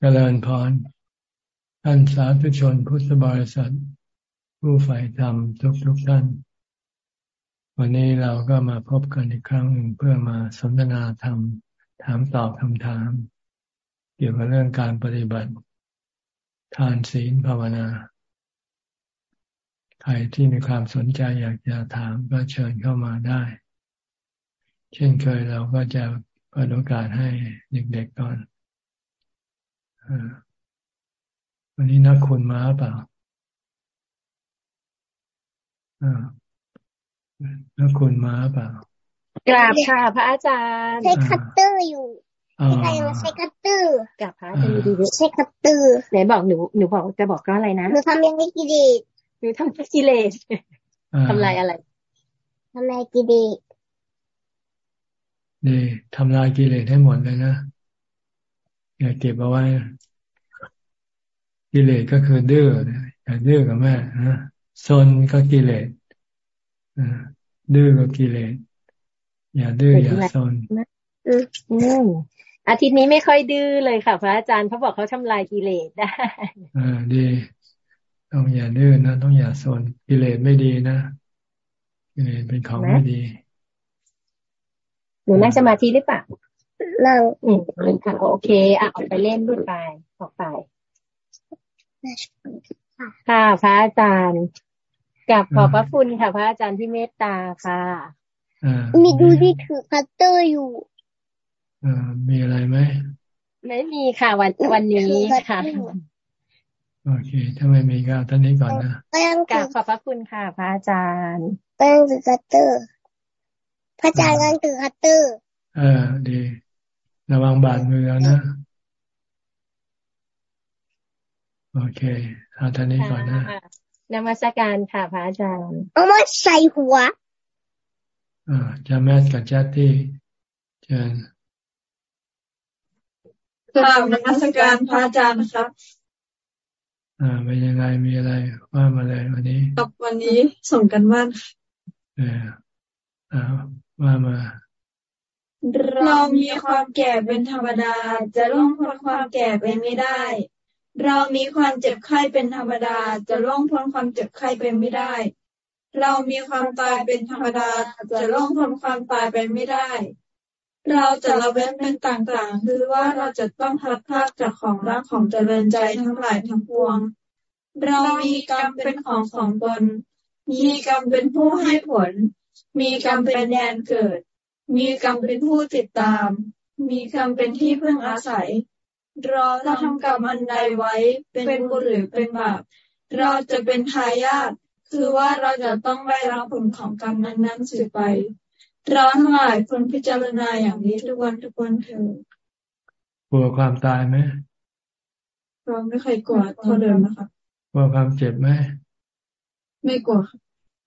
เจริญพรท่านสาธุชนพุทธบริษัท ผู้ใฝ่ธรรมทุกทุกท่าน วันนี้เราก็มาพบกันอีกครั้งหนึ่งเพื่อมาสนทนาธรรม ถามตอบคำถาม เกี่ยวกับเรื่องการปฏิบัติ ทานศีลภาวนา ใครที่มีความสนใจอยากจะถามก็เชิญเข้ามาได้ เช่นเคยเราก็จะเปิดโอกาสให้เด็กๆก่อน วันนี้นักคุณมาเปล่านักคุณมาเปล่ากราบค่ะพระอาจารย์ ใช้คัตเตอร์อยู่ใครมาใช้คัตเตอร์กราบพระอาจารย์ดีๆใช้คัตเตอร์ไหนบอกหนูหนูบอกจะบอกก็อะไรนะหนูทำยังไงกิเลสหนูทำกิเลสทำลายอะไรทำลายกิเลสนี่ทำลายกิเลสให้หมดเลยนะ อย่าเก็บเอาไว้กิเลสก็คือดื้ออย่าดื้อกับแม่นะซนก็กิเลสดื้อก็กิเลสอย่าดื้ออย่าซนอาทิตย์นี้ไม่ค่อยดื้อเลยค่ะ พระอาจารย์เขาบอกเขาทำลายกิเลสได้อ่าดี ต้องอย่าดื้อนะต้องอย่าซนกิเลสไม่ดีนะกิเลสเป็นของไม่ดีหนูนั่งสมาธิหรือเปล่า นั่งอืมค่ะโอเคอะออกไปเล่นด้วยไปออกไปค่ะพระอาจารย์กับขอบพระคุณค่ะพระอาจารย์ที่เมตตาค่ะมีดูที่ถือคัตเตอร์อยู่มีอะไรไหมไม่มีค่ะวันวันนี้ค่ะโอเค ถ้าไม่มีก็ท่านนี้ก่อนนะกับขอบพระคุณค่ะ พระอาจารย์แป้งถือคัตเตอร์ พระอาจารย์กันถือคัตเตอร์ เออดี ระวังบาดมือแล้วนะ โอเคเอาท่านนี้ก่อนนะนมัสการค่ะพระอาจารย์เอามาใส่หัวอ่าจะแมสกับจัตตี้เชิญกราบนมัสการพระอาจารย์ครับอ่าเป็นยังไงมีอะไรว่ามาเลยวันนี้กับวันนี้ส่งกันบ้านเอออ่าว่ามา เรามีความแก่เป็นธรรมดา จะล่วงพ้นความแก่ไปไม่ได้ เรามีความเจ็บไข้เป็นธรรมดา จะล่วงพ้นความเจ็บไข้ไปไม่ได้ เรามีความตายเป็นธรรมดา จะล่วงพ้นความตายไปไม่ได้ เราจะละเว้นเป็นต่างๆ คือว่าเราจะต้องพัดพากจากของรักของเจริญใจทั้งหลายทั้งปวง เรามีกรรมเป็นของของตนมีกรรมเป็นผู้ให้ผล มีกรรมเป็นแดนเกิด มีกรรมเป็นผู้ติดตาม มีกรรมเป็นที่พึ่งอาศัย เราจะทำกรรมอันใดไว้เป็นบุญหรือเป็นบาป เราจะเป็นทายาทคือว่าเราจะต้องได้รับผลของกรรมนั้นๆสืบไป เราทั้งหลายควรพิจารณาอย่างนี้ทุกวันทุกวันเถิดกลัวความตายไหมเราไม่เคยกลัวเท่าเดิมนะคะกลัวความเจ็บไหมไม่กลัว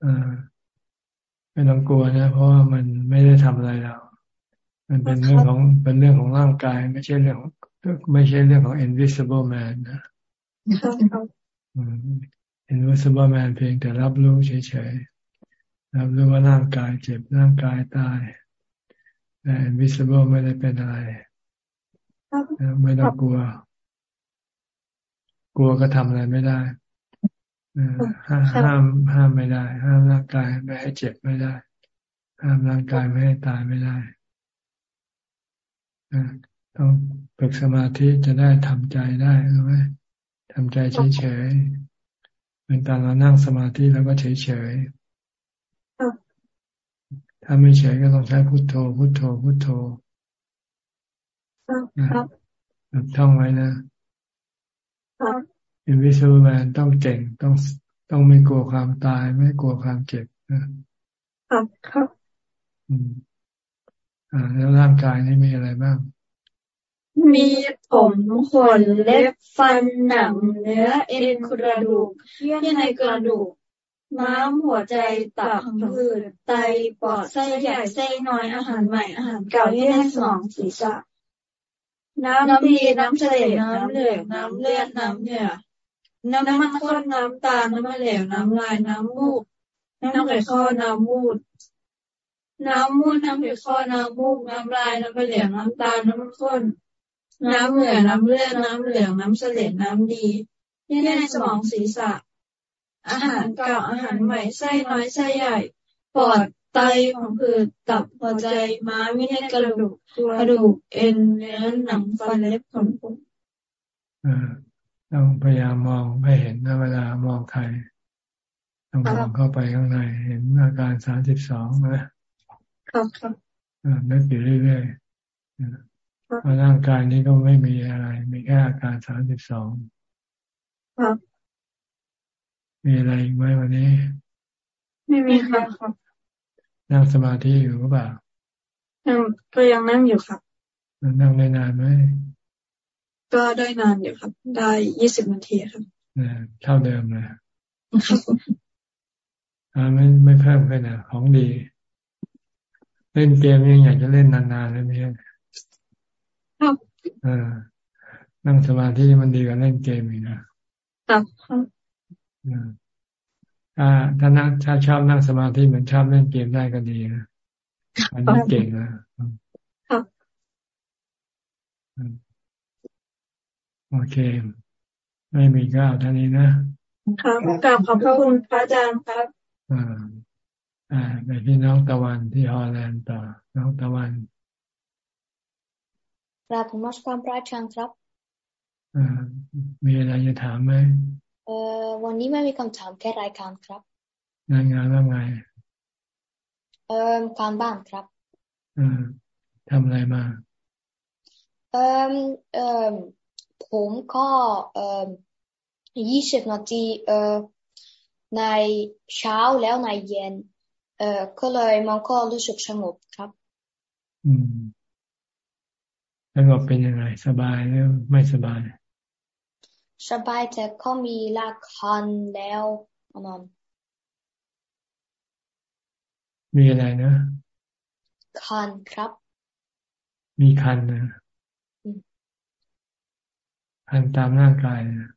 อ่า ไม่ต้องกลัวนะ เพราะว่ามันไม่ได้ทำอะไรเรา มันเป็นเรื่องของเป็นเรื่องของร่างกาย ไม่ใช่เรื่องของไม่ใช่เรื่องของ invisible man นะ invisible man เพียงแต่รับรู้เฉยๆ รับรู้ว่าร่างกายเจ็บร่างกายตายแต่ invisible ไม่ได้เป็นอะไร ไม่ต้องกลัว กลัวก็ทำอะไรไม่ได้ ห้ามห้ามไม่ได้ ห้ามร่างกายไม่ให้เจ็บไม่ได้ ห้ามร่างกายไม่ให้ตายไม่ได้ต้องฝึกสมาธิจะได้ทำใจได้รู้ไหมทำใจเฉยๆเป็นตอนเรานั่งสมาธิแล้วก็เฉยๆถ้าไม่เฉยก็ต้องใช้พุทโธ พุทโธพุทโธแบบท่องไว้นะ อินวิสูแมนต้องเก่งต้องต้องไม่กลัวความตาย ไม่กลัวความเจ็บนะครับครับอืมอ่า แล้วร่างกายนี่มีอะไรบ้าง มีผมขนเล็บฟันหนังเนื้อเอ็นกระดูกเยื่อในกระดูกม้ามหัวใจตับผืดไตปอดไส้ใหญ่ไส้น้อยอาหารใหม่อาหารเก่าที่ในสมองศีรษะน้ำดีน้ำเฉลน้ำเหลืองน้ำเลือดน้ำเหงื่อ น้ำมันข้นน้ำตาลน้ำมะเหลว น้ำลาย น้ำมูก น้ำไข่ข้อน้ำมูด น้ำมูด น้ำไข่ข้อน้ำมูก น้ำลาย น้ำมะเหลว น้ำตาลน้ำมันข้น น้ำเหงื่อน้ำเลือด น้ำเหลือง น้ำเสลดน้ำดีที่ในสมองศีรษะ อาหารเก่า อาหารใหม่ ไส้น้อยไส้ใหญ่ ปอด ไตของผืดตับ หัวใจ ม้ามไม่ใช่กระดูก กระดูก เอ็น เนื้อ หนัง ฟัน เล็บ ขนผม ต้องพยายามมองให้เห็นนะเวลามองใครต้องมองเข้าไปข้างใน เห็นอาการสามสิบสองนะครับครับนึกอยู่เรื่อยๆว่าร่างกายนี้ก็ไม่มีอะไร มีแค่อาการสามสิบสองครับมีอะไรอีกไหมวันนี้ ไม่มีครับนั่งสมาธิอยู่หรือเปล่าก็ยังนั่งอยู่ครับนั่งได้นานไหม ก็ได้นานอยู่ครับ ได้ยี่สิบนาทีครับเท่าเดิมเลยอ่าไม่ไม่เพิ่มขึ้นนะของดี เล่นเกมยังอยากจะเล่นนานๆเลยไหมครับอ่านั่งสมาธิมันดีกว่าเล่นเกมอีกนะครับถ้าถ้านั่งถ้าชอบนั่งสมาธิเหมือนชอบเล่นเกมได้ก็ดีนะอันนี้เก่งนะครับ โอเค ไม่มีก็เอาท่านี้นะครับกลับขอบพระคุณพระอาจารย์ครับอ่าอ่าไปที่น้องตะวันที่ฮอลแลนด์ต่อน้องตะวันกราบมรสการพระอาจารย์ครับอ่ามีอะไรจะถามไหมเอ่อวันนี้ไม่มีคำถามแค่รายการครับงานงานว่าไงเอ่อการบ้านครับอ่าทำอะไรมาเอ่อเอ่อ ผมก็เอ่อยี่สิบนาทีเอ่อในเช้าแล้วในเย็นเอ่อก็เลยมันก็รู้สึกสงบครับ อืมสงบเป็นยังไง สบายหรือไม่สบาย สบายแต่ก็มีลากคันแล้วนอนมีอะไรนะคันครับ มีคันนะ คันตามร่างกายนะ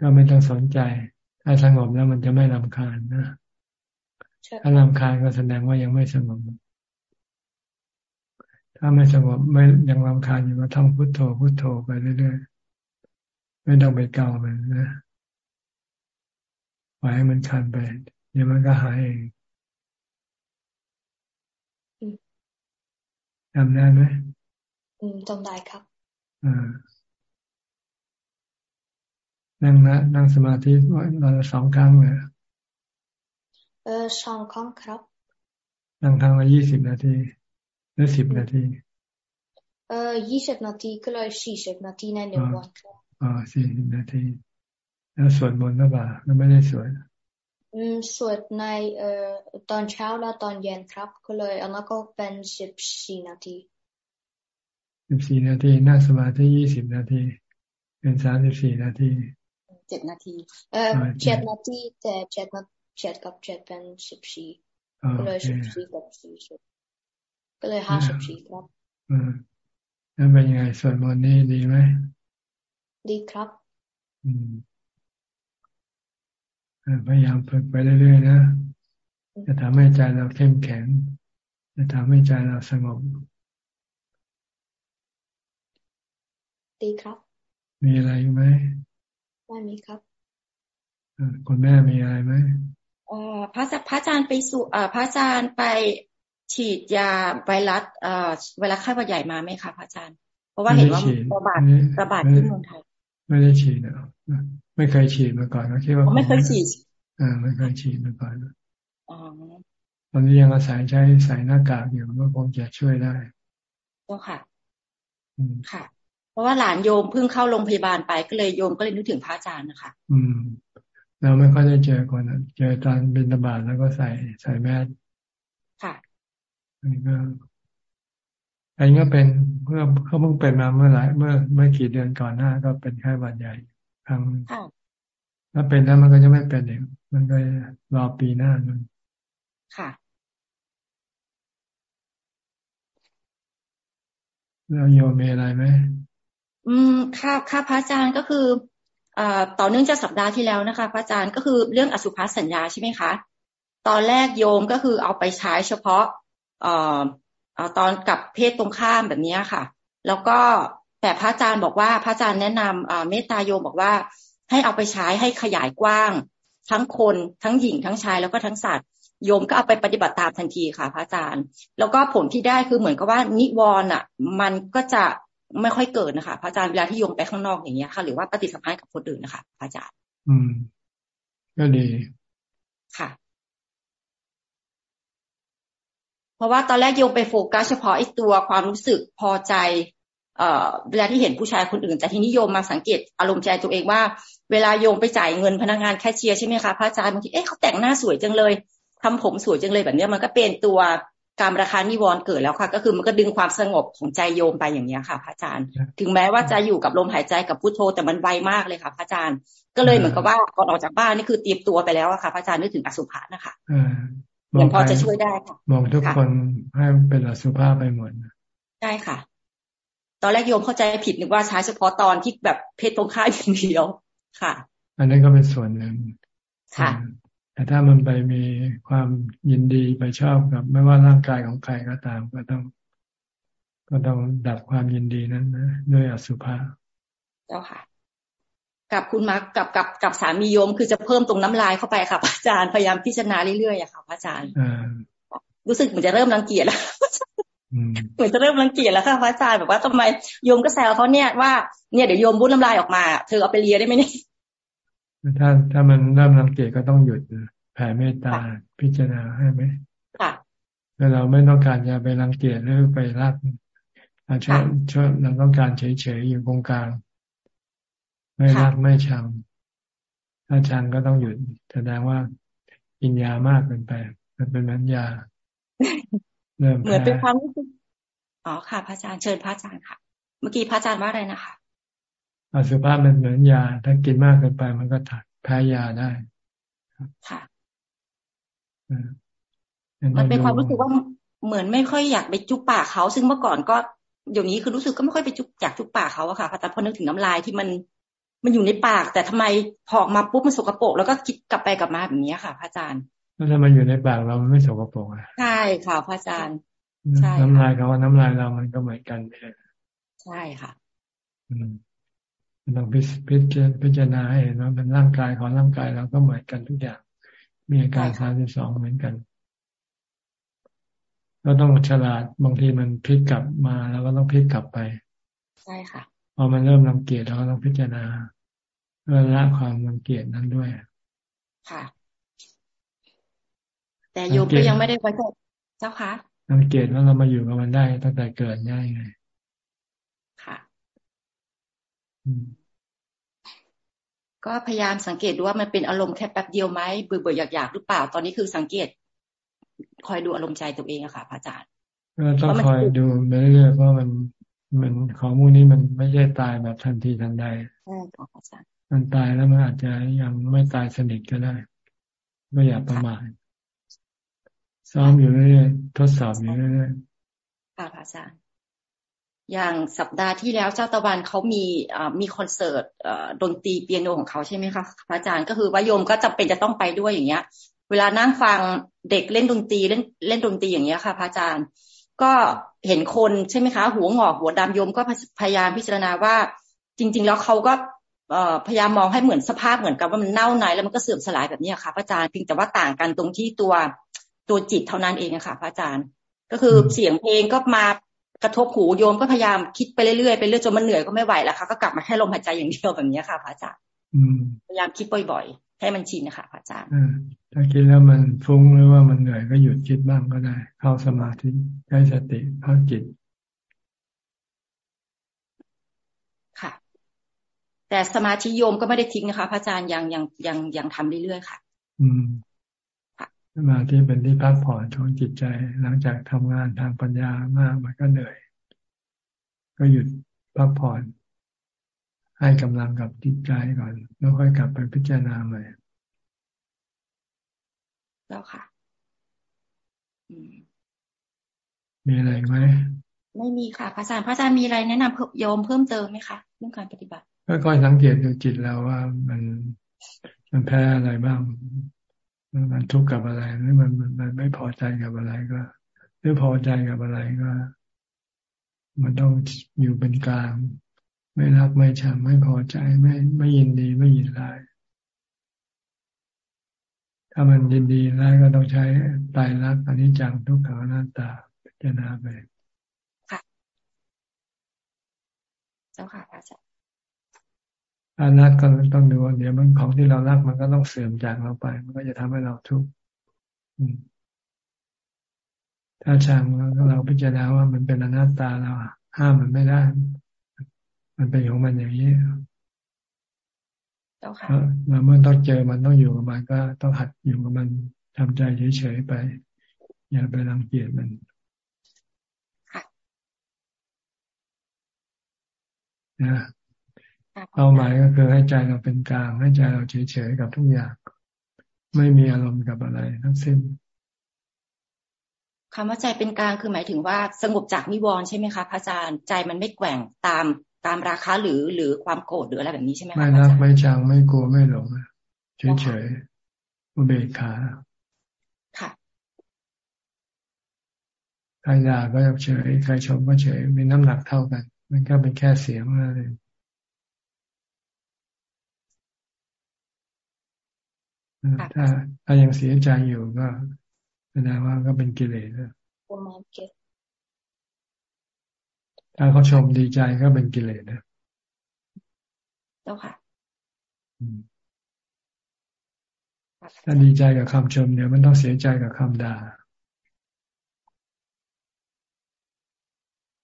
ก็ไม่ต้องสนใจ ถ้าสงบแล้วมันจะไม่ลำคาญนะถ้าลำคาญก็แสดงว่ายังไม่สงบ ถ้าไม่สงบไม่ยังรำคาญอยู่ก็ท่องพุทโธพุทโธไปเรื่อยๆไม่ต้องไปเกามันนะปล่อยให้มันคันไปเดี๋ยวมันก็หายเองจำได้ไหมอืม จำได้ครับอ่านั่งนะนั่งสมาธิวันละสองครั้งเลยเออสองครั้งครับ นั่งครั้งละยี่สิบนาทีหรือสิบนาที เอ่อยี่สิบนาทีก็เลยสี่สิบนาทีในหนึ่งวันครับอ๋อสี่สิบนาที แล้วสวดมนต์หรือเปล่าแล้วไม่ได้สวดอืมสวดในเอ่อตอนเช้าและตอนเย็นครับ ก็เลยอันนั้นก็เป็นสิบสี่นาที สิบสี่นาทีนั่งสมาธิยี่สิบนาที เป็นสามสิบสี่นาทีเจ็ดนาทีเอ่อเจ็ดนาทีแต่เจ็ดนาเจ็ดกับเจ็ดเป็นสิบสี่ก็เลยสิบสี่กับสี่สิบก็เลยห้าสิบสี่ครับอืมแล้วเป็นยังไงส่วนมนนี้ดีไหมดีครับ อืมพยายามฝึกไปเรื่อยๆนะจะทำให้ใจเราเข้มแข็งจะทำให้ใจเราสงบ ดีครับ มีอะไรไหมไม่มีครับคุณแม่มีอะไรไหมอ๋อพระพระอาจารย์ไปสู่อ่าพระอาจารย์ไปฉีดยาไวรัสเอ่อเวลาไข้หวัดใหญ่มาไหมคะพระอาจารย์ เพราะว่าเห็นว่าระบาดระบาดที่เมืองไทยไม่ได้ฉีดนะไม่เคยฉีดมาก่อนก็คิดว่าไม่เคยฉีดอ่าไม่เคยฉีดมาก่อนอ๋อตอนนี้ยังอาศัยใช้ใส่หน้ากากอยู่ก็คงจะช่วยได้ก็ค่ะค่ะ เพราะว่าหลานโยมเพิ่งเข้าโรงพยาบาลไปก็เลยโยมก็เลยนึกถึงพระอาจารย์นะคะ อืม เราไม่ค่อยได้เจอคนเจอตอนบินบาตแล้วก็ใส่ใส่แมสค่ะอันนี้ก็อันนี้ก็เป็นเมื่อเขาเพิ่งเป็นมาเมื่อหลายเมื่อเมื่อกี่เดือนก่อนหน้า ก็เป็นไข้หวัดใหญ่ครั้งถ้าเป็นแล้วมันก็จะไม่เป็นเองมันก็รอปีหน้านันค่ะแล้วโยมมีอะไรไหม อืมค่ะค่ะพระอาจารย์ก็คืออต่อเนื่องจากสัปดาห์ที่แล้วนะคะ พระอาจารย์ก็คือเรื่องอสุภสัญญาใช่ไหมคะ ตอนแรกโยมก็คือเอาไปใช้เฉพาะอ่อตอนกับเพศตรงข้ามแบบนี้ค่ะ แล้วก็แต่พระอาจารย์บอกว่าพระอาจารย์แนะนำเมตตาโยมบอกว่า ให้เอาไปใช้ให้ขยายกว้าง ทั้งคนทั้งหญิงทั้งชายแล้วก็ทั้งสัตว์โยมก็เอาไปปฏิบัติตามทันทีค่ะ พระอาจารย์ แล้วก็ผลที่ได้คือเหมือนกับว่านิวรณ์อะ มันก็จะ ไม่ค่อยเกิดนะคะพระอาจารย์เวลาที่โยมไปข้างนอกอย่างเงี้ยค่ะ หรือว่าปฏิสัมพันธ์กับคนอื่นนะคะพระอาจารย์ อืม ก็ดีค่ะ เพราะว่าตอนแรกโยมไปโฟกัสเฉพาะไอ้ตัวความรู้สึกพอใจเอ่อเวลาที่เห็นผู้ชายคนอื่น แต่ทีนี้โยมมาสังเกตอารมณ์ใจตัวเองว่า เวลาโยมไปจ่ายเงินพนักงานแคชเชียร์ใช่ไหมคะพระอาจารย์บางทีเอ๊ะเขาแต่งหน้าสวยจังเลยทำผมสวยจังเลยแบบนี้มันก็เป็นตัว การราคานิวรณ์เกิดแล้วค่ะ ก็คือมันก็ดึงความสงบของใจโยมไปอย่างนี้ค่ะพระอาจารย์ ถึงแม้ว่าจะอยู่กับลมหายใจกับพุทโธแต่มันไวมากเลยค่ะพระอาจารย์ ก็เลยเหมือนกับว่าก่อนออกจากบ้านนี่คือเตรียมตัวไปแล้วค่ะพระอาจารย์นึกถึงอสุภะนะคะเหมือนพอจะช่วยได้ค่ะมองทุกคนให้เป็นอสุภะไปหมดใช่ค่ะ ตอนแรกโยมเข้าใจผิดนึกว่าใช้เฉพาะตอนที่แบบเพศตรงข้ามอย่างเดียวค่ะ อันนี้ก็เป็นส่วนหนึ่งค่ะ แต่ถ้ามันไปมีความยินดีไปชอบกับ ไม่ว่าร่างกายของใครก็ตามก็ต้อง ก็ต้องดับความยินดีนั้นนะด้วยอสุภะเจ้าค่ะ กับคุณมากับกับกับสามีโยมคือจะเพิ่มตรงน้ำลายเข้าไปค่ะพระอาจารย์พยายามพิจารณาเรื่อยๆอะค่ะพระอาจารย์รู้สึกเหมือนจะเริ่มรังเกียจแล้วเหมือนจะเริ่มรังเกียจแล้วค่ะพระอาจารย์แบบว่าทำไมโยมก็แซวเขาเนี่ยว่าเนี่ยเดี๋ยวโยมบุ้นน้ำลายออกมา เธอเอาไปเลียได้ไหมเนี่ย ถ้าถ้ามันเริ่มรังเกียจก็ต้องหยุดแผ่เมตตาพิจารณาให้ไหมค่ะแล้วเราไม่ต้องการจะไปรังเกียจหรือไปรักเราชอบชอบเราต้องการเฉยๆอยู่ตรงกลาง ไม่รักไม่ชัง ถ้าชังก็ต้องหยุดแสดงว่ากินยามากเกินไป มันเป็นมันยาเริ่มเหมือนเป็นความรู้สึกอ๋อค่ะพระอาจารย์เชิญพระอาจารย์ค่ะ เมื่อกี้พระอาจารย์ว่าอะไรนะคะ อสุภาพมันเหมือนยา ถ้ากินมากเกินไปมันก็ถัดแพ้ยาได้ค่ะมันเป็นความรู้สึกว่าเหมือนไม่ค่อยอยากไปจุ๊บปากเขา ซึ่งเมื่อก่อนก็เดี๋ยวนี้คือรู้สึกก็ไม่ค่อยไปจุ๊บอยากจุ๊บปากเขาอะค่ะแต่พอนึกถึงน้ำลายที่มันมันอยู่ในปาก แต่ทำไมพอออกมาปุ๊บมันสกปรกแล้วก็คิดกลับไปกลับมาแบบนี้ค่ะพระอาจารย์แล้วถ้ามันอยู่ในปากเรามันไม่สกปรกอะใช่ค่ะพระอาจารย์ใช่น้ำลายเขาว่าน้ำลายเรามันก็เหมือนกันใช่ค่ะ อืม ต้องพิพิจารณาให้เห็นว่าเป็นร่างกายของร่างกายเราก็เหมือนกันทุกอย่าง มีอาการสามสิบสองเหมือนกันก็ต้องฉลาดบางทีมันพลิกกลับมาแล้วก็ต้องพลิกกลับไป ใช่ค่ะพอมันเริ่มรังเกียจเราก็ต้องพิจารณาเพื่อละความรังเกียจนั้นด้วย ค่ะ แต่โยมก็ยังไม่ได้ไว้ใจเจ้าค่ะรังเกียจแล้วเรามาอยู่กับมันได้ตั้งแต่เกิดง่ายไงค่ะ ก็พยายามสังเกตดูว่ามันเป็นอารมณ์แค่แป๊บเดียวไหมเบื่อเบื่ออยากๆหรือเปล่า ตอนนี้คือสังเกต คอยดูอารมณ์ใจตัวเองอะค่ะพระอาจารย์ก็ต้องคอยดูไปเรื่อยๆเพราะมันมันของมูนี้มันไม่ใช่ตายแบบทันทีทันใดใช่ค่ะอาจารย์มันตายแล้วมันอาจจะยังไม่ตายสนิทก็ได้ก็อย่าประมาทซ้อมอยู่เรื่อยๆทดสอบอยู่เรื่อยๆค่ะอาจารย์ อย่างสัปดาห์ที่แล้วเจ้าตะวันเขามีมีคอนเสิร์ตดนตรีเปียโนของเขาใช่ไหมคะพระอาจารย์ก็คือว่าโยมก็จำเป็นจะต้องไปด้วยอย่างเงี้ย เวลานั่งฟังเด็กเล่นดนตรีเล่นเล่นดนตรีอย่างเงี้ยค่ะพระอาจารย์ ก็เห็นคนใช่ไหมคะ หัวงอกหัวดำโยมก็พยายามพิจารณาว่า จริง ๆ แล้วเขาก็พยายามมองให้เหมือนสภาพเหมือนกับว่ามันเน่าในแล้วมันก็เสื่อมสลายแบบนี้ค่ะพระอาจารย์เพียงแต่ว่าต่างกันตรงที่ตัวตัวจิตเท่านั้นเองค่ะพระอาจารย์ ก็คือเสียงเพลงก็มา กระทบหูโยมก็พยายามคิดไปเรื่อยๆไปเรื่อยจนมันเหนื่อยก็ไม่ไหวแล้วค่ะก็กลับมาแค่ลมหายใจอย่างเดียวแบบนี้ค่ะพระอาจารย์พยายามคิดบ่อยๆให้มันชินนะคะพระอาจารย์ถ้าคิดแล้วมันฟุ้งหรือว่ามันเหนื่อยก็หยุดคิดบ้างก็ได้ เข้าสมาธิใช้สติพักจิตค่ะ แต่สมาธิโยมก็ไม่ได้ทิ้งนะคะพระอาจารย์ยังยังยังยังทำเรื่อยๆค่ะ อืม สมาธิเป็นที่พักผ่อนของจิตใจ หลังจากทำงานทางปัญญามากมันก็เหนื่อย ก็หยุดพักผ่อน ให้กำลังกับจิตใจก่อน แล้วค่อยกลับไปพิจารณาใหม่แล้วค่ะมีอะไรไหมไม่มีค่ะพระอาจารย์พระอาจารย์มีอะไรแนะนำโยมเพิ่มเติมไหมคะเรื่องการปฏิบัติค่อยๆสังเกตดูจิตแล้วว่ามันมันแพ้อะไรบ้าง มันทุกข์กับอะไรหรือมันมันไม่พอใจกับอะไรก็ หรือพอใจกับอะไรก็ มันต้องอยู่เป็นกลาง ไม่รักไม่ชังไม่พอใจไม่ไม่ยินดีไม่ยินร้ายถ้ามันยินดีร้ายก็ต้องใช้ตายรักอันนี้จังทุกขังหน้าตาพิจารณาไปค่ะเจ้าค่ะพระอาจารย์ ถ้ารักก็ต้องดูเดี๋ยวมันของที่เรารักมันก็ต้องเสื่อมจากเราไป มันก็จะทำให้เราทุกข์ถ้าชังแล้วเราพิจารณาว่ามันเป็นอนัตตาเราห้ามมันไม่ได้ มันเป็นของมันอย่างนี้เราเมื่อต้องเจอมันต้องอยู่กับมันก็ต้องหัดอยู่กับมันทำใจเฉยๆไป อย่าไปรังเกียจมันนะ เป้าหมายก็คือให้ใจเราเป็นกลาง ให้ใจเราเฉยๆกับทุกอย่าง ไม่มีอารมณ์กับอะไรทั้งสิ้นคำว่าใจเป็นกลางคือหมายถึงว่าสงบจากนิวรณ์ใช่ไหมคะพระอาจารย์ใจมันไม่แกว่งตามตามราคาหรือหรือความโกรธหรืออะไรแบบนี้ใช่ไหมคะไม่รักไม่ชังไม่กลัวไม่หลงเฉยเฉยอุเบกขาค่ะใครด่าก็เฉยใครชมก็เฉยมีน้ำหนักเท่ากัน มันก็เป็นแค่เสียงอะไร ถ้าถ้ายังเสียใจอยู่ก็แสดงว่าก็เป็นกิเลสแล้วถ้าเขาชมดีใจก็เป็นกิเลสนะเจ้าค่ะถ้าดีใจกับคำชมเนี่ยมันต้องเสียใจกับคำด่า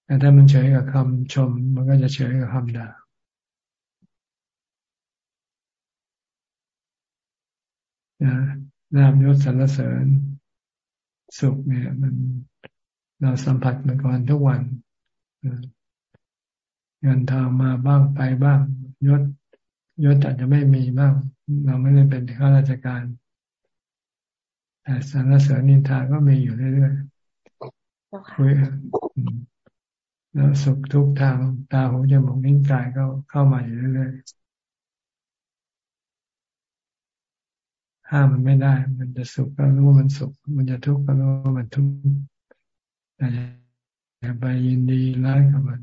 แต่ถ้ามันเฉยกับคำชม มันก็จะเฉยกับคำด่า นะนามยศสรรเสริญ สุขเนี่ย มันเราสัมผัสมันก่อนทุกวันเงินทองมาบ้างไปบ้างยศยศอาจจะไม่มีบ้าง เราไม่ได้เป็นข้าราชการ แต่สรรเสริญนินทาก็มีอยู่เรื่อยๆคุยแล้วสุขทุกทางตาหูจมูกนิ้วกายก็เข้ามาอยู่เรื่อย ห้ามมันไม่ได้ มันจะสุขก็รู้ว่ามันสุข มันจะทุกข์ก็รู้ว่ามันทุกข์แต่อย่าไปยินดีร้ายกับมัน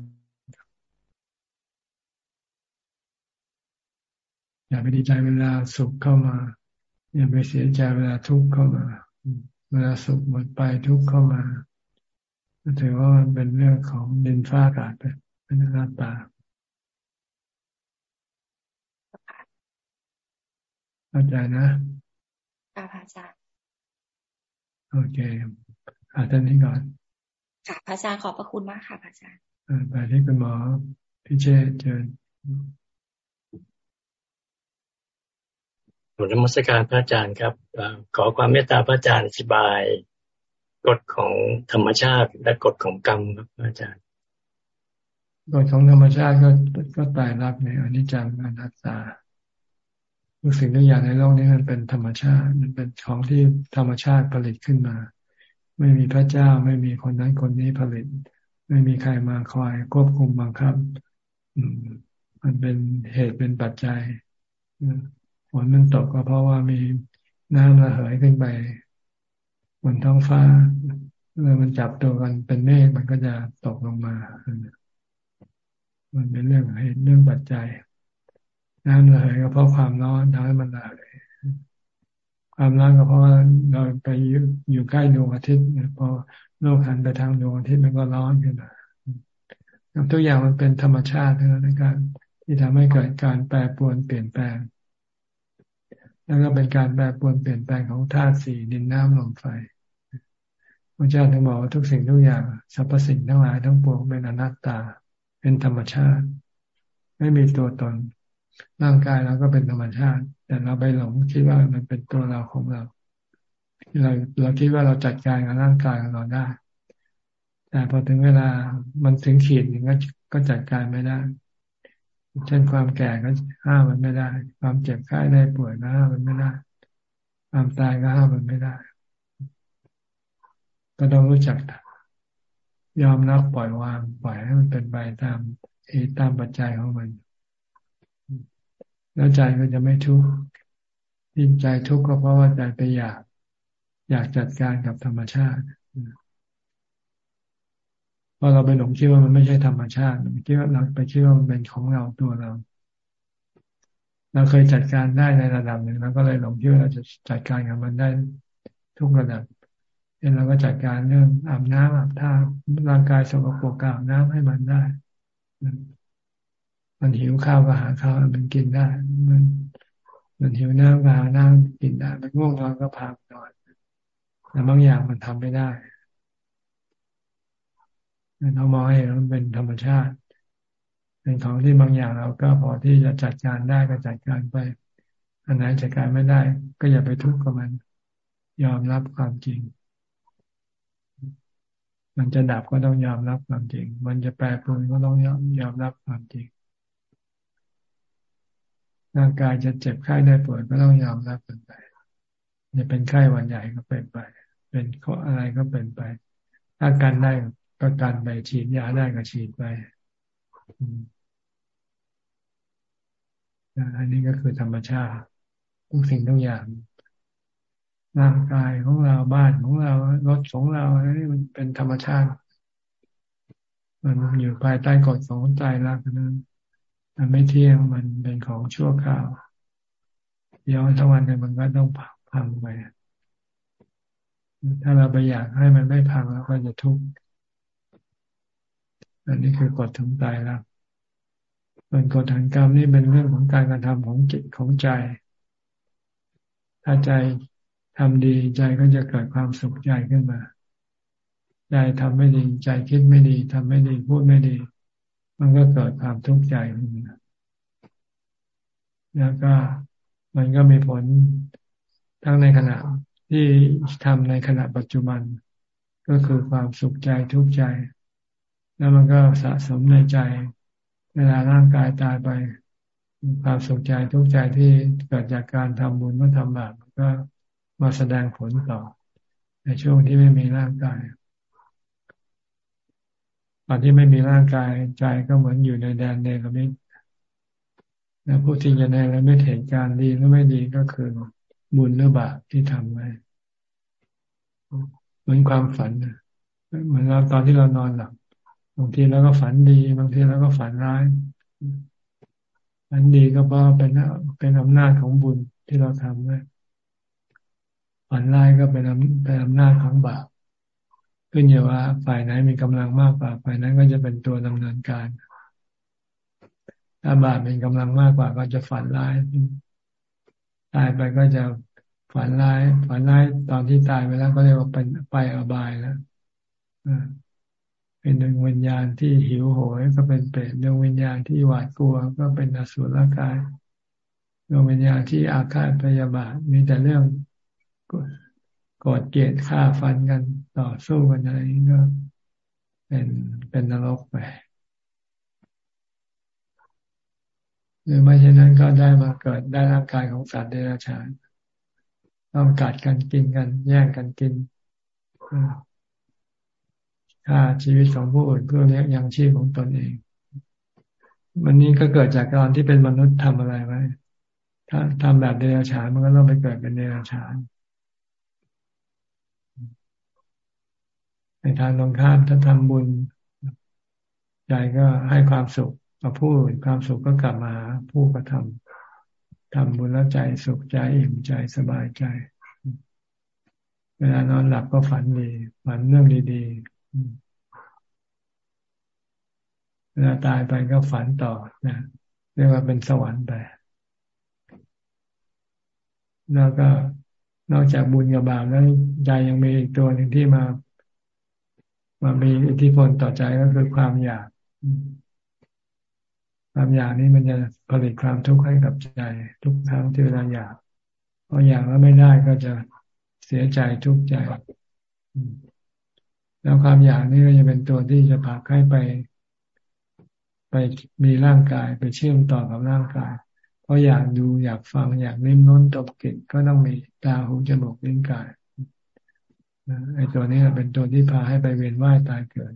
อย่าไปดีใจเวลาสุขเข้ามา อย่าไปเสียใจเวลาทุกข์เข้ามา เวลาสุขหมดไปทุกข์เข้ามาถือว่ามันเป็นเรื่องของดินฟ้าอากาศเป็นหน้าตาเข้าใจนะ ค่ะพระอาจารย์โอเคอาจารย์นี้ก่อนค่ะพระอาจารย์ขอบพระคุณมากค่ะพระอาจารย์ไปที่คุณหมอพี่เจเจอหนุนมัสการพระอาจารย์ครับขอความเมตตาพระอาจารย์อธิบายกฎของธรรมชาติและกฎของกรรมครับอาจารย์กฎของธรรมชาติก็ก็ตายรักในอนิจจังอนัตตา ทุกสิ่งทุกอย่างในโลกนี้มันเป็นธรรมชาติ มันเป็นของที่ธรรมชาติผลิตขึ้นมา ไม่มีพระเจ้า ไม่มีคนนั้นคนนี้ผลิต ไม่มีใครมาคอยควบคุมบังคับ มันเป็นเหตุเป็นปัจจัยฝนมันตกก็เพราะว่ามีน้ำระเหยขึ้นไปบนท้องฟ้าเมื่อมันจับตัวกันเป็นเมฆมันก็จะตกลงมา มันเป็นเรื่องเหตุเรื่องปัจจัย น้ำระเหยก็เพราะความร้อนทำให้มันระเหยความร้อนก็เพราะว่าเราไปอยู่ใกล้ดวงอาทิตย์พอโลกหันไปทางดวงอาทิตย์มันก็ร้อนขึ้นมาทุกอย่างมันเป็นธรรมชาติเท่านั้นการที่ทำให้เกิดการแปรปรวนเปลี่ยนแปลง แล้วก็เป็นการแปรปรวนเปลี่ยนแปลงของธาตุสี่ดินน้ำลมไฟพระเจ้าถึงบอกว่าทุกสิ่งทุกอย่างสรรพสิ่งทั้งหลายทั้งปวงเป็นอนัตตา เป็นธรรมชาติ ไม่มีตัวตน ร่างกายเราก็เป็นธรรมชาติ แต่เราไปหลงคิดว่ามันเป็นตัวเราของเราเราเราคิดว่าเราจัดการกับร่างกายของเราได้ แต่พอถึงเวลามันถึงขีดหนึ่งก็ก็จัดการไม่ได้ เช่นความแก่ก็ห้ามมันไม่ได้ ความเจ็บไข้ได้ป่วยก็ห้ามมันไม่ได้ ความตายก็ห้ามมันไม่ได้ ก็ต้องรู้จัก ยอมรับปล่อยวางปล่อยให้มันเป็นไปตามเหตุตามปัจจัยของมัน แล้วใจก็จะไม่ทุกข์ที่ใจทุกข์ก็เพราะว่าใจไปอยาก อยากจัดการกับธรรมชาติพอเราไปหลงคิดว่ามันไม่ใช่ธรรมชาติเราคิดว่าเราไปคิดว่ามันเป็นของเราตัวเรา เราเคยจัดการได้ในระดับหนึ่งเราก็เลยหลงคิดว่าเราจะจัดการกับมันได้ทุกระดับเช่นเราก็จัดการเรื่องอาบน้ำอาบท่าร่างกายสกปรกอาบน้ำให้มันได้ มันหิวข้าวก็หาข้าวมันกินได้ มัน มันหิวน้ำก็หาน้ำกินได้ มันง่วงนอนก็พานอนแต่บางอย่างมันทำไม่ได้เรามองให้มันเป็นธรรมชาติเป็นของที่บางอย่างเราก็พอที่จะจัดการได้ก็จัดการไป อันไหนจัดการไม่ได้ ก็อย่าไปทุกข์กับมัน ยอมรับความจริง มันจะดับก็ต้องยอมรับความจริง มันจะแปรปรวนก็ต้องยอมยอมรับความจริง ร่างกายจะเจ็บไข้ได้ป่วยก็ต้องยอมรับมันไปจะเป็นไข้หวัดใหญ่ก็เป็นไป เป็นข้ออะไรก็เป็นไป ถ้ากันได้ก็กันไปฉีดยาได้ก็ฉีดไปอันนี้ก็คือธรรมชาติทุกสิ่งทุกอย่างร่างกายของเราบ้านของเรารถของเราอันนี้มันเป็นธรรมชาติ มันอยู่ภายใต้กฎของใจรักนั้น มันไม่เที่ยงมันเป็นของชั่วคราวเดี๋ยวทั้งวันเนี่ยมันก็ต้องพังไปถ้าเราไปอยากให้มันไม่พังแล้วก็จะทุกข์อันนี้คือกฎถึงตายแล้วส่วนกฎแห่งกรรมนี่เป็นเรื่องของการกระทำของจิตของใจ ถ้าใจทำดีใจก็จะเกิดความสุขใจขึ้นมา ใจทำไม่ดีใจคิดไม่ดีทำไม่ดีพูดไม่ดี มันก็เกิดความทุกข์ใจขึ้นมา แล้วก็มันก็มีผลทั้งในขณะที่ทำในขณะปัจจุบัน ก็คือความสุขใจทุกข์ใจ แล้วมันก็สะสมในใจ เวลาร่างกายตายไปความสุขใจทุกข์ใจที่เกิดจากการทำบุญเมื่อทำบาปมันก็มาแสดงผลต่อ ในช่วงที่ไม่มีร่างกายตอนที่ไม่มีร่างกายใจก็เหมือนอยู่ในแดนเนรมิต แล้วผู้ที่จะในรมิตเหตุการณ์ดีหรือไม่ดีก็คือบุญหรือบาปที่ทำไว้เหมือนความฝันเหมือนเราตอนที่เรานอนหลับบางทีเราก็ฝันดี บางทีเราก็ฝันร้ายฝันดีก็เพราะเป็นเป็นอำนาจของบุญที่เราทำไว้ฝันร้ายก็เป็นเป็นอำนาจของบาปขึ้นอยู่ว่าฝ่ายไหนมีกำลังมากกว่าฝ่ายนั้นก็จะเป็นตัวดำเนินการ ถ้าบาปเป็นกำลังมากกว่าก็จะฝันร้ายตายไปก็จะฝันร้าย ฝันร้ายตอนที่ตายไปแล้วก็เรียกว่าเป็นไปอบายแล้วเป็นดวงวิญญาณที่หิวโหย ก็เป็นเปรตดวงวิญญาณที่หวาดกลัว ก็เป็นอสุรกายดวงวิญญาณที่อาฆาตพยาบาทมีแต่เรื่องกดเกลียดฆ่าฟันกันต่อสู้กันอะไรนี้ก็เป็นเป็นนรกไป หรือไม่เช่นนั้นก็ได้มาเกิดได้ร่างกายของสัตว์เดรัจฉานต้องกัดกันกินกัน แย่งกันกินฆ่าชีวิตของผู้อื่นเพื่อเลี้ยงยังชีพของตนเอง วันนี้ก็เกิดจากการที่เป็นมนุษย์ทำอะไรไว้ถ้าทำแบบเดรัจฉานมันก็ต้องไปเกิดเป็นเดรัจฉานในทางตรงข้ามถ้าทำบุญใจก็ให้ความสุข กับผู้อื่นความสุขก็กลับมาผู้กระทำทำบุญแล้วใจสุขใจอิ่มใจสบายใจ เวลานอนหลับก็ฝันดีฝันเรื่องดีๆเวลาตายไปก็ฝันต่อนะเรียกว่าเป็นสวรรค์ไปแล้วก็นอกจากบุญกับบาปแล้วใจยังมีอีกตัวหนึ่งที่มา มามีอิทธิพลต่อใจก็คือความอยาก ความอยากนี้มันจะผลิตความทุกข์ให้กับใจทุกครั้งที่เวลาอยากพออยากแล้วไม่ได้ก็จะเสียใจทุกข์ใจ แล้วความอยากนี้ก็จะเป็นตัวที่จะพาให้ไป ไปมีร่างกายไปเชื่อมต่อกับร่างกาย เพราะอยากดูอยากฟังอยากลิ้มน้นตบกลิ่นก็ต้องมีตาหูจมูกลิ้นกายไอ้ตัวนี้เป็นตัวที่พาให้ไปเวียนว่ายตายเกิด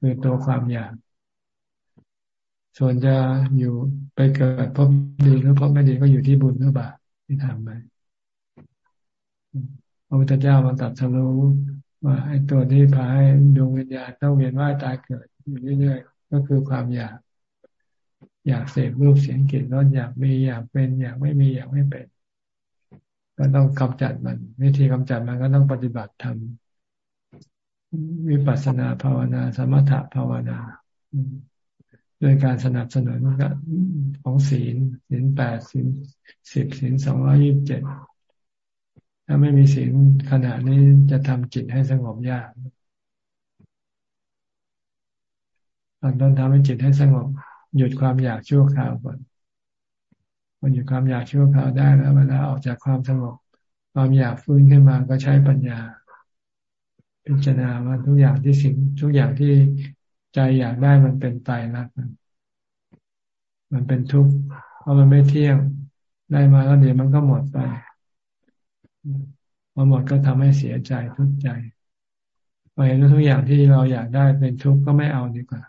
คือตัวความอยาก ส่วนจะอยู่ไปเกิดพบดีหรือพบไม่ดีก็อยู่ที่บุญหรือบาปที่ทำไปพระพุทธเจ้ามาตัดสรู้ว่าไอ้ตัวที่พาให้ดวงวิญญาณต้องเวียนว่ายตายเกิดอยู่เรื่อยๆก็คือความอยาก อยากเสพรูปเสียงกลิ่นรสอยากมีอยากเป็น อยากไม่มีอยากไม่เป็น ก็ต้องกำจัดมัน วิธีกำจัดมันก็ต้องปฏิบัติธรรมวิปัสสนาภาวนา สมถะภาวนา โดยการสนับสนุนของศีลศีลแปดศีลสิบศีลสองร้อยี่บเจ็ดถ้าไม่มีศีลขณะนี้จะทำจิตให้สงบยากตอนต้นทำให้จิตให้สงบ หยุดความอยากชั่วคราวก่อนพอหยุดความอยากชั่วคราวได้แล้วเวลาออกจากความสงบความอยากฟื้นขึ้นมาก็ใช้ปัญญา พิจารณาว่าทุกอย่างที่สิ่งทุกอย่างที่ ใจอยากได้มันเป็นตายรักมันเป็นทุกข์เพราะมันไม่เที่ยงได้มาแล้วเดี๋ยวมันก็หมดไปพอหมดก็ทำให้เสียใจทุกข์ใจพอเห็นว่าทุกอย่างที่เราอยากได้เป็นทุกข์ก็ไม่เอาดีกว่า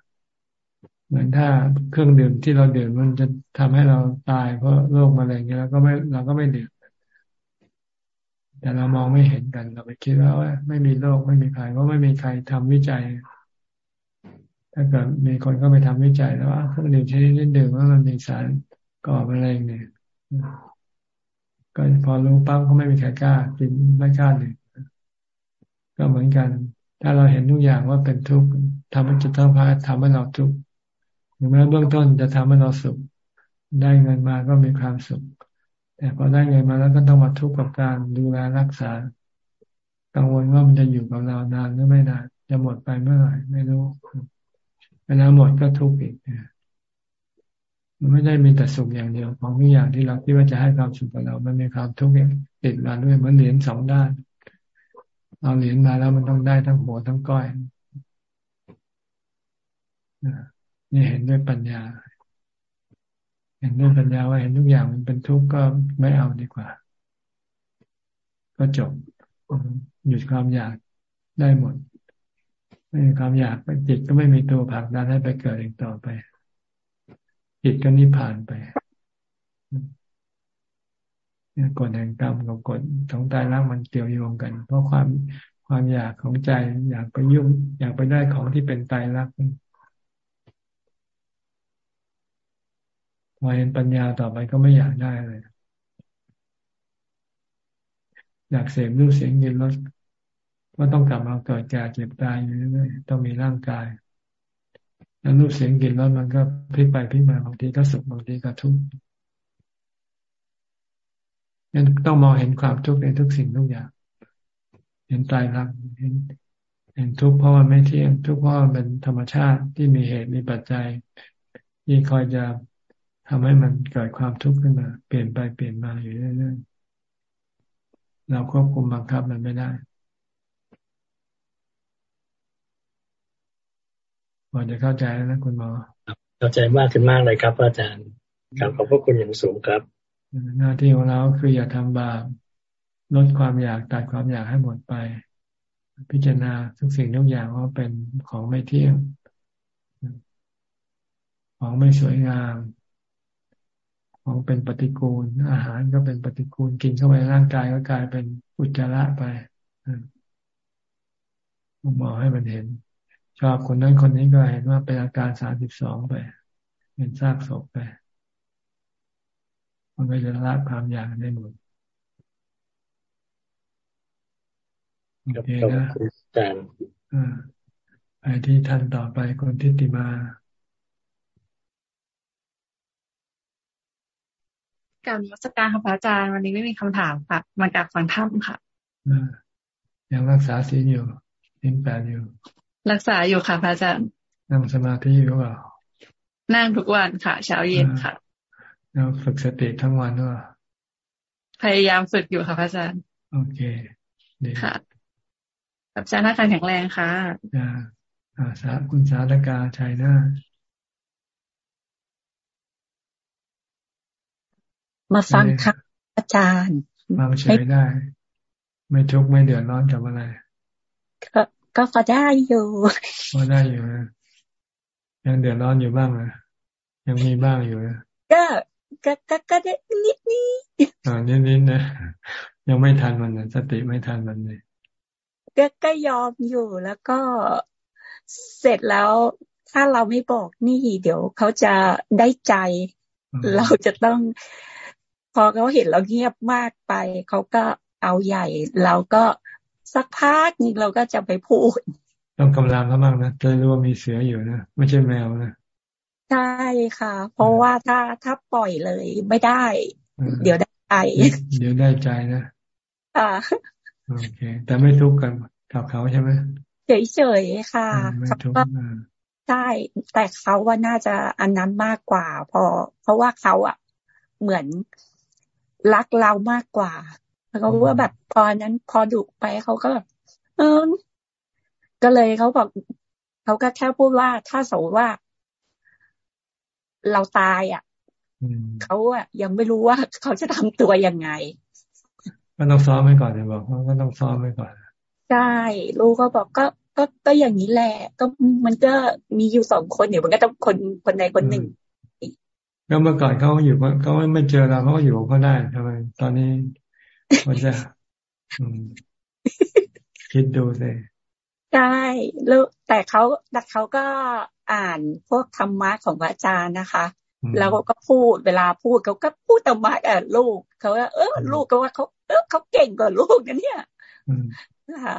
เหมือนถ้าเครื่องดื่มที่เราดื่มมันจะทำให้เราตาย เพราะโรคมะเร็งเงี้ยเราก็ไม่เราก็ไม่ดื่มแต่เรามองไม่เห็นกันเราไปคิดว่าไม่มีโรคไม่มีใครเพราะไม่มีใครทำวิจัย ถ้าเกิดมีคนก็ไปทำวิจัยแล้วว่าเครื่องดื่มชนิดนี้ดื่มว่ามันมีสารก่อมะเร็งเนี่ยก็พอรู้ปั๊บก็ไม่มีใครกล้ากินไม่กล้าดื่มก็เหมือนกัน ถ้าเราเห็นทุกอย่างว่าเป็นทุกข์ทำให้จิตต้องพาทำให้เราทุกข์ถึงแม้เบื้องต้นจะทำให้เราสุข ได้เงินมาก็มีความสุข แต่พอได้เงินมาแล้วก็ต้องมาทุกข์กับการดูแลรักษา กังวลว่ามันจะอยู่กับเรานานหรือไม่นานจะหมดไปเมื่อไหร่ไม่รู้ วลาหมดก็ทุกข์อีกมันไม่ได้มีแต่สุขอย่างเดียว ของทุกอย่างที่เราคิดว่าจะให้ความสุขกับเรา มันมีความทุกข์ติดมาด้วยเหมือนเหรียญสองด้าน เอาเหรียญมาแล้วมันต้องได้ทั้งหัวทั้งก้อยนี่เห็นด้วยปัญญา เห็นด้วยปัญญาว่าเห็นทุกอย่างมันเป็นทุกข์ก็ไม่เอาดีกว่า ก็จบหยุดความอยากได้หมด ไม่มีความอยากจิตก็ไม่มีตัวผลักดันให้ไปเกิดอีกต่อไป จิตก็นิพพานไปกฎแห่งกรรมกับกฎของตายร่างมันเกี่ยวโยงกัน เพราะความความอยากของใจอยากไปยุ่ง อยากไปได้ของที่เป็นตายรักพอเห็นปัญญาต่อไปก็ไม่อยากได้เลย อยากเสพรูปเสียงยินรส ก็ต้องกลับมาเกิดแก่เจ็บตายอยู่เรื่อยๆต้องมีร่างกายแล้วรูปเสียงกลิ่นรสมันก็พลิกไปพลิกมาบางทีก็สุขบางทีก็ทุกข์ยังต้องมองเห็นความทุกข์ในทุกสิ่งทุกอย่าง เห็นตายรักเห็นเห็นทุกข์เพราะมันไม่เที่ยงทุกข์เพราะมันเป็นธรรมชาติที่มีเหตุมีปัจจัยที่คอยจะทำให้มันเกิดความทุกข์ขึ้นมา เปลี่ยนไปเปลี่ยนมาอยู่เรื่อยๆเราควบคุมบังคับมันไม่ได้ พอจะเข้าใจแล้วนะคุณหมอเข้าใจมากขึ้นมากเลยครับอาจารย์ครับขอบพระคุณอย่างสูงครับ หน้าที่ของเราคืออย่าทำบาปลดความอยากตัดความอยากให้หมดไป พิจารณาทุกสิ่งทุกอย่างว่าเป็นของไม่เที่ยง ของไม่สวยงาม ของเป็นปฏิกูล อาหารก็เป็นปฏิกูลกินเข้าไปร่างกายก็กลายเป็นอุจจาระไปมองให้มันเห็น ชอบคนนั้นคนนี้ก็เห็นว่าเป็นอาการสามสิบสองไป เป็นซากศพไป มันก็จะละความอยากได้หมดโอเคนะอาจารย์ไปที่ท่านต่อไปคนทิติมาการรัชการค่ะพระอาจารย์วันนี้ไม่มีคำถามค่ะ มาจากฟังธรรมค่ะยังรักษาศีลอยู่ศีลแปดอยู่ รักษาอยู่ค่ะพระอาจารย์นั่งสมาธิอยู่เปล่านั่งทุกวันค่ะ เช้าเย็นค่ะแล้วฝึกสติทั้งวันด้วยพยายามฝึกอยู่ค่ะพระอาจารย์ โอเคดีค่ะกับอาจารย์ท่าแข็งแรงค่ะอ่าอาสาคุณสาธกาชัยนามาฟังค่ะอาจารย์ฟังเฉยได้ ไม่ทุกข์ไม่เดือดร้อนกับอะไร ก็ก็พอได้อยู่พอได้อยู่นะยังเดือดร้อนอยู่บ้างนะยังมีบ้างอยู่นะก็ก็ก็ก็ได้นิดนิดอ่านิดนิดนะ ยังไม่ทันมันนะสติไม่ทันมันเลยก็ก็ยอมอยู่แล้วก็เสร็จแล้วถ้าเราไม่บอกนี่เดี๋ยวเขาจะได้ใจ เราจะต้อง พอเขาเห็นเราเงียบมากไป เขาก็เอาใหญ่ เราก็ สักพักนึงเราก็จะไปพูด ต้องกำลังเขาบ้างนะจะรู้ว่ามีเสืออยู่นะไม่ใช่แมวนะใช่ค่ะ เพราะว่าถ้าถ้าปล่อยเลยไม่ได้ เดี๋ยวได้ใจเดี๋ยวได้ใจนะค่ะโอเค แต่ไม่ทุกข์กันกับเขาใช่ไหมเฉยๆค่ะไม่ทุกข์ใช่แต่เขาว่าน่าจะอันนั้นมากกว่า พอ เพราะว่าเขาอะ เหมือนรักเรามากกว่าแล้วก็ว่าแบบ ตอนนั้นพอดุไปเขาก็แบบเออก็เลยเขาบอกเขาก็แค่พูดว่าถ้าสมมติว่า เราตายอะเขาอะยังไม่รู้ว่าเขาจะทำตัวยังไงก็ต้องซ้อมไว้ก่อนเลยบอกว่าก็ต้องซ้อมไว้ก่อนใช่ลูกก็บอกก็ก็ก็อย่างนี้แหละ ก็มันก็มีอยู่สองคนเดี๋ยวมันก็ต้องคนคนใดคนหนึ่งก็เมื่อก่อนเขาอยู่เขาไม่เจอเราเขาก็อยู่เขาได้ทำไมตอนนี้มันจะ คิดดูเลยใช่แล้วแต่เขาแต่เขาก็อ่านพวกธรรมะของพระอาจารย์นะคะแล้วก็พูดเวลาพูดเขาก็พูดธรรมะกับลูกเขาว่าเออลูกก็ว่าเขาเออเขาเก่งกว่าลูกนะเนี่ยนะคะ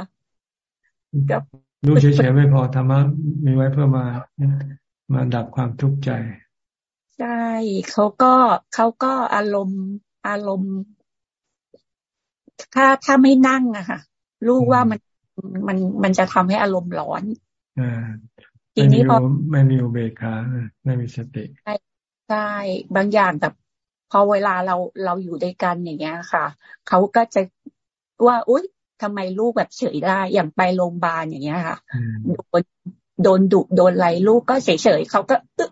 กับรู้เฉยๆไม่พอธรรมะมีไว้เพื่อมามาดับความทุกข์ใจใช่เขาก็เขาก็อารมณ์อารมณ์ ถ้าถ้าไม่นั่งอะค่ะ ลูกว่ามันมันมันจะทำให้อารมณ์ร้อนอทีนี้พอไม่มีอุเบกขาไม่มีสติใช่ใช่บางอย่างแบบพอเวลาเราเราอยู่ด้วยกันอย่างเงี้ยค่ะ เขาก็จะว่าอุ้ยทำไมลูกแบบเฉยได้ อย่างไปโรงพยาบาลอย่างเงี้ยค่ะ โดนโดนดุโดนอะไรลูกก็เฉยเฉยเขาก็ตึ๊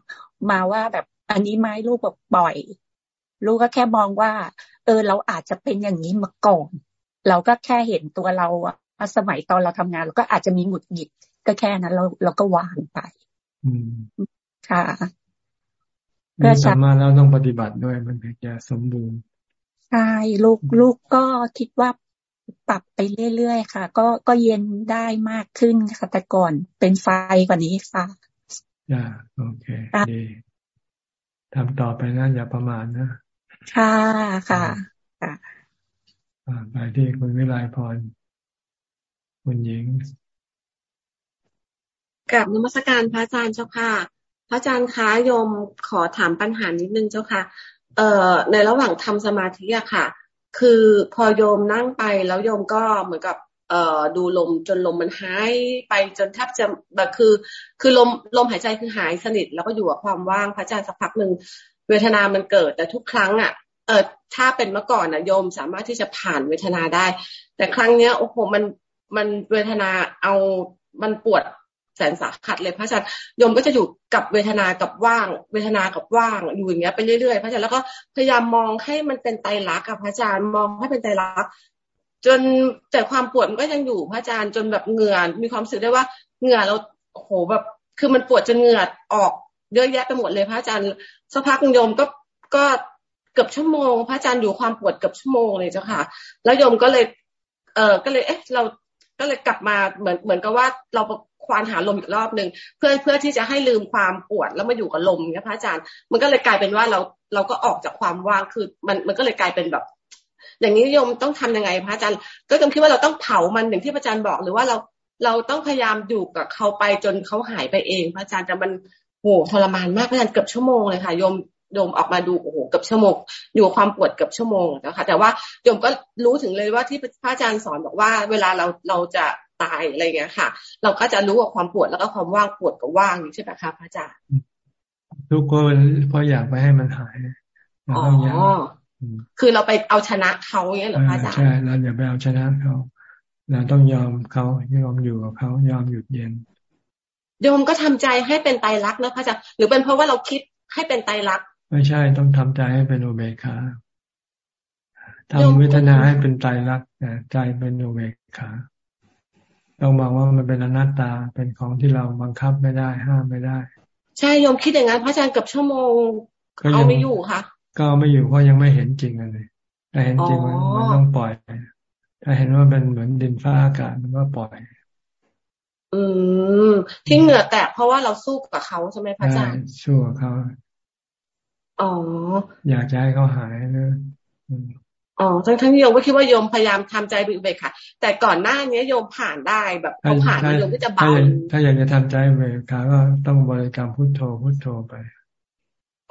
มาว่าแบบอันนี้ไหมลูกแบบปล่อย ลูกก็แค่มองว่า เออ เราอาจจะเป็นอย่างนี้มาก่อน เราก็แค่เห็นตัวเราอะสมัยตอนเราทำงานเราก็อาจจะมีหงุดหงิดก็แค่นั้นเราเราก็วางไปค่ะก็สามารถเราต้องปฏิบัติด้วยมันถึงจะสมบูรณ์ใช่ลูกลูกก็คิดว่าปรับไปเรื่อยๆค่ะ ก็ก็เย็นได้มากขึ้นค่ะแต่ก่อนเป็นไฟกว่านี้ค่ะอ่าโอเคดีทำต่อไปนะอย่าประมาทนะ ค่ะ ค่ะค่ะไปที่คุณวิไลพร คุณหญิงกับนมัสการพระอาจารย์เจ้าค่ะ พระอาจารย์คะโยมขอถามปัญหานิดนึงเจ้าค่ะ เอ่อในระหว่างทำสมาธิอะค่ะ คือพอโยมนั่งไปแล้วโยมก็เหมือนกับเอ่อดูลมจนลมมันหายไปจนแทบจะแบบคือ คือลมลมหายใจคือหายสนิท แล้วก็อยู่กับความว่างพระอาจารย์สักพักหนึ่ง เวทนามันเกิด แต่ทุกครั้งอะ เออถ้าเป็นเมื่อก่อนนะโยมสามารถที่จะผ่านเวทนาได้ แต่ครั้งเนี้ยโอ้โหมันมันเวทนาเอามันปวดแสนสาหัสเลยพระอาจารย์โยมก็จะอยู่กับเวทนากับว่าง เวทนากับว่างอยู่อย่างเงี้ยไปเรื่อยๆพระอาจารย์แล้วก็พยายามมองให้มันเป็นไตรลักษณ์กับพระอาจารย์มองให้เป็นไตรลักษณ์จนแต่ความปวดมันก็ยังอยู่พระอาจารย์จนแบบเหงื่อมีความรู้สึกได้ว่าเหงื่อเราโอ้โหแบบ คือมันปวดจนเหงื่อออกเยอะแยะไปหมดเลยพระอาจารย์ สักพักโยมก็ก็เกือบชั่วโมง พระอาจารย์อยู่ความปวดเกือบชั่วโมงเลยเจ้าค่ะ แล้วโยมก็เลย เออก็เลยเอ๊ะ เราก็เลยกลับมาเหมือนเหมือนกับว่าเราควานหาลมอีกรอบหนึ่งเพื่อเพื่อที่จะให้ลืมความปวดแล้วมาอยู่กับลมเนี่ยพระอาจารย์ มันก็เลยกลายเป็นว่าเราเราก็ออกจากความว่างคือมันมันก็เลยกลายเป็นแบบ อย่างนี้โยมต้องทำยังไงพระอาจารย์ ก็ยมคิดว่าเราต้องเผามันอย่างที่พระอาจารย์บอกหรือว่าเราเราต้องพยายามอยู่กับเขาไปจนเขาหายไปเอง พระอาจารย์แต่มัน โหทรมานมากพระอาจารย์เกือบชั่วโมงเลยค่ะโยมโยมออกมาดูโอ้โหกับชั่วโมงอยู่ความปวดกับชั่วโมงนะคะแต่ว่าโยมก็รู้ถึงเลยว่าที่พระอาจารย์สอนบอกว่า เวลาเราเราจะตายอะไรเงี้ยค่ะ เราก็จะรู้ว่าความปวดแล้วก็ความว่างปวดกับว่างใช่ไหมคะพระอาจารย์ทุกคนเพราะอยากไปให้มันหายอ๋อคือเราไปเอาชนะเขาเงี้ยหรอพระอาจารย์ใช่เราอย่าไปเอาชนะเขาเราต้องยอมเขายอมอยู่กับเขายอมหยุดเย็น โยมก็ทำใจให้เป็นไตรลักษณ์นะพระอาจารย์หรือเป็นเพราะว่าเราคิดให้เป็นไตรลักษณ์ไม่ใช่ต้องทำใจให้เป็นโอเบคาทำเวทนาให้เป็นไตรลักษณ์ใจเป็นโอเบคาต้องมองว่ามันเป็นอนัตตาเป็นของที่เราบังคับไม่ได้ห้ามไม่ได้ ใช่โยมคิดอย่างนั้นพระอาจารย์กับชั่วโมงเอาไม่อยู่ค่ะ ก็ไม่อยู่เพราะยังไม่เห็นจริงเลยแต่เห็นจริงมันต้องปล่อย ถ้าเห็นว่าเป็นเหมือนดินฟ้าอากาศมันก็ปล่อย อืมที่เหงื่อแตกเพราะว่าเราสู้กับเขาใช่ไหมพระอาจารย์สู้กับเขาอ๋อ อยากจะให้เขาหายนะอ๋อทั้งทั้งโยมก็คิดว่าโยมพยายามทำใจบิเบกค่ะแต่ก่อนหน้านี้โยมผ่านได้แบบพอผ่านโยมก็จะเบาถ้าอยากจะทำใจเบกค่ะก็ต้องบริกรรมพุทโธพุทโธไป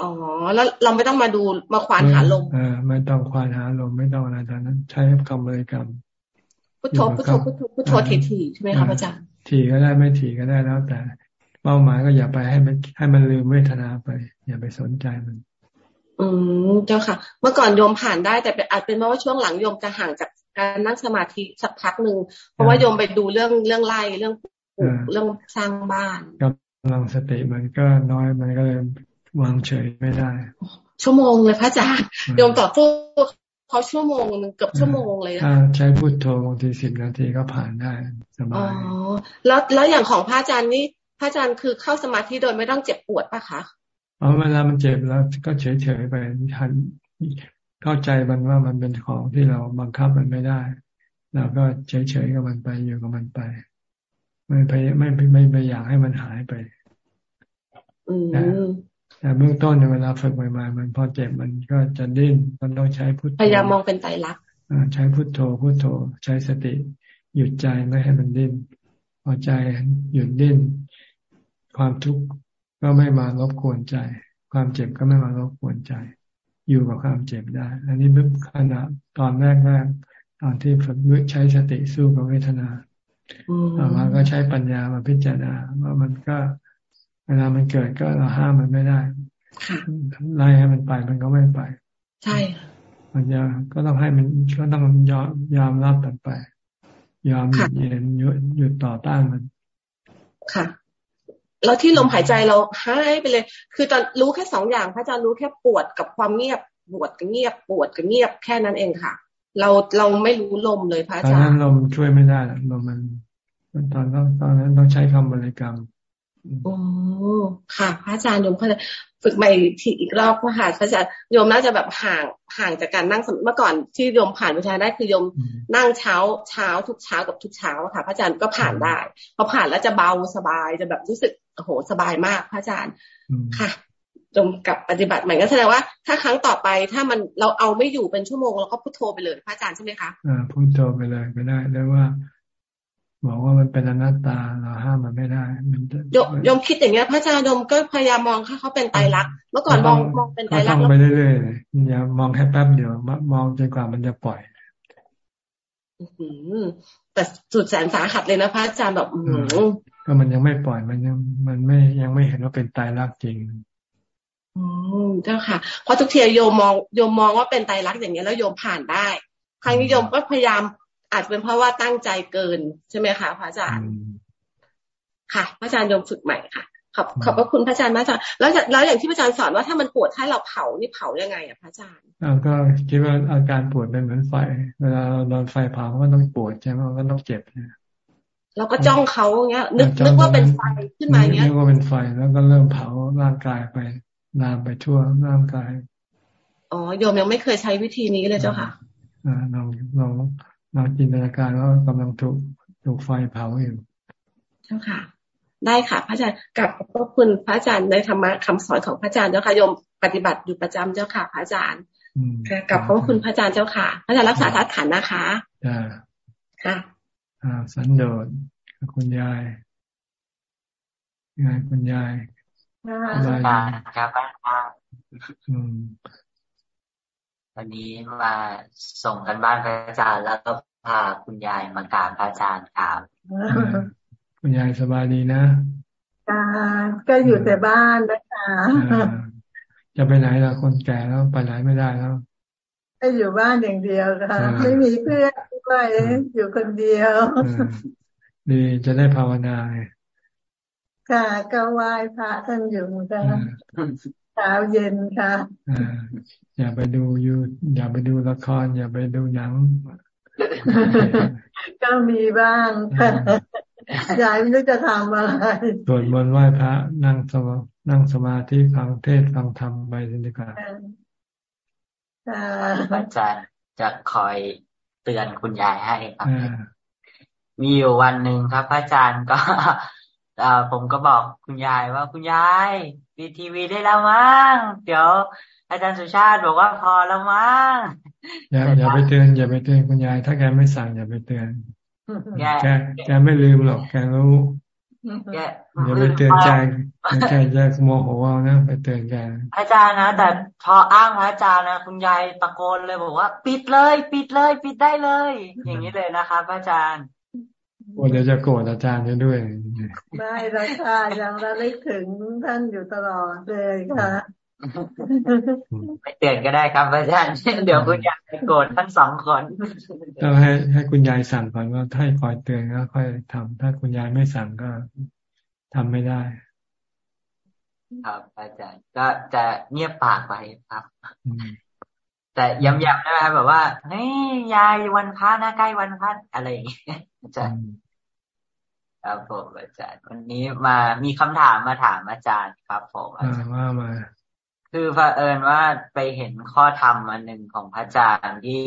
อ๋อแล้วเราไม่ต้องมาดูมาควานหาลมอ่าไม่ต้องควานหาลมไม่ต้องอะไรตอนนั้น ใช้คำบริกรรมพุทโธพุทโธพุทโธพุทโธถี่ๆใช่ไหมคะอาจารย์ ถี่ก็ได้ไม่ถี่ก็ได้แล้ว แต่เป้าหมายก็อย่าไปให้มันให้มันลืมเวทนาไป อย่าไปสนใจมัน อืมเจ้าค่ะ เมื่อก่อนโยมผ่านได้แต่อาจเป็นเพราะว่าช่วงหลังโยมจะห่างจากการนั่งสมาธิสักพักหนึ่งเพราะว่าโยมไปดูเรื่องเรื่องไล่เรื่องปลูกเรื่องสร้างบ้านกำลังสติมันก็น้อยมันก็เลยวางเฉยไม่ได้ ชั่วโมงเลยพระอาจารย์โยมต่อสู้ เขาชั่วโมงหนึ่งเกือบชั่วโมงเลยนะใช้พุทโธบางทีสิบนาทีก็ผ่านได้สบายอ๋อแล้วแล้วอย่างของพระอาจารย์นี่พระอาจารย์คือเข้าสมาธิโดยไม่ต้องเจ็บปวดปะคะอ๋อเวลามันเจ็บแล้วก็เฉยเฉยไปทันเข้าใจมันว่ามันเป็นของที่เราบังคับมันไม่ได้เราก็เฉยเฉยกับมันไปอยู่กับมันไปไม่ไปไม่ไม่ไม่อยากให้มันหายไปอืม แต่เบื้องต้นในเวลาฝึกใหม่ๆมันพอเจ็บมันก็จะดิ้นมันต้องใช้พุทโธพยายามมองเป็นไตรลักษณ์ใช้พุทโธพุทโธ ใช้สติหยุดใจไม่ให้มันดิ้นพอใจหยุดดิ้น ความทุกข์ก็ไม่มารบกวนใจ ความเจ็บก็ไม่มารบกวนใจ อยู่กับความเจ็บได้ อันนี้เป็นขณะตอนแรกๆตอนที่ฝึกใช้สติสู้กับเวทนาต่อมาก็ใช้ปัญญามาพิจารณาว่ามันก็ เวลามันเกิดก็เราห้ามมันไม่ได้ไล่ให้มันไปมันก็ไม่ไป ใช่มันจะก็ต้องให้มันก็ต้องยอมยอมรับมันไป ยอมหยุดเย็นหยุดหยุดต่อต้านมัน ค่ะแล้วที่ลมหายใจเราหายไปเลย คือตอนรู้แค่สองอย่างพระอาจารย์รู้แค่ปวดกับความเงียบปวดกับเงียบปวดกับเงียบแค่นั้นเองค่ะ เราเราไม่รู้ลมเลยพระอาจารย์ตอนนั้นลมช่วยไม่ได้ลมมันตอนตอนนั้นต้องใช้คำบริกรรม โอ้ค่ะ พระอาจารย์โยมเขาจะฝึกใหม่ทีอีกรอบก็ค่ะพระอาจารย์โยมน่าจะแบบห่างห่างจากการนั่งเมื่อก่อนที่โยมผ่านวิชาได้คือโยมนั่งเช้าเช้าทุกเช้ากับทุกเช้าค่ะ พระอาจารย์ก็ผ่านได้พอผ่านแล้วจะเบาสบายจะแบบรู้สึกโอ้โหสบายมากพระอาจารย์ค่ะจมกับปฏิบัติใหม่ก็แสดงว่าถ้าครั้งต่อไปถ้ามันเราเอาไม่อยู่เป็นชั่วโมงเราก็พุทโธไปเลยพระอาจารย์ใช่ไหมคะอ่าพุทโธไปเลยก็ได้แล้วว่า บอกว่ามันเป็นอนัตตาเราห้ามมันไม่ได้ยมคิดอย่างเงี้ย พระอาจารย์ยมก็พยายามมองให้เขาเป็นไตรลักษณ์เมื่อก่อนมองมองเป็นไตรลักษณ์ไปเรื่อยๆอย่ามองแค่แป๊บเดียวมองจนกว่ามันจะปล่อยแต่สุดแสนสาหัสเลยนะพระอาจารย์แบบก็มันยังไม่ปล่อยมันยังมันไม่ยังไม่เห็นว่าเป็นตายรักจริงอืมเจ้าค่ะ เพราะทุกทีโยมมองโยมมองว่าเป็นตายรักอย่างเงี้ยแล้วโยมผ่านได้ ครั้งนี้โยมก็พยายาม อาจเป็นเพราะว่าตั้งใจเกินใช่ไหมคะพระอาจารย์ ค่ะ พระอาจารย์ยมฝึกใหม่ค่ะ ขอบขอบพระคุณพระอาจารย์มากจ้ะแล้วแล้วอย่างที่พระอาจารย์สอนว่าถ้ามันปวดให้เราเผานี่เผายังไงอะพระอาจารย์ก็คิดว่าอาการปวดเป็นเหมือนไฟ เวลาเราโดนไฟเผาก็ต้องปวดใช่ไหมก็ต้องเจ็บเนี่ยเราก็จ้องเขาเงี้ย นึกนึกว่าเป็นไฟขึ้นมาเงี้ยนึกว่าเป็นไฟแล้วก็เริ่มเผาร่างกายไปลามไปทั่วร่างกายอ๋อโยมยังไม่เคยใช้วิธีนี้เลยเจ้าค่ะอ่าเราเรา เราจินตนาการว่ากำลังถูกถูกไฟเผาอยู่เจ้าค่ะ ได้ค่ะ พระอาจารย์กับขอบคุณพระอาจารย์ในธรรมะคำสอนของพระอาจารย์เจ้าค่ะโยมปฏิบัติอยู่ประจำเจ้าค่ะ พระอาจารย์กับขอบคุณพระอาจารย์เจ้าค่ะ พระอาจารย์รักษาทัศขันนะคะจ้าค่ะอ่าสันโดษคุณยายยายคุณยายสบายครับอืม วันนี้มาส่งกันบ้านพระอาจารย์ แล้วก็พาคุณยายมากราบพระอาจารย์ครับคุณยายสบายดีนะค่ะก็อยู่แต่บ้านนะคะจะไปไหนล่ะคนแก่แล้วไปไหนไม่ได้แล้วก็อยู่บ้านอย่างเดียวค่ะไม่มีเพื่อนด้วยอยู่คนเดียวดีจะได้ภาวนาค่ะก็ไหว้พระท่านอยู่ค่ะ เช้าเย็นค่ะอย่าไปดูยูอย่าไปดูละคร อย่าไปดูหนัง ก็มีบ้างค่ะยายไม่รู้จะทำอะไรสวดมนต์ไหว้พระนั่งสมานั่งสมาธิฟังเทศฟังธรรมไปดีกว่าอาจารย์จะคอยเตือนคุณยายให้ครับ มีอยู่วันหนึ่งครับ พระอาจารย์ก็ผมก็บอกคุณยายว่าคุณยาย ปีทีวีได้แล้วมั้งเดี๋ยว อาจารย์สุชาติบอกว่าพอแล้วมั้งอย่าอย่าไปเตือนอย่าไปเตือนคุณยาย ถ้าแกไม่สั่งอย่าไปเตือนแกแกไม่ลืมหรอกแกรู้อย่าไปเตือนแกแกจะโมโหเอานะไปเตือนแกอาจารย์นะ แต่พออ้างพระอาจารย์นะคุณยายตะโกนเลยบอกว่า ปิดเลย ปิดเลย ปิดได้เลย อย่างนี้เลยนะคะพระอาจารย์ โอ้เดี๋ยวจะโกรธอาจารย์ด้วย ไม่ละค่ะยังระลึกถึงท่านอยู่ตลอดเลยค่ะไม่เตือนก็ได้ครับอาจารย์เดี๋ยวคุณยายโกรธทั้งสองคนต้องให้ให้คุณยายสั่งก่อนว่าถ้าคอยเตือนก็ค่อยทำถ้าคุณยายไม่สั่งก็ทำไม่ได้ ครับอาจารย์ก็จะเงียบปากไปครับ แต่ย้ำๆนะครับแบบว่าเฮ้ยยายวันพระนะใกล้วันพระอะไรอย่างเงี้ยอาจารย์ครับผมอาจารย์วันนี้มามีคำถามมาถามอาจารย์ครับผมอาจารย์ว่ามา คือเผอิญว่าไปเห็นข้อธรรมอันหนึ่งของพระอาจารย์ที่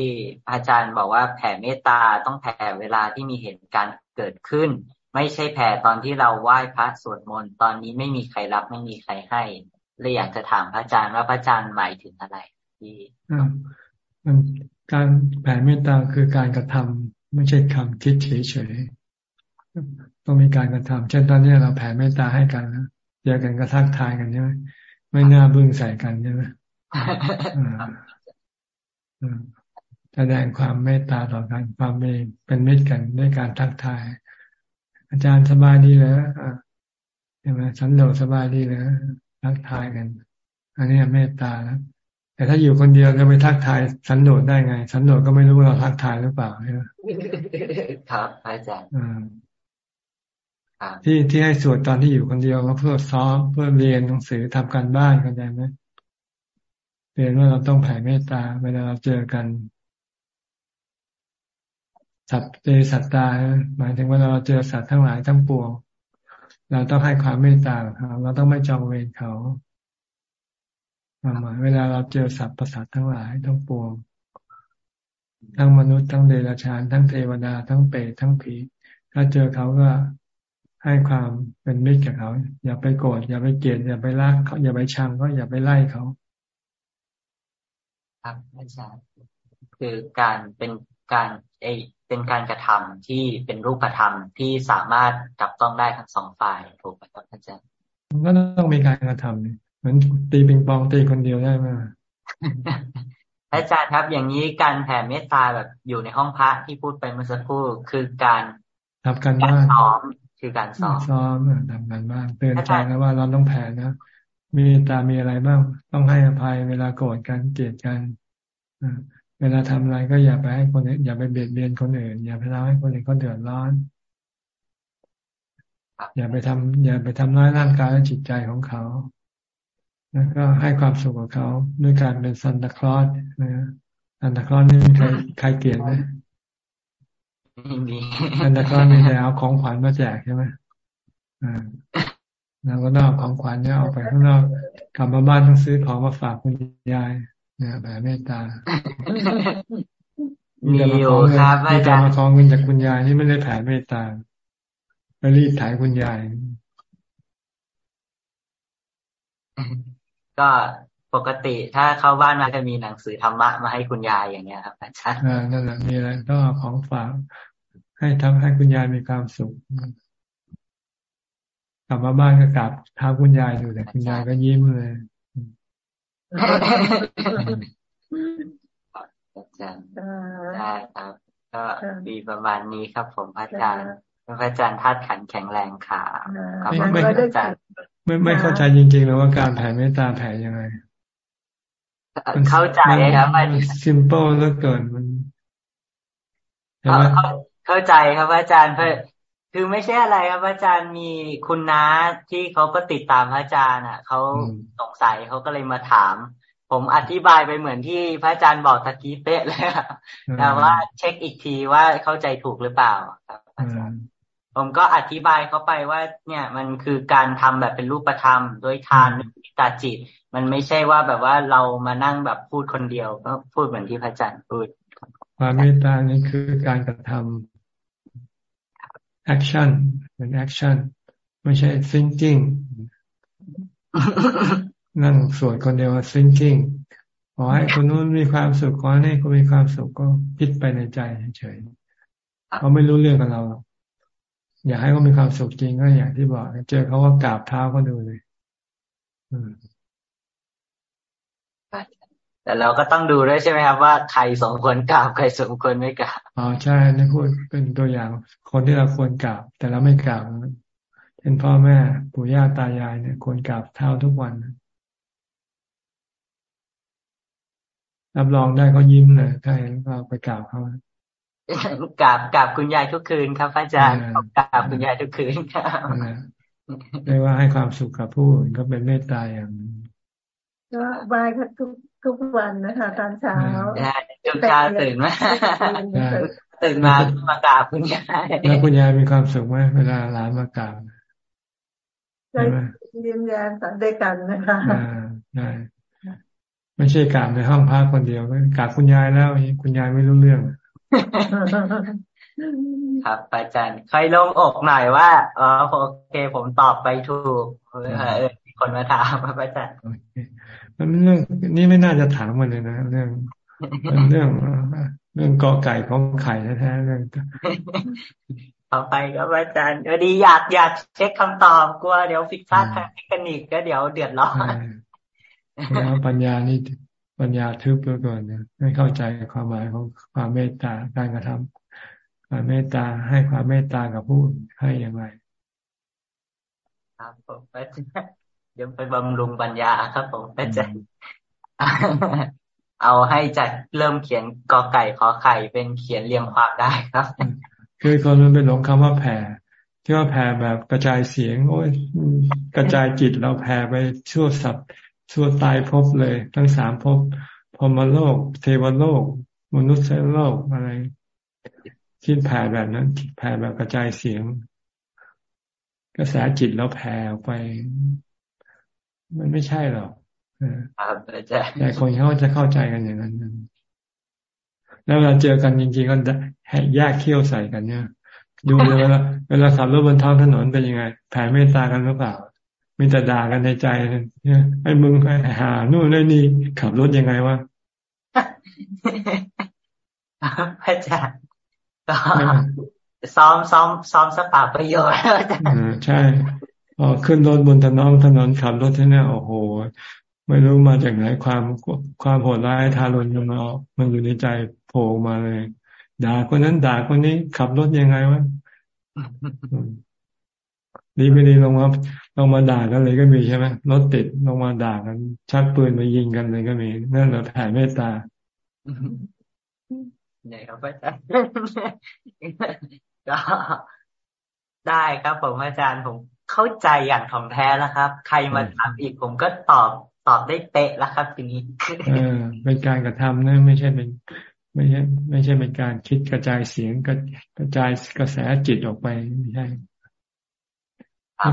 พระอาจารย์บอกว่าแผ่เมตตาต้องแผ่เวลาที่มีเหตุการณ์เกิดขึ้น ไม่ใช่แผ่ตอนที่เราไหว้พระสวดมนต์ตอนนี้ไม่มีใครรับไม่มีใครให้เลยอยากจะถามพระอาจารย์ว่าพระอาจารย์หมายถึงอะไร ที่มันการแผ่เมตตาคือการกระทำไม่ใช่คำคิดเฉยๆต้องมีการกระทำเช่นตอนนี้เราแผ่เมตตาให้กันนะเจอกันกระทักทายกันใช่ไหมไม่น่าบึ้งใส่กันใช่ไหมแสดงความเมตตาต่อกันความเป็นมิตรกันด้วยการทักทาย อาจารย์สบายดีแล้วใช่ไหมสันโดษสบายดีแล้วทักทายกัน อันนี้เมตตาแล้ว แต่ถ้าอยู่คนเดียวจะไปทักทายสันโดษได้ไง สันโดษก็ไม่รู้เราทักทายหรือเปล่าใช่ไหมครับอาจารย์ที่ที่ให้สวดตอนที่อยู่คนเดียวก็เพื่อซ้อมเพื่อเรียนหนังสือทำการบ้านเข้าใจไหมเรียนว่าเราต้องแผ่เมตตาเวลาเราเจอกันสัตว์เจสัตตาหมายถึงว่าเราเจอสัตว์ทั้งหลายทั้งปวง เราต้องให้ความเมตตาเขาเราต้องไม่จองเวรเขา หมายเวลาเราเจอสัตว์ประสาททั้งหลายทั้งปวง ทั้งมนุษย์ทั้งเดรัจฉาน ทั้งเทวดา ทั้งเปรตทั้งผี ถ้าเจอเขาก็ให้ความเป็นมิตรกับเขา อย่าไปโกรธอย่าไปเกลียดอย่าไปรักเขาอย่าไปชังเขาอย่าไปไล่เขาครับอาจารย์คือการเป็นการเอเป็นการกระทำที่เป็นรูปธรรมที่สามารถจับต้องได้ทั้งสองฝ่ายถูกไหมครับอาจารย์ก็ต้องมีการกระทำ เหมือนตีปิงปองตีคนเดียวได้ไหมอาจารย์ครับ อย่างนี้การแผ่เมตตาแบบอยู่ในห้องพระที่พูดไปเมื่อสักครู่คือการทำการบ้านซ้อมคือการซ้อมซ้อมทำกันบ้างเตือนใจนะว่าเราต้องแผ่นะมีตามีอะไรบ้าง ต้องให้อภัยเวลาโกรธกันเกลียดกันเวลาทำอะไรก็อย่าไปให้คนอื่นอย่าไปเบียดเบียนคนอื่น อย่าไปทำให้คนอื่นเขาเดือดร้อน อย่าไปทำอย่าไปทำร้ายร่างกายและจิตใจของเขา แล้วก็ให้ความสุขกับเขาด้วยการเป็นซันตาคลอสนะซันตาคลอสนี่ใครใครเกลียดไหมมีแต่ก็มีแต่เอาของขวัญมาแจกใช่ไหมอ่าเราก็ต้องเอาของขวัญเนี่ยออกไปข้างนอกกลับมาบ้านต้องซื้อของมาฝากคุณยายเนี่ยแบบเมตตามีอยู่ครับมีการมาขอเงินจากคุณยายนี่ไม่ได้แผ่เมตตาไปรีดถ่ายคุณยาย ก็ปกติถ้าเข้าบ้านมาจะมีหนังสือธรรมะมาให้คุณยายอย่างเงี้ยครับอาจารย์อ่านั่นแหละมีอะไรก็ของฝากให้ทำให้คุณยายมีความสุขกลับมาบ้านก็กลับท้าคุณยายดูแต่คุณยายก็ยิ้มเลยอาจารย์ได้ครับ ก็มีประมาณนี้ครับ ผมอาจารย์พระอาจารย์ธาตุขันแข็งแรงขาครับไม่อาจารย์ ไม่ไม่เข้าใจจริงๆเลยว่าการแผ่เมตตาแผ่ยังไงเข้าใจครับมันซิมเปิลแล้วเกินมันเข้าใจครับอาจารย์เพื่อคือไม่ใช่อะไรครับอาจารย์มีคุณน้าที่เขาก็ติดตามพระอาจารย์อะเขาสงสัยเขาก็เลยมาถาม ผมอธิบายไปเหมือนที่พระอาจารย์บอกตะกี้เป๊ะเลยแต่ว่าเช็คอีกทีว่าเข้าใจถูกหรือเปล่าครับอาจารย์ ผมก็อธิบายเขาไปว่า เนี่ยมันคือการทำแบบเป็นรูปธรรมโดยทานตาจิต มันไม่ใช่ว่าแบบว่าเรามานั่งแบบพูดคนเดียว ก็พูดเหมือนที่พระอาจารย์พูดพความเมตตานี่คือการกระทำ action เป็น action ไม่ใช่ thinking นั่งสวดคนเดียว thinking ขอให้คนนู้นมีความสุขขอให้คนมีความสุขก็คิดไปในใจเฉยๆเขาไม่รู้เรื่องกับเราอ ยากให้เขามีความสุขจริงก็อย่างที่บอกเจอเขาว่ากราบเท้าก็ดูเลยแต่เราก็ต้องดูด้วยใช่ไหมครับว่าใครสมควรกราบใครสมควรไม่กราบอ๋อใช่นี่พูดเป็นตัวอย่างคนที่เราควรกราบ แต่เราไม่กราบเช่นพ่อแม่ปู่ย่าตายายเนี่ยควรกราบเท้าทุกวันรับรองได้เขายิ้มเลยถ้าเห็นเราไปกราบเขา กราบกราบคุณยายทุกคืนครับอาจารย์กราบคุณยายทุกคืนครับเรียกว่าให้ความสุขกับผู้อื่นก็เป็นเมตตาอย่างนึงก็บายทุกทุกวันนะคะตอนเช้าทุกเช้าตื่นมาตื่นมามากราบคุณยายแล้วคุณยายมีความสุขไหมเวลาหลานมากราบใช่ไหมยิ้มแย้มด้วยกันนะคะใช่ไม่ใช่กราบในห้องพักคนเดียวกราบคุณยายแล้วคุณยายไม่รู้เรื่อง ครับอาจารย์ใครลงอกหน่อยว่าอ๋อโอเค ผมตอบไปถูกเออคนมาถามอาจารย์มันเรื่องนี่ไม่น่าจะถามมันเลยนะเรื่องเรื่องเรื่องกอไก่ของไข่แท้ๆเรื่องต่อไปก็อาจารย์พอดีอยากอยากเช็คคำตอบกลัวเดี๋ยวผิดพลาดทางเทคนิคก็เดี๋ยวเดือดร้อนแล้วปัญญานี่ ปัญญาทึบเพื่อก่อนเนี่ยไม่เข้าใจความหมายของความเมตตาการกระทำความเมตตาให้ความเมตตากับผู้ให้อย่างไรครับผมเดี๋ยวไปบำรุงปัญญาครับผมอาจารย์เอาให้จัดเริ่มเขียนกอไก่ขอไข่เป็นเขียนเรียงความได้ครับ คือคนมันเป็นหลงคำว่าแผ่ที่ว่าแผ่แบบกระจายเสียง โอ้ยกระจายจิตเราแผ่ไปชั่วสับ ชั่วตายภพเลย ทั้งสามภพพรมโลก เทวโลก มนุษย์โลกอะไร คิดแผ่แบบนั้นแผ่แบบกระจายเสียง กระแสจิตแล้วแผ่ออกไป มันไม่ใช่หรอกแต่คนเขาจะเข้าใจกันอย่างนั้นแล้วเราเจอกันจริงๆก็แยกเขี้ยวใส่กันเนี่ยดูเวลาเวลาขับรถบนท้องถนนเป็นยังไงแผ่เมตตากันหรือเปล่า มีแต่ด่ากันในใจเนี่ยไอ้มึงไอ้หา นู่นไอ้นี่ ขับรถยังไงวะพระอาจารย์ก็ซ้อมซ้อมซ้อมสปาประโยชน์ใช่พอขึ้นรถบนถนนถนนขับรถที่นี่โอ้โห ไม่รู้มาจากไหนความความโหดร้ายทารุณมันออกมันอยู่ในใจโผล่มาเลย ด่าคนนั้นด่าคนนี้ขับรถยังไงวะดีไม่ดีลงมา ลงมาด่ากันเลยก็มีใช่ไหมรถติดลงมาด่ากัน ชักปืนมายิงกันเลยก็มีนั่นแหละแผ่เมตตาเนี่ยครับอาจารย์ก็ได้ครับผมอาจารย์ผมเข้าใจอย่างถ่องแท้แล้วครับ ใครมาถามอีกผมก็ตอบตอบได้เป๊ะแล้วครับทีนี้เออเป็นการกระทำนะไม่ใช่เป็น ไม่ใช่ ไม่ใช่เป็นการคิดกระจายเสียงกระจายกระแสจิตออกไปไม่ใช่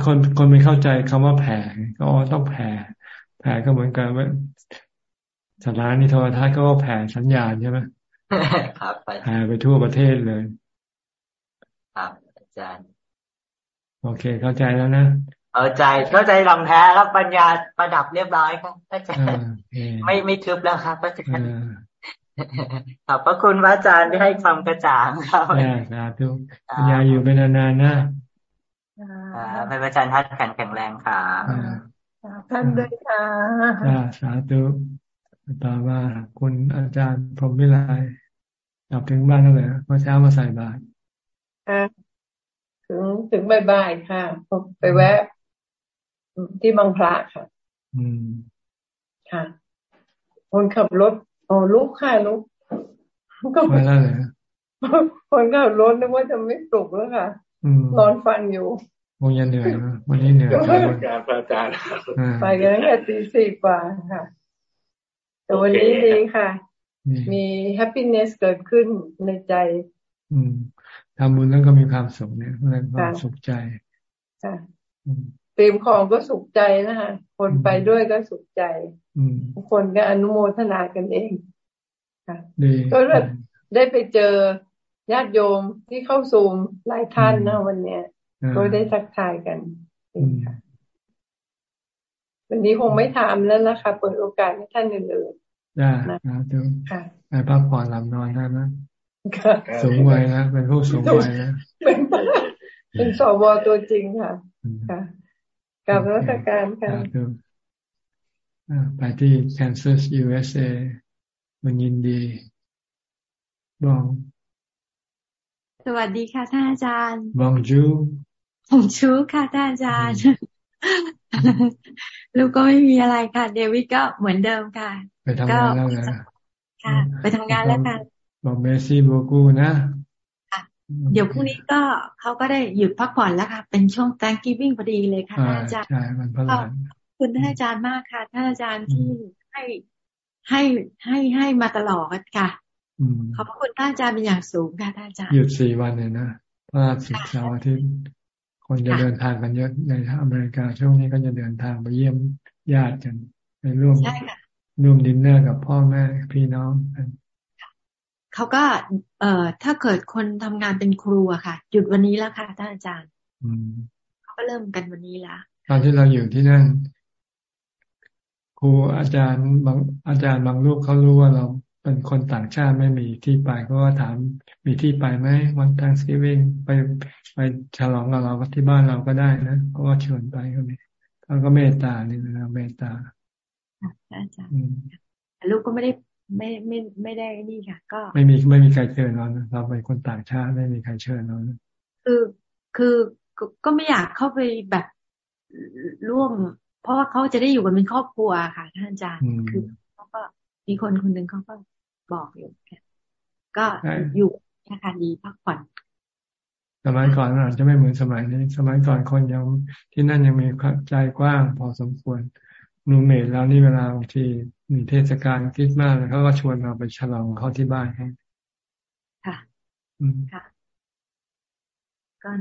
คนคนไม่เข้าใจคำว่าแผ่ก็ต้องแผ่ แผ่ก็เหมือนกันว่าสถานีโทรทัศน์ก็แผ่สัญญาณใช่ไหมครับแผ่ไปทั่วประเทศเลย ครับอาจารย์ โอเค เข้าใจแล้วนะเข้าใจเข้าใจลำแท้ครับปัญญาประดับเรียบร้อยครับอาจารย์ไม่ไม่ทึบแล้วครับอาจารย์ขอบพระคุณพระอาจารย์ที่ให้ความกระจ่างครับครับทุกปัญญาอยู่เป็นนานๆนะ ครับให้พระอาจารย์ท่านแข็งแข็งแรงค่ะท่านด้วยค่ะสาธุต่อมาคุณอาจารย์พรหมวิไลกลับถึงบ้านแล้วเหรอเมื่อเช้ามาใส่บาตรถึงถึงบ่ายๆค่ะผมไปแวะ ที่บางพระค่ะ อืมค่ะ คนขับรถอ๋อลุกค่ะลุกก็มาแล้วเหรอคนขับรถนึกว่าจะไม่ปลุกแล้วค่ะนอนฟังอยู่ วันยันเหนื่อยวันนี้เหนื่อยการประจานไปกันตั้งแต่ตีสี่กว่าค่ะ แต่วันนี้ดีค่ะ มีแฮปปี้เนสเกิดขึ้นในใจ อืมทำบุญแล้วก็มีความสุขเนี่ยมันความสุขใจค่ะเตรียมของก็สุขใจนะคะคนไปด้วยก็สุขใจทุกคนก็อนุโมทนากันเองค่ะก็แบบได้ไปเจอญาติโยมที่เข้าซูมหลายท่านนะวันเนี้ย ก็ได้ทักทายกันค่ะวันนี้คงไม่ถามแล้วนะคะเปิดโอกาสให้ท่านอื่นๆได้นะดูไปพักผ่อนหลับนอนได้ไหมสูงวัยนะเป็นผู้สูงวัยนะเป็นสวตัวจริงค่ะ ค่ะกับรัชการค่ะไปที่ Kansas USA มันยินดีบอง สวัสดีค่ะท่านอาจารย์บองจู ผมชูค่ะท่านอาจารย์ ลูกก็ไม่มีอะไรค่ะ เดวิดก็เหมือนเดิมค่ะ ไปทำงานแล้วนะค่ะ ไปทำงานแล้วค่ะบอกเมซี่โบกูนะเดี๋ยวพรุ่งนี้ก็เขาก็ได้หยุดพักผ่อนแล้วค่ะ เป็นช่วง Thanksgiving พอดีเลยค่ะท่านอาจารย์ใช่มันพลังคุณท่านอาจารย์มากค่ะท่านอาจารย์ที่ให้ให้ให้ให้มาตลอดค่ะขอบคุณท่านอาจารย์เป็นอย่างสูงค่ะท่านอาจารย์หยุดสี่วันเลยนะพระสิกเสาร์อาทิตย์ คนจะเดินทางกันเยอะในอเมริกาช่วงนี้ก็จะเดินทางไปเยี่ยมญาติกันไปร่วมร่วมดินเนอร์กับพ่อแม่พี่น้องกันเขาก็ เอ่อถ้าเกิดคนทำงานเป็นครูอะค่ะ หยุดวันนี้แล้วค่ะท่านอาจารย์เขาก็เริ่มกันวันนี้ละตอนที่เราอยู่ที่นั่นครูอาจารย์บางอาจารย์บางรูปเขารู้ว่าเราเป็ นคนต่างชาติไม่มีที่ไปเขาก็ถามมีที่ไปไหมวันทางซีวิงไปไปฉลองกับเราที่บ้านเราก็ได้นะเขาก็ชวนไปก็มีเขาก็เมตตานี่นะเมตตาอาจารย์ลูกก็ไม่ได้ไม่ไม่ไม่ได้นี่ค่ะ ก็ ไม่มีไม่มีใครเชิญเราเราเป็นคนต่างชาติไม่มีใครเชิญเราคือคือก็ไม่อยากเข้าไปแบบร่วม เพราะว่าเขาจะได้อยู่กันเป็นครอบครัวค่ะท่านอาจารย์คือเขาก็มีคนคนหนึ่งเขาก็ บอกอยู่ก็อยู่นะคะดีพักผ่อนสมัยก่อนอาจจะไม่เหมือนสมัยนี้ สมัยก่อนคนยังที่นั่นยังมีใจกว้างพอสมควรนูเมดแล้วนี่เวลาบางทีมีเทศกาลคริสต์มาสเขาก็ชวนเราไปฉลองเขาที่บ้านให้ค่ะค่ะก็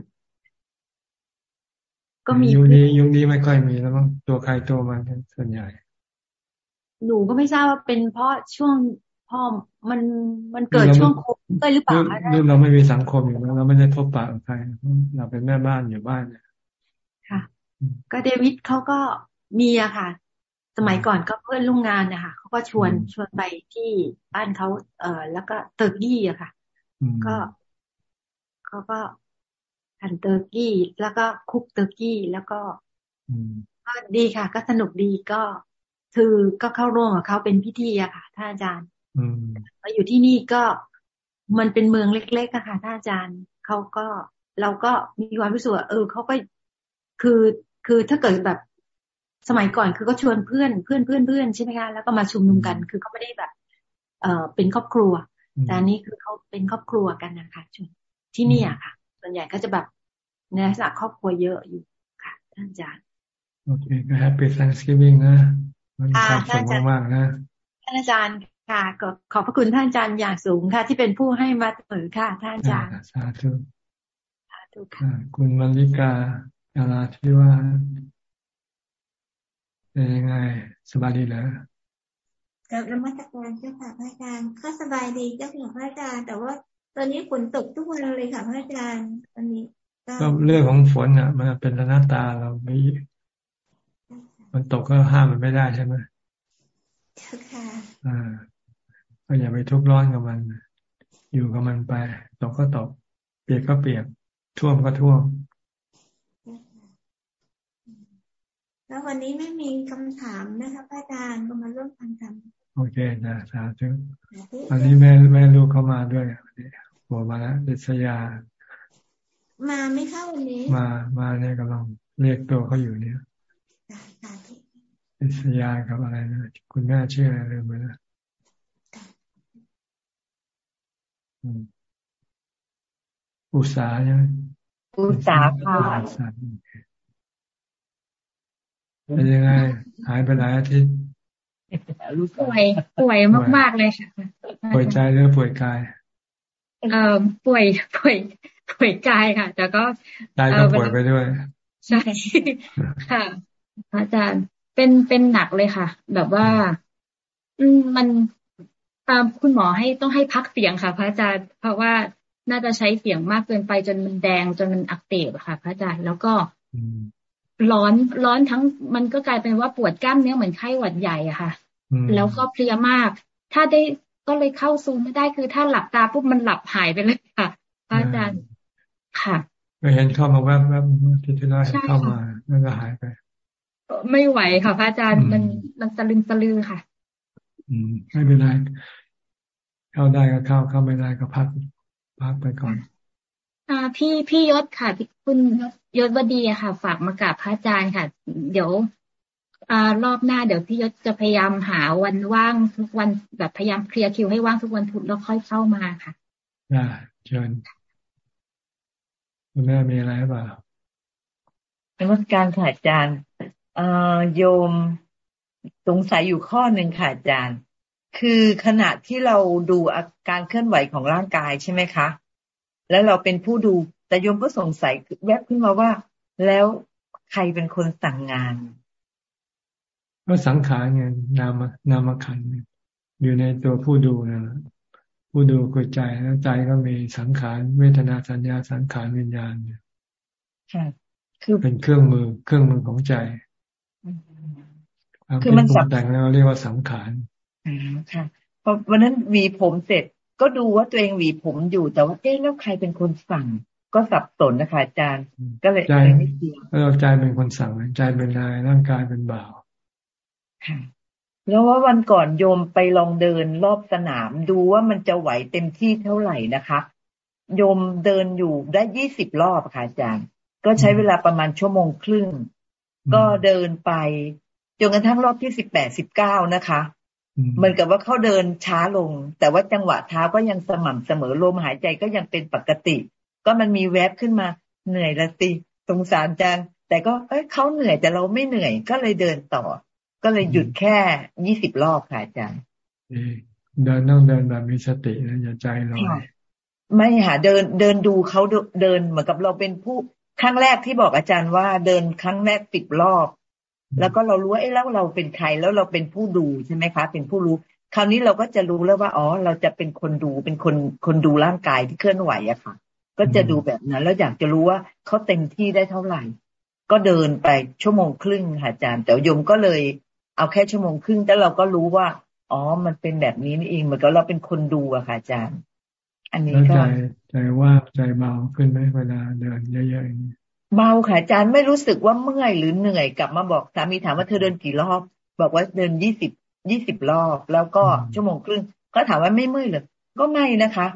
ก็มียุคนี้ยุคนี้ไม่ค่อยมีแล้วมั้งตัวใครตัวมันส่วนใหญ่ หนูก็ไม่ทราบว่าเป็นเพราะช่วง พ่อมันมันเกิดช่วงโควิดหรือเปล่าคะเราไม่มีสังคมอยู่แล้วเราไม่ได้พบปะกับใครเราเป็นแม่บ้านอยู่บ้านเนี่ยค่ะ ก็เดวิดเขาก็มีอะค่ะ สมัยก่อนก็เพื่อนร่วมงานนะคะเขาก็ชวนชวนไปที่บ้านเขาเอ่อแล้วก็เตอร์กี้อะค่ะ ก็เขาก็หั่น turkey แล้วก็ cook turkey แล้วก็ก็ดีค่ะ ก็สนุกดีก็คือก็เข้าร่วมกับเขาเป็นพิธีอะค่ะท่านอาจารย์ มาอยู่ที่นี่ก็มันเป็นเมืองเล็กๆอะค่ะท่านอาจารย์เขาก็เราก็มีความรู้สึกว่าเออเขาก็คือคือถ้าเกิดแบบสมัยก่อนคือก็ชวนเพื่อนเพื่อนเพื่อนเพื่อนใช่ไหมคะแล้วก็มาชุมนุมกัน คือเขาไม่ได้แบบ เอ่อเป็นครอบครัว แต่อันนี้คือเขาเป็นครอบครัวกันนะคะชวนที่นี่อะค่ะ ส่วนใหญ่ก็จะแบบในลักษณะครอบครัวเยอะอยู่ค่ะท่านอาจารย์โอเคก็ Happy Thanksgiving นะมีความสุขมากๆนะท่านอาจารย์ ค่ะก็ขอบพระคุณท่านอาจารย์อย่างสูงค่ะ ที่เป็นผู้ให้มาเสมอค่ะ ท่านอาจารย์สาธุสาธุค่ะคุณมลิกาอาราที่ว่าเป็นยังไงสบายดีเหรอกับนมัสการเจ้าค่ะพระอาจารย์ก็สบายดีเจ้าค่ะพระอาจารย์ แต่ว่าตอนนี้ฝนตกทุกวันเลยค่ะพระอาจารย์ตอนนี้ก็เรื่องของฝนอะ มันเป็นหน้าตาเราไม่ มันตกก็ห้ามมันไม่ได้ใช่ไหมเจ้าค่ะอ่า ก็อย่าไปทุกข์ร้อนกับมัน อยู่กับมันไปตกก็ตก เปียกก็เปียก ท่วมก็ท่วม แล้ววันนี้ไม่มีคำถามนะคะอาจารย์ก็มาร่วมฟังธรรมโอเคนะสาธุวันนี้แม่แม่ลูกเข้ามาด้วยวันนี้หัวมาแล้วเดชยา มาไม่เข้าวันนี้ มามาเนี่ยกำลังเรียกตัวเขาอยู่เนี่ยเดชยากับอะไรนะคุณแม่ชื่ออะไรเลยไหมนะ อุตสาใช่ไหมอุตสาค่ะเป็นยังไง หายไปหลายอาทิตย์ป่วยป่วยมากๆเลยค่ะป่วยใจหรือป่วยกาย เอ่อป่วยป่วยป่วยกายค่ะ แต่ก็ใจก็ป่วยไปด้วยใช่ค่ะ อาจารย์เป็นเป็นหนักเลยค่ะ แบบว่า อืมมันตาม คุณหมอให้ต้องให้พักเสียงค่ะ พระอาจารย์ เพราะว่าน่าจะใช้เสียงมากเกินไปจนมันแดงจนมันอักเสบค่ะ พระอาจารย์แล้วก็ร้อนร้อนทั้งมันก็กลายเป็นว่าปวดกล้ามเนื้อเหมือนไข้หวัดใหญ่อะค่ะ แล้วก็เพลียมาก ถ้าได้ก็เลยเข้าซูมไม่ได้คือถ้าหลับตาปุ๊บมันหลับหายไปเลยค่ะพระอาจารย์ค่ะไม่เห็นเข้ามาแวบแวบที่ที่ได้เข้ามาแล้วก็หายไป ไม่ไหวค่ะพระอาจารย์มันมันสลึมสลือค่ะ อืมไม่เป็นไร เข้าได้ก็เข้าเข้าไม่ได้ก็พักพักไปก่อนอ่าพี่พี่ยศค่ะคุณยศวดีค่ะ ฝากมากับพระอาจารย์ค่ะ เดี๋ยวอ่ารอบหน้าเดี๋ยวพี่ยศจะพยายามหาวันว่างทุกวันแบบพยายามเคลียร์คิวให้ว่างทุกวันพุธแล้วค่อยเข้ามาค่ะได้เชิญคุณแม่มีอะไรหรือเปล่านมัสการค่ะอาจารย์โยมสงสัยอยู่ข้อหนึ่งค่ะอาจารย์ คือขณะที่เราดูอาการเคลื่อนไหวของร่างกายใช่ไหมคะ แล้วเราเป็นผู้ดูแต่โยมก็สงสัยแวบขึ้นมาว่า แล้วใครเป็นคนสั่งงาน ก็สังขารไงนามนามขันอยู่ในตัวผู้ดูนะผู้ดูคือใจแล้วใจก็มีสังขารเวทนาสัญญาสังขารวิญญาณเนี่ยคือเป็นเครื่องมือเครื่องมือของใจคือมันสับแต่งแล้วเรียกว่าสังขาร อ่าค่ะพอวันนั้นหวีผมเสร็จก็ดูว่าตัวเองหวีผมอยู่แต่ว่าเอ๊ะแล้วใครเป็นคนสั่ง ก็สับสนนะคะอาจารย์ ก็เลยใจเราใจเป็นคนสั่งใจเป็นนายร่างกายเป็นบ่าวค่ะแล้วว่าวันก่อนโยมไปลองเดินรอบสนามดูว่ามันจะไหวเต็มที่เท่าไหร่นะคะ โยมเดินอยู่ได้ยี่สิบรอบค่ะอาจารย์ ก็ใช้เวลาประมาณชั่วโมงครึ่ง ก็เดินไปจนกระทั่งรอบที่สิบแปดสิบเก้านะคะ เหมือนกับว่าเขาเดินช้าลง แต่ว่าจังหวะเท้าก็ยังสม่ำเสมอลมหายใจก็ยังเป็นปกติ ก็มันมีแวบขึ้นมาเหนื่อยละติสงสารจังแต่ก็เอ้ยเขาเหนื่อยแต่เราไม่เหนื่อยก็เลยเดินต่อ ก็เลยหยุดแค่ยี่สิบรอบค่ะอาจารย์เดินต้องเดินแบบมีสตินะอย่าใจลอยไม่ค่ะเดินเดินดูเขาเดินเหมือนกับเราเป็นผู้ครั้งแรกที่บอกอาจารย์ว่าเดินครั้งแรกสิบรอบ แล้วก็เรารู้ว่าเอ้แล้วเราเป็นใครแล้วเราเป็นผู้ดูใช่ไหมคะ เป็นผู้รู้ คราวนี้เราก็จะรู้แล้วว่าอ๋อ เราจะเป็นคนดูเป็นคนคนดูร่างกายที่เคลื่อนไหวอะค่ะ ก็จะดูแบบนั้น แล้วอยากจะรู้ว่าเขาเต็มที่ได้เท่าไหร่ ก็เดินไปชั่วโมงครึ่งค่ะอาจารย์แต่ยมก็เลย เอาแค่ชั่วโมงครึ่งแต่เราก็รู้ว่า อ๋อ มันเป็นแบบนี้นี่เองเหมือนกับเราเป็นคนดูอะค่ะอาจารย์ อันนี้ก็ใจใจว่าใจเบาขึ้นไหมเวลาเดินเยอะๆอย่างนี้ เบาค่ะอาจารย์ไม่รู้สึกว่าเมื่อยหรือเหนื่อยกลับมาบอกสามีถามว่าเธอเดินกี่รอบ บอกว่าเดินยี่สิบยี่สิบรอบ แล้วก็ชั่วโมงครึ่งก็ถามว่าไม่เมื่อยหรือก็ไม่นะคะ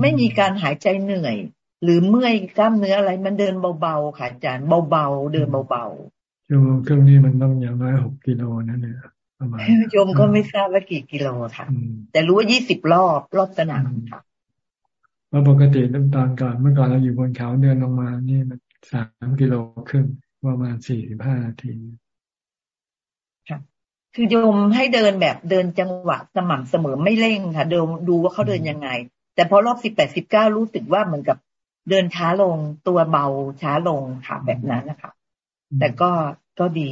ไม่มีการหายใจเหนื่อย หรือเมื่อยกล้ามเนื้ออะไรมันเดินเบาๆค่ะอาจารย์เบาๆเดินเบาๆชั่วโมงครึ่งนี้มันต้องอย่างน้อยหกกิโลนั่นเนี่ยประมาณโยมก็ไม่ทราบว่ากี่กิโลค่ะ แต่รู้ว่ายี่สิบรอบรอบสนามค่ะว่าปกติตอนก่อนเมื่อก่อนเราอยู่บนเขาเดินลงมานี่มัน สามกิโลครึ่งประมาณสี่สิบห้านาทีค่ะคือโยมให้เดินแบบเดินจังหวะสม่ำเสมอไม่เร่งค่ะเดินดูว่าเขาเดินยังไง แต่พอรอบสิบแปดสิบเก้ารู้สึกว่าเหมือนกับเดินช้าลงตัวเบาช้าลงค่ะแบบนั้นนะคะ แต่ก็ก็ดี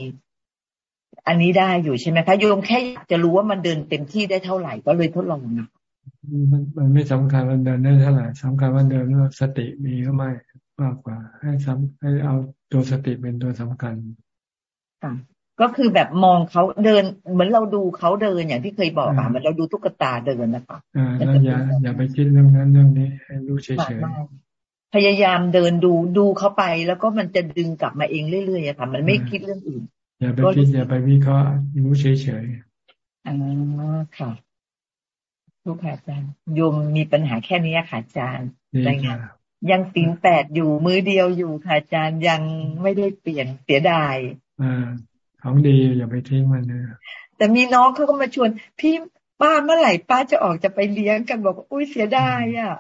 อันนี้ได้อยู่ใช่ไหมคะโยมแค่อยากจะรู้ว่ามันเดินเต็มที่ได้เท่าไหร่ก็เลยทดลองนะมันมันไม่สำคัญมันเดินได้เท่าไหร่สำคัญว่าเดินแล้วสติมีก็ไม่ มากกว่า ให้ซ้ำให้เอาตัวสติเป็นตัวสำคัญค่ะก็คือแบบมองเขาเดิน เหมือนเราดูเขาเดินอย่างที่เคยบอกอะเหมือนเราดูตุ๊กตาเดินนะคะอ่าแล้วอย่าอย่าไปคิดเรื่องนั้นเรื่องนี้ให้รู้เฉยๆพยายามเดินดูดูเข้าไป แล้วก็มันจะดึงกลับมาเองเรื่อยๆค่ะมันไม่คิดเรื่องอื่น อย่าไปคิดอย่าไปวิเคราะห์รู้เฉยๆอ๋อค่ะทุกค่ะอาจารย์โยมมีปัญหาแค่นี้ค่ะอาจารย์อะไรเงี้ ยยังสิงแปดอยู่มือเดียวอยู่ค่ะอาจารย์ยังไม่ได้เปลี่ยนเสียดายอ่าของดีอย่าไปทิ้งมันนะแต่มีน้องเขาก็มาชวน พี่ป้าเมื่อไหร่ป้าจะออกจะไปเลี้ยงกันบอกอุ้ยเสียดายอะ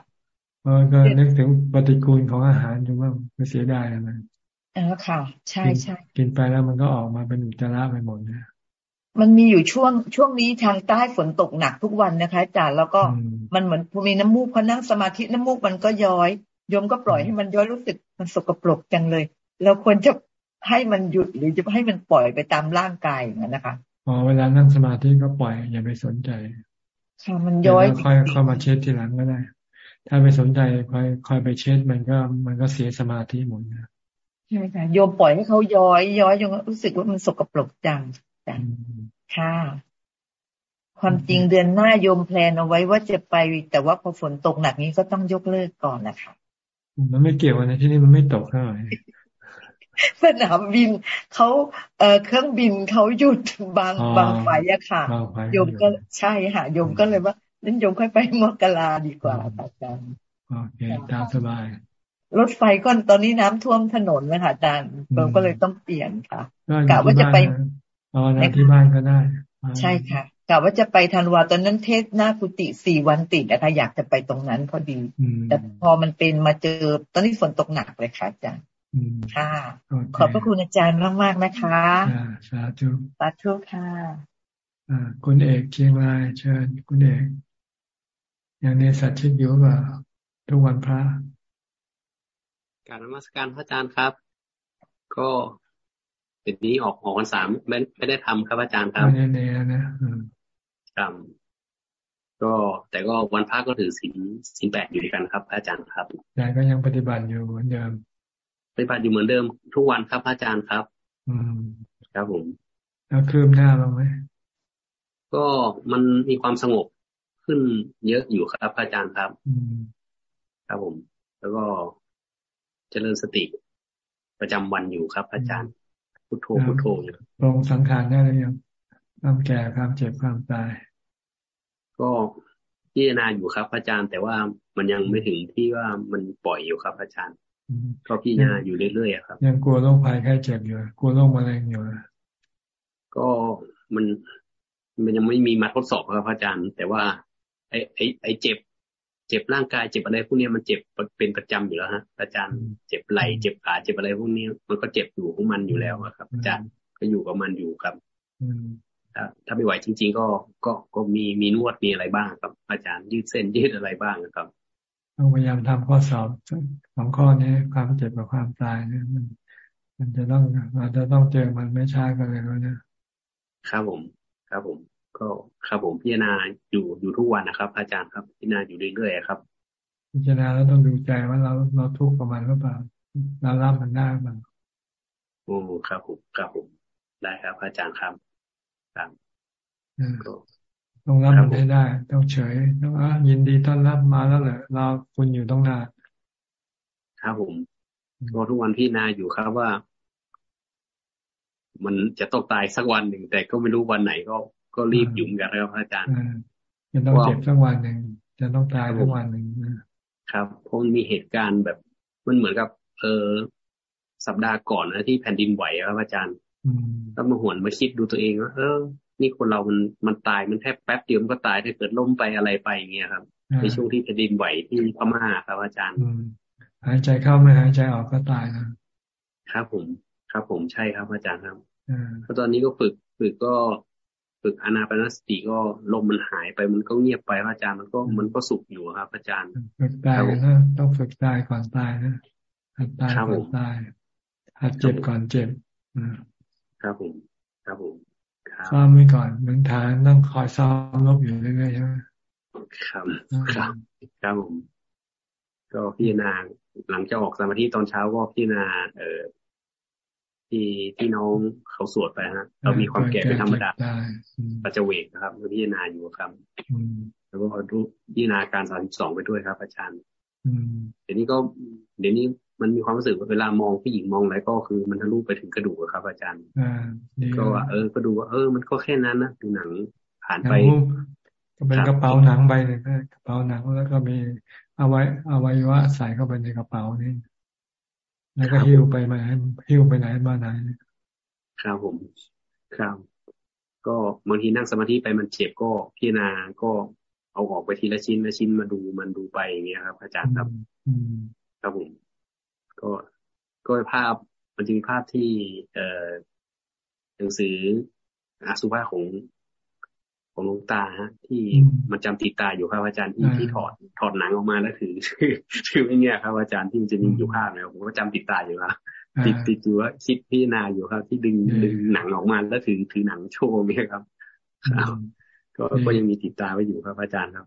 เออก็นึกถึงปฏิกูลของอาหารอยู่ว่าไม่เสียดายอะไรเออค่ะ ใช่ใช่กินไปแล้วมันก็ออกมาเป็นอุจจาระไปหมดนะมันมีอยู่ช่วงช่วงนี้ทางใต้ฝนตกหนักทุกวันนะคะอาจารย์แล้วก็มันเหมือนพอมีน้ำมูกพอนั่งสมาธิน้ำมูกมันก็ย้อย โยมก็ปล่อยให้มันย้อยรู้สึกมันสกปรกจังเลยเราควรจะให้มันหยุดหรือจะให้มันปล่อยไปตามร่างกายอย่างนั้นนะคะอ๋อเวลานั่งสมาธิก็ปล่อยอย่าไปสนใจค่ะมันย้อยค่อยค่อยมาเช็ดทีหลังก็ได้ ถ้าไปสนใจค่อยค่อยไปเช็ดมันก็มันก็เสียสมาธิหมดนะใช่ค่ะโยมปล่อยให้เขาย้อย ย้อยจนรู้สึกว่ามันสกปรกจังจังค่ะความจริงเดือนหน้าโยมแพลนเอาไว้ว่าจะไป แต่ว่าพอฝนตกหนักนี้ก็ต้องยกเลิกก่อนนะคะ มันไม่เกี่ยวกันที่นี่มันไม่ตกเท่าไหร่สนามบินเขาเอ่อเครื่องบินเขาหยุดบางบางไฟอะค่ะโยมก็ใช่ค่ะโยมก็เลยว่านั่นโยมค่อยไปมกราดีกว่าอาจารย์โอเคตามสบาย รถไฟก็ตอนนี้น้ำท่วมถนนนะคะอาจารย์เราก็เลยต้องเปลี่ยนค่ะกะว่าจะไปในที่บ้านก็ได้ ใช่ค่ะ กะว่าจะไปธันวาตอนนั้นเทศหน้ากุฏิสี่วันติดนะคะ อยากจะไปตรงนั้นพอดี แต่พอมันเป็นมาเจอตอนนี้ฝนตกหนักเลยค่ะอาจารย์ค่ะ ขอบพระคุณอาจารย์มากมากนะคะสาธุสาธุค่ะคุณเอกเชียงรายเชิญคุณเอกอย่างนี้สัตชิตอยู่ว่าทุกวันพระ การนมัสการพระอาจารย์ครับ ก็เดี๋ยวนี้ออกออกวันสามไม่ไม่ได้ทำครับอาจารย์ครับไม่ได้ ครับก็แต่ก็วันพระก็ถือศีลศีลแปดอยู่ด้วยกันครับ อาจารย์ครับยายก็ยังปฏิบัติอยู่เหมือนเดิม ปฏิบัติอยู่เหมือนเดิม ทุกวันครับอาจารย์ครับ อืมครับผมแล้วคืบหน้าบ้างไหมก็มันมีความสงบขึ้นเยอะอยู่ครับอาจารย์ครับอืมครับผม แล้วก็เจริญสติประจำวันอยู่ครับ อาจารย์พุทโธพุทโธอยู่ลงสังขารได้หรือยัง ความแก่ความเจ็บความตาย ก็พิจารณาอยู่ครับ อาจารย์ แต่ว่ามันยังไม่ถึงที่ว่ามันปล่อยอยู่ครับ อาจารย์ก็พิจารณาอยู่เรื่อยๆครับ ยังกลัวโรคภัยแค่เจ็บอยู่กลัวโรคมะเร็งอยู่ก็มันมันยังไม่มีมาทดสอบครับอาจารย์ แต่ว่าไอ้ไอ้ไอ้เจ็บ เจ็บร่างกายเจ็บอะไรพวกนี้มันเจ็บเป็นประจำอยู่แล้วฮะอาจารย์เจ็บไหล่เจ็บขาเจ็บอะไรพวกนี้มันก็เจ็บอยู่ของมันอยู่แล้วครับ อาจารย์ก็อยู่กับมันอยู่ครับ ถ้าไม่ไหวจริง ๆ ก็ก็ก็มีมีนวดมีอะไรบ้างครับ อาจารย์ยืดเส้นยืดอะไรบ้างครับต้องพยายามทำข้อสอบสองข้อนี้ความเจ็บกับความตายเนี่ยมัน มันจะต้องเราจะต้องเจอมันไม่ช้ากันเลยแล้วนะครับผมครับผม ก็ครับผมพิจารณาอยู่อยู่ทุกวันนะครับ อาจารย์ครับพิจารณาอยู่เรื่อยๆครับ พิจารณาแล้วต้องดูใจว่าเราเราทุกข์กับมันหรือเปล่าเรารับมันได้บ้างโอ้ครับผมครับผมได้ครับ อาจารย์ครับ ครับต้องรับมันให้ได้ ต้องเฉยต้องอะยินดีต้อนรับมาแล้วแหละเราคุณอยู่ต้องนานครับผมก็ทุกวันพี่นาอยู่ครับว่า มันจะต้องตายสักวันหนึ่ง แต่ก็ไม่รู้วันไหนก็ก็รีบยุ่งกันแล้วอาจารย์จะต้องเจ็บสักวันหนึ่งจะต้องตายสักวันหนึ่งครับเพราะมีเหตุการณ์แบบมันเหมือนกับ เออสัปดาห์ก่อนนะที่แผ่นดินไหวครับอาจารย์ ก็มาหวนมาคิดดูตัวเองว่าเออ นี่คนเรามันมันตายมันแค่แป๊บเดียวมันก็ตายถ้าเกิดล้มไปอะไรไปอย่างเงี้ยครับในช่วงที่แผ่นดินไหวที่พม่าครับอาจารย์หายใจเข้าไม่หายใจออกก็ตายนะครับผม ครับผมใช่ครับอาจารย์ครับเพราะตอนนี้ก็ฝึกฝึกก็ฝึกอนาปนสติก็ลมมันหายไปมันก็เงียบไปอาจารย์มันก็มันก็สุขอยู่ครับ อาจารย์ฝึกตายนะต้องฝึกตายก่อนตายนะหัดตายก่อนตายหัดเจ็บก่อนเจ็บ ครับผมครับผมซ้อมไว้ก่อนเหมือนฐานต้องคอยซ้อมลบอยู่เรื่อยๆใช่ไหมครับครับครับผม ก็พี่นาหลังจากออกสมาธิตอนเช้าก็พี่นาเออที่ที่น้องเขาสวดไปฮะเรามีความแก่เป็นธรรมดาปัจเจเวกนะครับพิจารณาอยู่ครับแล้วก็รู้พิจารณาการสามสองไปด้วยครับ อาจารย์เดี๋ยวนี้ก็ เดี๋ยวนี้ มันมีความรู้สึกว่าเวลามองผู้หญิงมองอะไรก็คือมันทะลุไปถึงกระดูกครับ อาจารย์ก็ว่าเออก็ดูว่าเออ มันก็แค่นั้นนะดูหนังผ่านไปก็เป็นกระเป๋าหนังใบหนึ่งกระเป๋าหนังแล้วก็มีเอาไว้เอาไว้ว่าใส่เข้าไปในกระเป๋านี่แล้วก็หิ้วไปมาหิ้วไปไหนมาไหนครับผมครับก็บางทีนั่งสมาธิไปมันเจ็บก็พิจารณาก็เอาออกไปทีละชิ้นละชิ้นมาดูมันดูไปอย่างเงี้ยครับ อาจารย์ครับครับผม ก็ก็ภาพมันจึงภาพที่เอ่อหนังสืออาสุภาของของหลวงตาฮะ ที่มันจำติดตาอยู่ครับอาจารย์ที่ที่ถอดถอดหนังออกมาแล้วถือถือไอ้เนี่ยครับอาจารย์ที่มันจะมีอยู่ภาพเนี่ยผมก็จำติดตาอยู่ครับติดติดอยู่ว่าคิดพิจารณาอยู่ครับ ที่ดึงดึงหนังออกมาแล้วถือถือหนังโชว์เนี่ยครับก็ก็ยังมีติดตาไว้อยู่ครับอาจารย์ครับ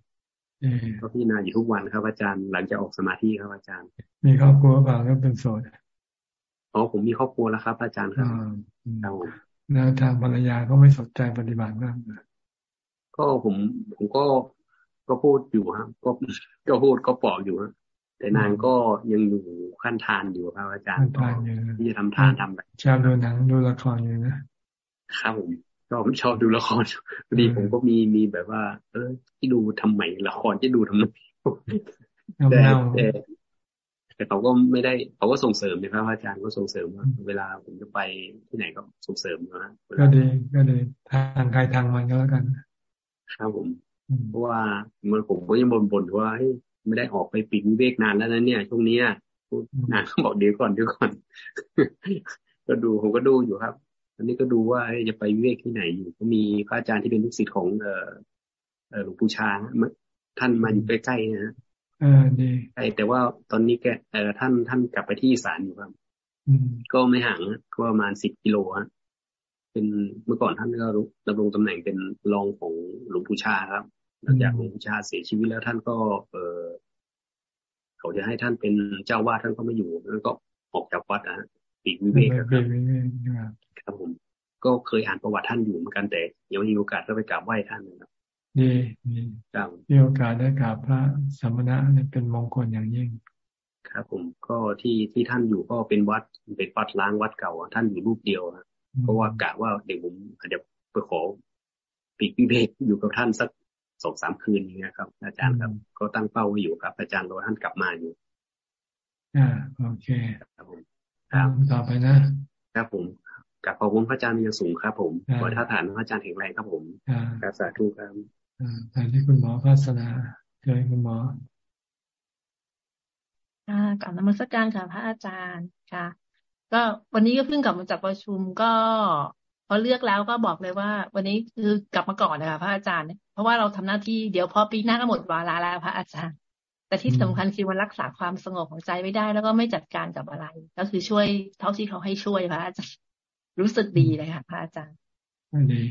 ก็พี่นาอยู่ทุกวันครับอาจารย์หลังจากออกสมาธิครับอาจารย์ มีครอบครัวเปล่าก็เป็นโสดอ๋อผมมีครอบครัวแล้วครับ อาจารย์ครับครับแล้วทางภรรยาก็ไม่สนใจปฏิบัติมากก็ผมผมก็ก็พูดอยู่ครับก็ก็พูดก็ปอกอยู่ครับแต่นางก็ยังอยู่ขั้นทานอยู่ครับอาจารย์ที่จะทำทานทำแบบชอบดูหนังดูละครอยู่นะครับผม ชอบชอบดูละครพอดีผมก็มีมีแบบว่า เออ ที่ดูทำไมละครที่ดูทำไมแต่แต่แต่เขาก็ไม่ได้เขาก็ส่งเสริมนะครับอาจารย์ก็ส่งเสริมว่าเวลาผมจะไปที่ไหนก็ส่งเสริมนะก็ดีก็ดีทางใครทางมันก็แล้วกันครับผม เพราะว่าเมื่อผมก็ยังบ่นๆว่าไม่ได้ออกไปปิดวิเวกนานแล้วนะเนี่ยช่วงนี้นานเขาบอกเดี๋ยวก่อนเดี๋ยวก่อน ก็ดูผมก็ดูอยู่ครับ อันนี้ก็ดูว่าจะไปวิเวกที่ไหนอยู่ ก็มีพระอาจารย์ที่เป็นลูกศิษย์ของเออหลวงปู่ชาท่านมาอยู่ใกล้ๆนะฮะอ่าดีใช่แต่ว่าตอนนี้แกเออท่านท่านกลับไปที่อีสานอยู่ครับก็ไม่ห่างก็ประมาณสิบกิโลฮะเป็นเมื่อก่อนท่านก็ดำรงตำแหน่งเป็นรองของหลวงปู่ชาครับหลังจากหลวงปู่ชาเสียชีวิตแล้วท่านก็ เออเขาจะให้ท่านเป็นเจ้าวาดท่านก็ไม่อยู่ท่านก็ออกจากวัดนะปีกวิเวกครับ ครับผม ก็เคยอ่านประวัติท่านอยู่เหมือนกันแต่ยังไม่มีโอกาสก็ไปกราบไหว้ท่านนะครับดีดีมีโอกาสได้กราบพระสมณะเป็นมงคลอย่างยิ่ง ครับผมก็ที่ที่ท่านอยู่ก็เป็นวัดเป็นวัดล้างวัดเก่า ท่านอยู่รูปเดียวเพราะว่ากะว่าเดี๋ยวผมอาจจะไปขอปีกวิเวกอยู่กับท่านสักสองสามคืนนี้ครับ อาจารย์ครับ ก็ตั้งเป้าไว้อยู่ครับ อาจารย์รอท่านกลับมาอยู่ อ่าโอเค ครับผมครับต่อไปนะครับผม กับขอบคุณพระอาจารย์มีสูงครับผมขอท่าฐานพระอาจารย์แข็งแรงครับผมครับสาธุครับอ่าไปที่คุณหมอพัฒนาเจอคุณหมอค่ะกับนมัสการค่ะพระอาจารย์ค่ะ ก็วันนี้ก็เพิ่งกลับมาจากประชุมก็พอเลือกแล้วก็บอกเลยว่า วันนี้คือกลับมาก่อนนะคะพระอาจารย์ เพราะว่าเราทำหน้าที่เดี๋ยวพอปีหน้าก็หมดวาระแล้วพระอาจารย์ แต่ที่สำคัญคือมันรักษาความสงบของใจไม่ได้ แล้วก็ไม่จัดการกับอะไร ก็คือช่วยเท่าที่เขาให้ช่วยพระอาจารย์ รู้สึกดีเลยค่ะ พระอาจารย์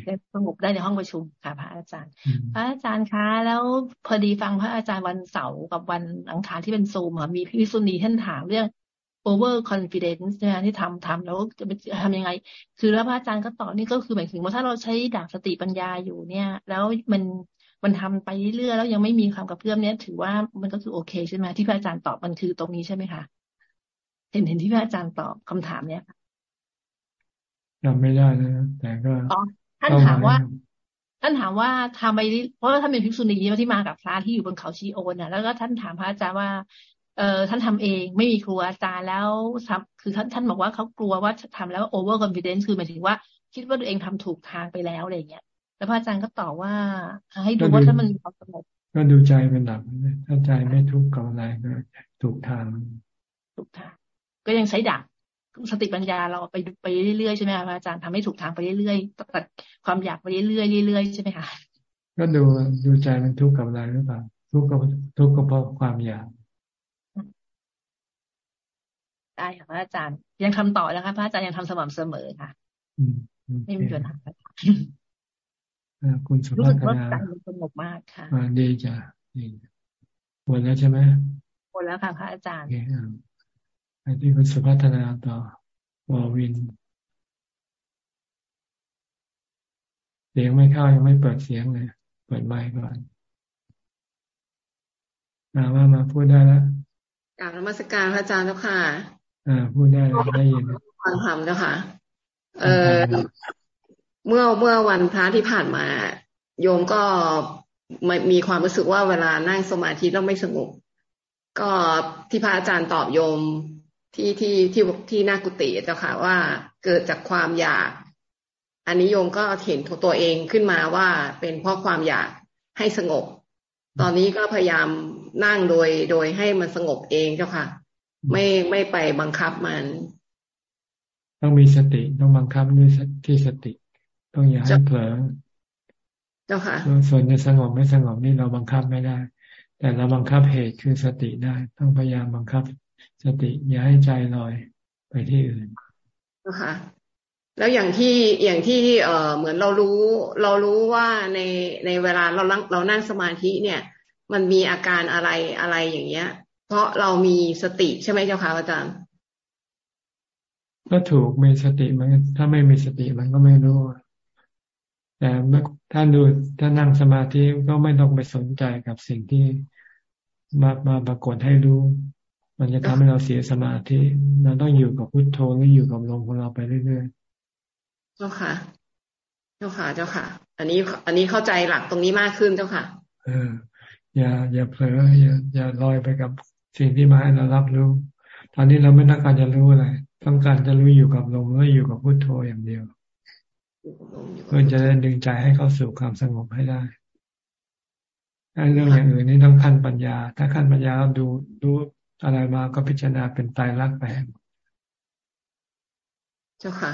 ได้สงบได้ในห้องประชุมค่ะ พระอาจารย์ พระอาจารย์คะแล้วพอดีฟังพระอาจารย์วันเสาร์กับวันอังคารที่เป็นซูมค่ะมีพี่วิสุนีท่านถามเรื่อง over confidence ใช่ไหมที่ทำทำแล้วจะทำยังไง คือแล้วพระอาจารย์ก็ตอบนี่ก็คือหมายถึงว่าถ้าเราใช้ดาบสติปัญญาอยู่เนี่ย แล้วมันมันทำไปเรื่อยๆแล้วยังไม่มีความกระเพื่อมเนี่ย ถือว่ามันก็คือโอเคใช่ไหมที่พระอาจารย์ตอบมันคือตรงนี้ใช่ไหมคะเห็นเห็นที่พระอาจารย์ตอบคำถามเนี้ยค่ะ จำไม่ได้นะแต่ก็ท่านถามว่า ท่านถามว่าทำไปเพราะว่าท่านเป็นภิกษุณีที่มากับพระที่อยู่บนเขาชีโอนน่ะ แล้วก็ท่านถามพระอาจารย์ว่าเออท่านทำเองไม่มีครูอาจารย์แล้วคือท่านท่านบอกว่าเขากลัวว่าทำแล้ว over confidence คือหมายถึงว่า คิดว่าตัวเองทำถูกทางไปแล้วอะไรเงี้ยแล้วพระอาจารย์ก็ตอบว่า ให้ดูว่าถ้ามันมีความสงบก็ดูใจเป็นหลักถ้าใจไม่ทุกข์กับอะไรก็ถูกทาง ถูกทาง ก็ยังใช้ดัก สติปัญญาเราไปไปเรื่อยๆใช่ไหมคะพระอาจารย์ทำให้ถูกทางไปเรื่อยๆตัดความอยากไปเรื่อยๆเรื่อยๆใช่ไหมคะก็ดูดูใจมันทุกข์กับอะไรหรือเปล่าทุกข์กับทุกข์ก็เพราะความอยากได้ค่ะพระอาจารย์ ยังทำต่อนะคะพระอาจารย์ยังทำสม่ำเสมอค่ะไม่มีปัญหาคุณสุภาพนาสงบมากค่ะดีจ้ะดีหมดแล้วใช่ไหมหมดแล้วค่ะพระอาจารย์ ไอ้ที่คุณสุพัฒนาต่อวอวิน เสียงไม่เข้ายังไม่เปิดเสียงเลย เปิดไมค์ก่อนมาว่ามาพูดได้แล้วกราบนมัสการพระอาจารย์เจ้าค่ะ อ่า พูดได้ได้ยินฟังธรรมเจ้าค่ะ เออเมื่อเมื่อวันพระที่ผ่านมา โยมก็มีความรู้สึกว่าเวลานั่งสมาธิแล้วไม่สงบก็ที่พระอาจารย์ตอบโยม ที่ที่ที่ที่นากุติเจ้าค่ะว่าเกิดจากความอยาก อันนี้โยมก็เห็นตัวเองขึ้นมาว่าเป็นเพราะความอยากให้สงบ ตอนนี้ก็พยายามนั่งโดยโดยให้มันสงบเองเจ้าค่ะ ไม่ไม่ไปบังคับมัน ต้องมีสติต้องบังคับด้วยที่สติ ต้องอย่าให้เผลอเจ้าค่ะ ส่วนจะสงบไม่สงบนี่เราบังคับไม่ได้ แต่เราบังคับเหตุคือสติได้ ต้องพยายามบังคับ สติอย่าให้ใจลอยไปที่อื่นเจ้าค่ะแล้วอย่างที่อย่างที่เอ่อเหมือนเรารู้เรารู้ว่าในในเวลาเราเรานั่งสมาธิเนี่ย มันมีอาการอะไรอะไรอย่างเงี้ย เพราะเรามีสติใช่ไหมเจ้าค่ะอาจารย์ก็ถูกมีสติมันถ้าไม่มีสติมันก็ไม่รู้ แต่ถ้าดูถ้านั่งสมาธิก็ไม่ต้องไปสนใจกับสิ่งที่มามาปรากฏให้รู้ มันจะทำให้เราเสียสมาธิเราต้องอยู่กับพุทโธหรืออยู่กับลมของเราไปเรื่อยๆ เจ้าค่ะ เจ้าค่ะ เจ้าค่ะ อันนี้ อันนี้เข้าใจหลักตรงนี้มากขึ้นเจ้าค่ะ เออ อย่า อย่าเผลออย่า อย่าลอยไปกับสิ่งที่มาให้เรารับรู้ ตอนนี้เราไม่ต้องการจะรู้อะไร ต้องการจะรู้อยู่กับลมแล้วอยู่กับพุทโธอย่างเดียวเพื่อจะได้ดึงใจให้เข้าสู่ความสงบให้ได้เรื่องอย่างอื่นนี่ต้องขั้นปัญญา ถ้าขั้นปัญญาเราดูดู อะไรมาก็พิจารณาเป็นตายรักไปเจ้าค่ะ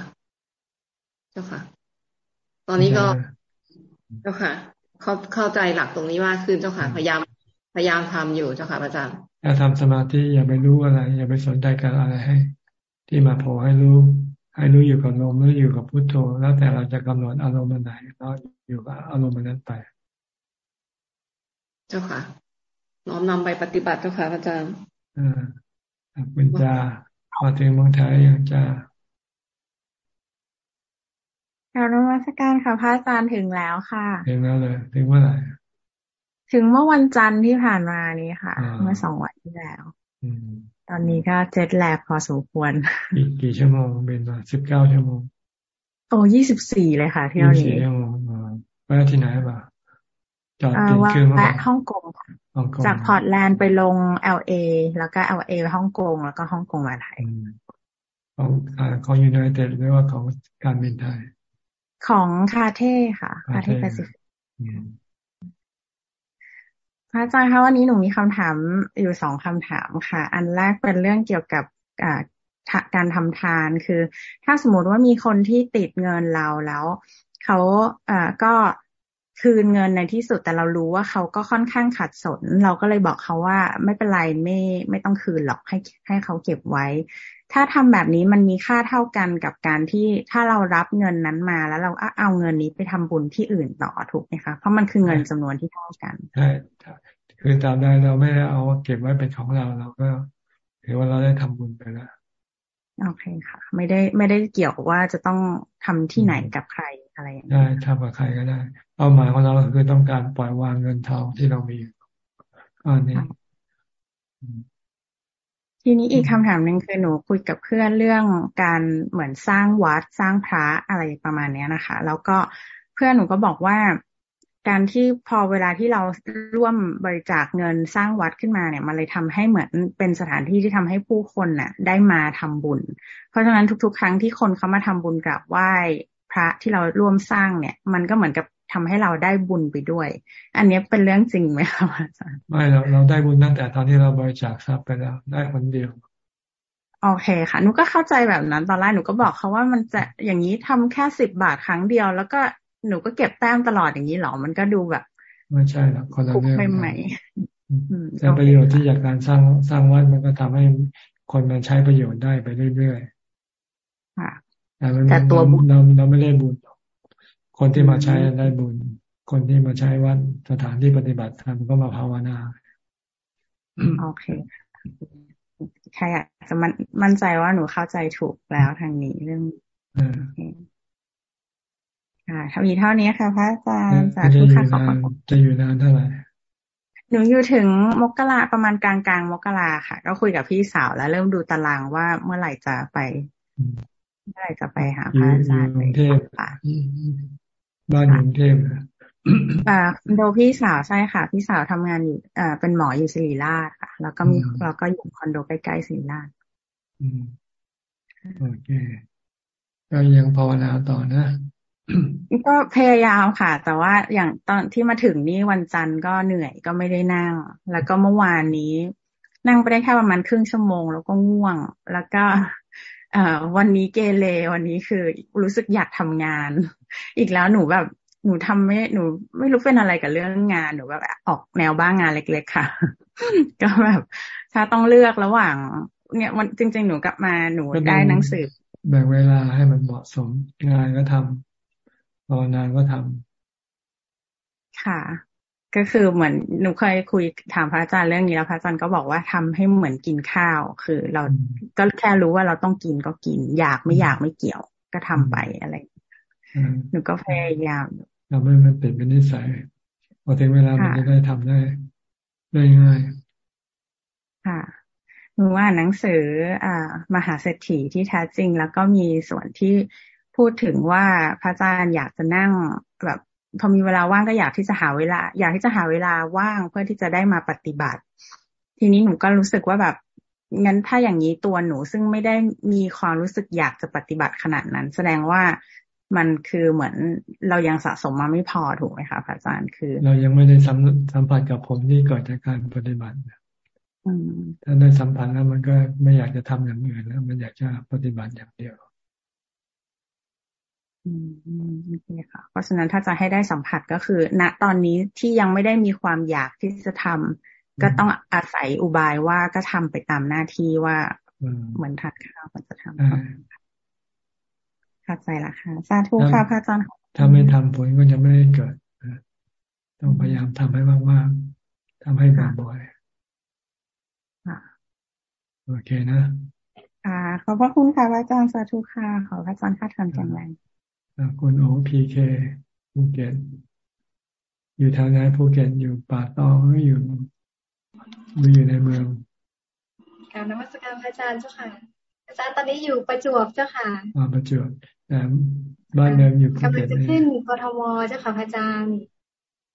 เจ้าค่ะ ตอนนี้ก็ เจ้าค่ะ เข้าเข้าใจหลักตรงนี้มากขึ้นเจ้าค่ะ พยายามพยายามทำอยู่เจ้าค่ะอาจารย์ถ้าทำสมาธิอย่าไปรู้อะไร อย่าไปสนใจกับอะไรให้ ที่มาโผล่ให้รู้ ให้รู้อยู่กับลมหรืออยู่กับพุทโธ แล้วแต่เราจะกำหนดอารมณ์ไหนเราอยู่กับอารมณ์นั้นไป เจ้าค่ะน้อมนำไปปฏิบัติเจ้าค่ะอาจารย์อ่า คุณจามาถึงเมืองไทยอย่างจากาวนมัสการค่ะพระอาจารย์ถึงแล้วค่ะ ถึงแล้วเลย ถึงเมื่อไหร่ ถึงเมื่อวันจันทร์ที่ผ่านมานี้ค่ะ เมื่อสองวันที่แล้วตอนนี้ก็เจ็ดแลกพอสมควรอีกกี่ชั่วโมงเป็นมาสิบเก้าชั่วโมง โอ้ยี่สิบสี่เลยค่ะที่เรานี้ยี่สิบสี่ชั่วโมงไปที่ไหนบ้าง จอดติดเครื่องแวะฮ่องกงค่ะจากพอร์ตแลนด์ไปลง LA แล้วก็ LA ไปฮ่องกงแล้วก็ฮ่องกงมาไทยของของยูไนเต็ดหรือว่าของการบินไทย ของ Cathay ค่ะ Cathay Pacific พระอาจารย์คะวันนี้หนูมีคำถามอยู่สองคำถามค่ะ อันแรกเป็นเรื่องเกี่ยวกับการทำทานคือ ถ้าสมมติว่ามีคนที่ติดเงินเราแล้วเขาเอ่อก็ คืนเงินในที่สุดแต่เรารู้ว่าเขาก็ค่อนข้างขัดสน เราก็เลยบอกเขาว่าไม่เป็นไรไม่ไม่ต้องคืนหรอกให้ให้เขาเก็บไว้ ถ้าทำแบบนี้มันมีค่าเท่ากันกับการที่ถ้าเรารับเงินนั้นมาแล้วเราเอาเงินนี้ไปทำบุญที่อื่นต่อถูกไหมคะเพราะมันคือเงินจำนวนที่เท่ากันใช่คือตามใดเราไม่ได้เอาเก็บไว้เป็นของเราเราก็ถือว่าเราได้ทำบุญไปแล้ว โอเคค่ะ ไม่ได้ไม่ได้เกี่ยวว่าจะต้องทำที่ไหนกับใครอะไรอย่างนี้ได้ทำกับใครก็ได้ เป้าหมายของเราคือต้องการปล่อยวางเงินทองที่เรามีอันนี้ทีนี้อีกคำถามหนึ่งคือหนูคุยกับเพื่อนเรื่องการเหมือนสร้างวัดสร้างพระอะไรประมาณเนี้ยนะคะ แล้วก็เพื่อนหนูก็บอกว่า การที่พอเวลาที่เราร่วมบริจาคเงินสร้างวัดขึ้นมาเนี่ย มันเลยทำให้เหมือนเป็นสถานที่ที่ทำให้ผู้คนน่ะ ได้มาทำบุญ เพราะฉะนั้นทุก ๆ ครั้งที่คนเขามาทำบุญกราบไหว้พระที่เราร่วมสร้างเนี่ย มันก็เหมือนกับทำให้เราได้บุญไปด้วย อันนี้เป็นเรื่องจริงไหมคะอาจารย์ไม่เราเราได้บุญตั้งแต่ตอนที่เราบริจาคทรัพย์ไปแล้ว ได้คนเดียวโอเคค่ะหนูก็เข้าใจแบบนั้นตอนแรกหนูก็บอกเขาว่ามันจะอย่างนี้ทำแค่สิบบาทครั้งเดียว แล้วก็ หนูก็เก็บแต้มตลอดอย่างนี้หรอ มันก็ดูแบบ ไม่ใช่หรอกคนละเรื่องใหม่แต่ประโยชน์ที่จากการสร้างสร้างวัดมันก็ทำให้คนมันใช้ประโยชน์ได้ไปเรื่อยๆแต่ตัวเราเราไม่ได้บุญ คนที่มาใช้ได้บุญ คนที่มาใช้วัดสถานที่ปฏิบัติธรรมก็มาภาวนา โอเคใครอยากจะมันมั่นใจว่าหนูเข้าใจถูกแล้วทางนี้เรื่อง ค่ะเท่านี้เท่านี้ค่ะพระอาจารย์สาธุค่ะขอบคุณจะอยู่นานเท่าไหร่หนูอยู่ถึงมกราประมาณกลางกลางมกราค่ะ ก็คุยกับพี่สาวแล้ว เริ่มดูตารางว่าเมื่อไหร่จะไป เมื่อไหร่จะไปหาพระอาจารย์ไปบ้านกรุงเทพอ่าโดพี่สาวใช่ค่ะ พี่สาวทำงานอยู่อ่าเป็นหมออยู่ศิริราชค่ะ แล้วก็มีเราก็อยู่คอนโดใกล้ๆศิริราชโอเค ก็ยังภาวนาต่อนะ ก็พยายามค่ะ แต่ว่าอย่างตอนที่มาถึงนี่วันจันทร์ก็เหนื่อยก็ไม่ได้นั่ง แล้วก็เมื่อวานนี้ นั่งไปได้แค่ประมาณครึ่งชั่วโมง แล้วก็ง่วง แล้วก็เอ่อวันนี้เกเรวันนี้คือรู้สึกอยากทำงาน อีกแล้วหนูแบบหนูทำไม่หนูไม่รู้เป็นอะไรกับเรื่องงานหนูแบบออกแนวบ้างงานเล็ก ๆ ค่ะ ก็แบบถ้าต้องเลือกระหว่าง เนี่ยวันจริง ๆ หนูกลับมาหนูได้หนังสือ แบ่งเวลาให้มันเหมาะสมงานก็ทำ ภาวนาก็ทำค่ะ ก็คือเหมือนหนูเคยคุยถามพระอาจารย์เรื่องนี้แล้วพระอาจารย์ก็บอกว่าทำให้เหมือนกินข้าว คือ เราก็แค่รู้ว่าเราต้องกินก็กิน อยากไม่อยากไม่เกี่ยว ก็ทำไปอะไรหนูก็พยายามทำให้มันเป็นเป็นนิสัยพอถึงเวลามันจะได้ทำได้ได้ง่ายค่ะหนูว่าหนังสืออ่ามหาเศรษฐีที่แท้จริง แล้วก็มีส่วนที่ พูดถึงว่าพระอาจารย์อยากจะนั่งแบบพอมีเวลาว่างก็อยากที่จะหาเวลา อยากที่จะหาเวลาว่างเพื่อที่จะได้มาปฏิบัติ ทีนี้หนูก็รู้สึกว่าแบบงั้นถ้าอย่างนี้ตัวหนูซึ่งไม่ได้มีความรู้สึกอยากจะปฏิบัติขนาดนั้น แสดงว่ามันคือเหมือนเรายังสะสมมาไม่พอถูกไหมคะพระอาจารย์คือ เรายังไม่ได้สัมสัมผัสกับผลที่เกิดจากการปฏิบัติถ้าได้สัมผัสแล้วมันก็ไม่อยากจะทำอย่างอื่นแล้ว มันอยากจะปฏิบัติอย่างเดียว อืมโอเคค่ะ เพราะฉะนั้นถ้าจะให้ได้สัมผัสก็คือ ณตอนนี้ที่ยังไม่ได้มีความอยากที่จะทำก็ต้องอาศัยอุบายว่าก็ทำไปตามหน้าที่ว่าเหมือนทานข้าวมันจะทำเข้าใจละค่ะสาธุค่ะพระอาจารย์ถ้าไม่ทำผลก็จะไม่ได้เกิดต้องพยายามทำให้มากๆทำให้บ่อยๆโอเคนะค่ะขอบพระคุณค่ะพระอาจารย์สาธุค่ะขอพระอาจารย์ค่าทำแข็งแรง คุณโอพีเคภูเก็ตอยู่ทางไหนภูเก็ตอยู่ป่าตองหรืออยู่หรืออยู่ในเมืองการนมัสการพระอาจารย์เจ้าค่ะ อาจารย์ตอนนี้อยู่ประจวบเจ้าค่ะอ่าประจวบแต่บ้านเดิมอยู่ภูเก็ตกำลังจะขึ้นกทมเจ้าค่ะพระอาจารย์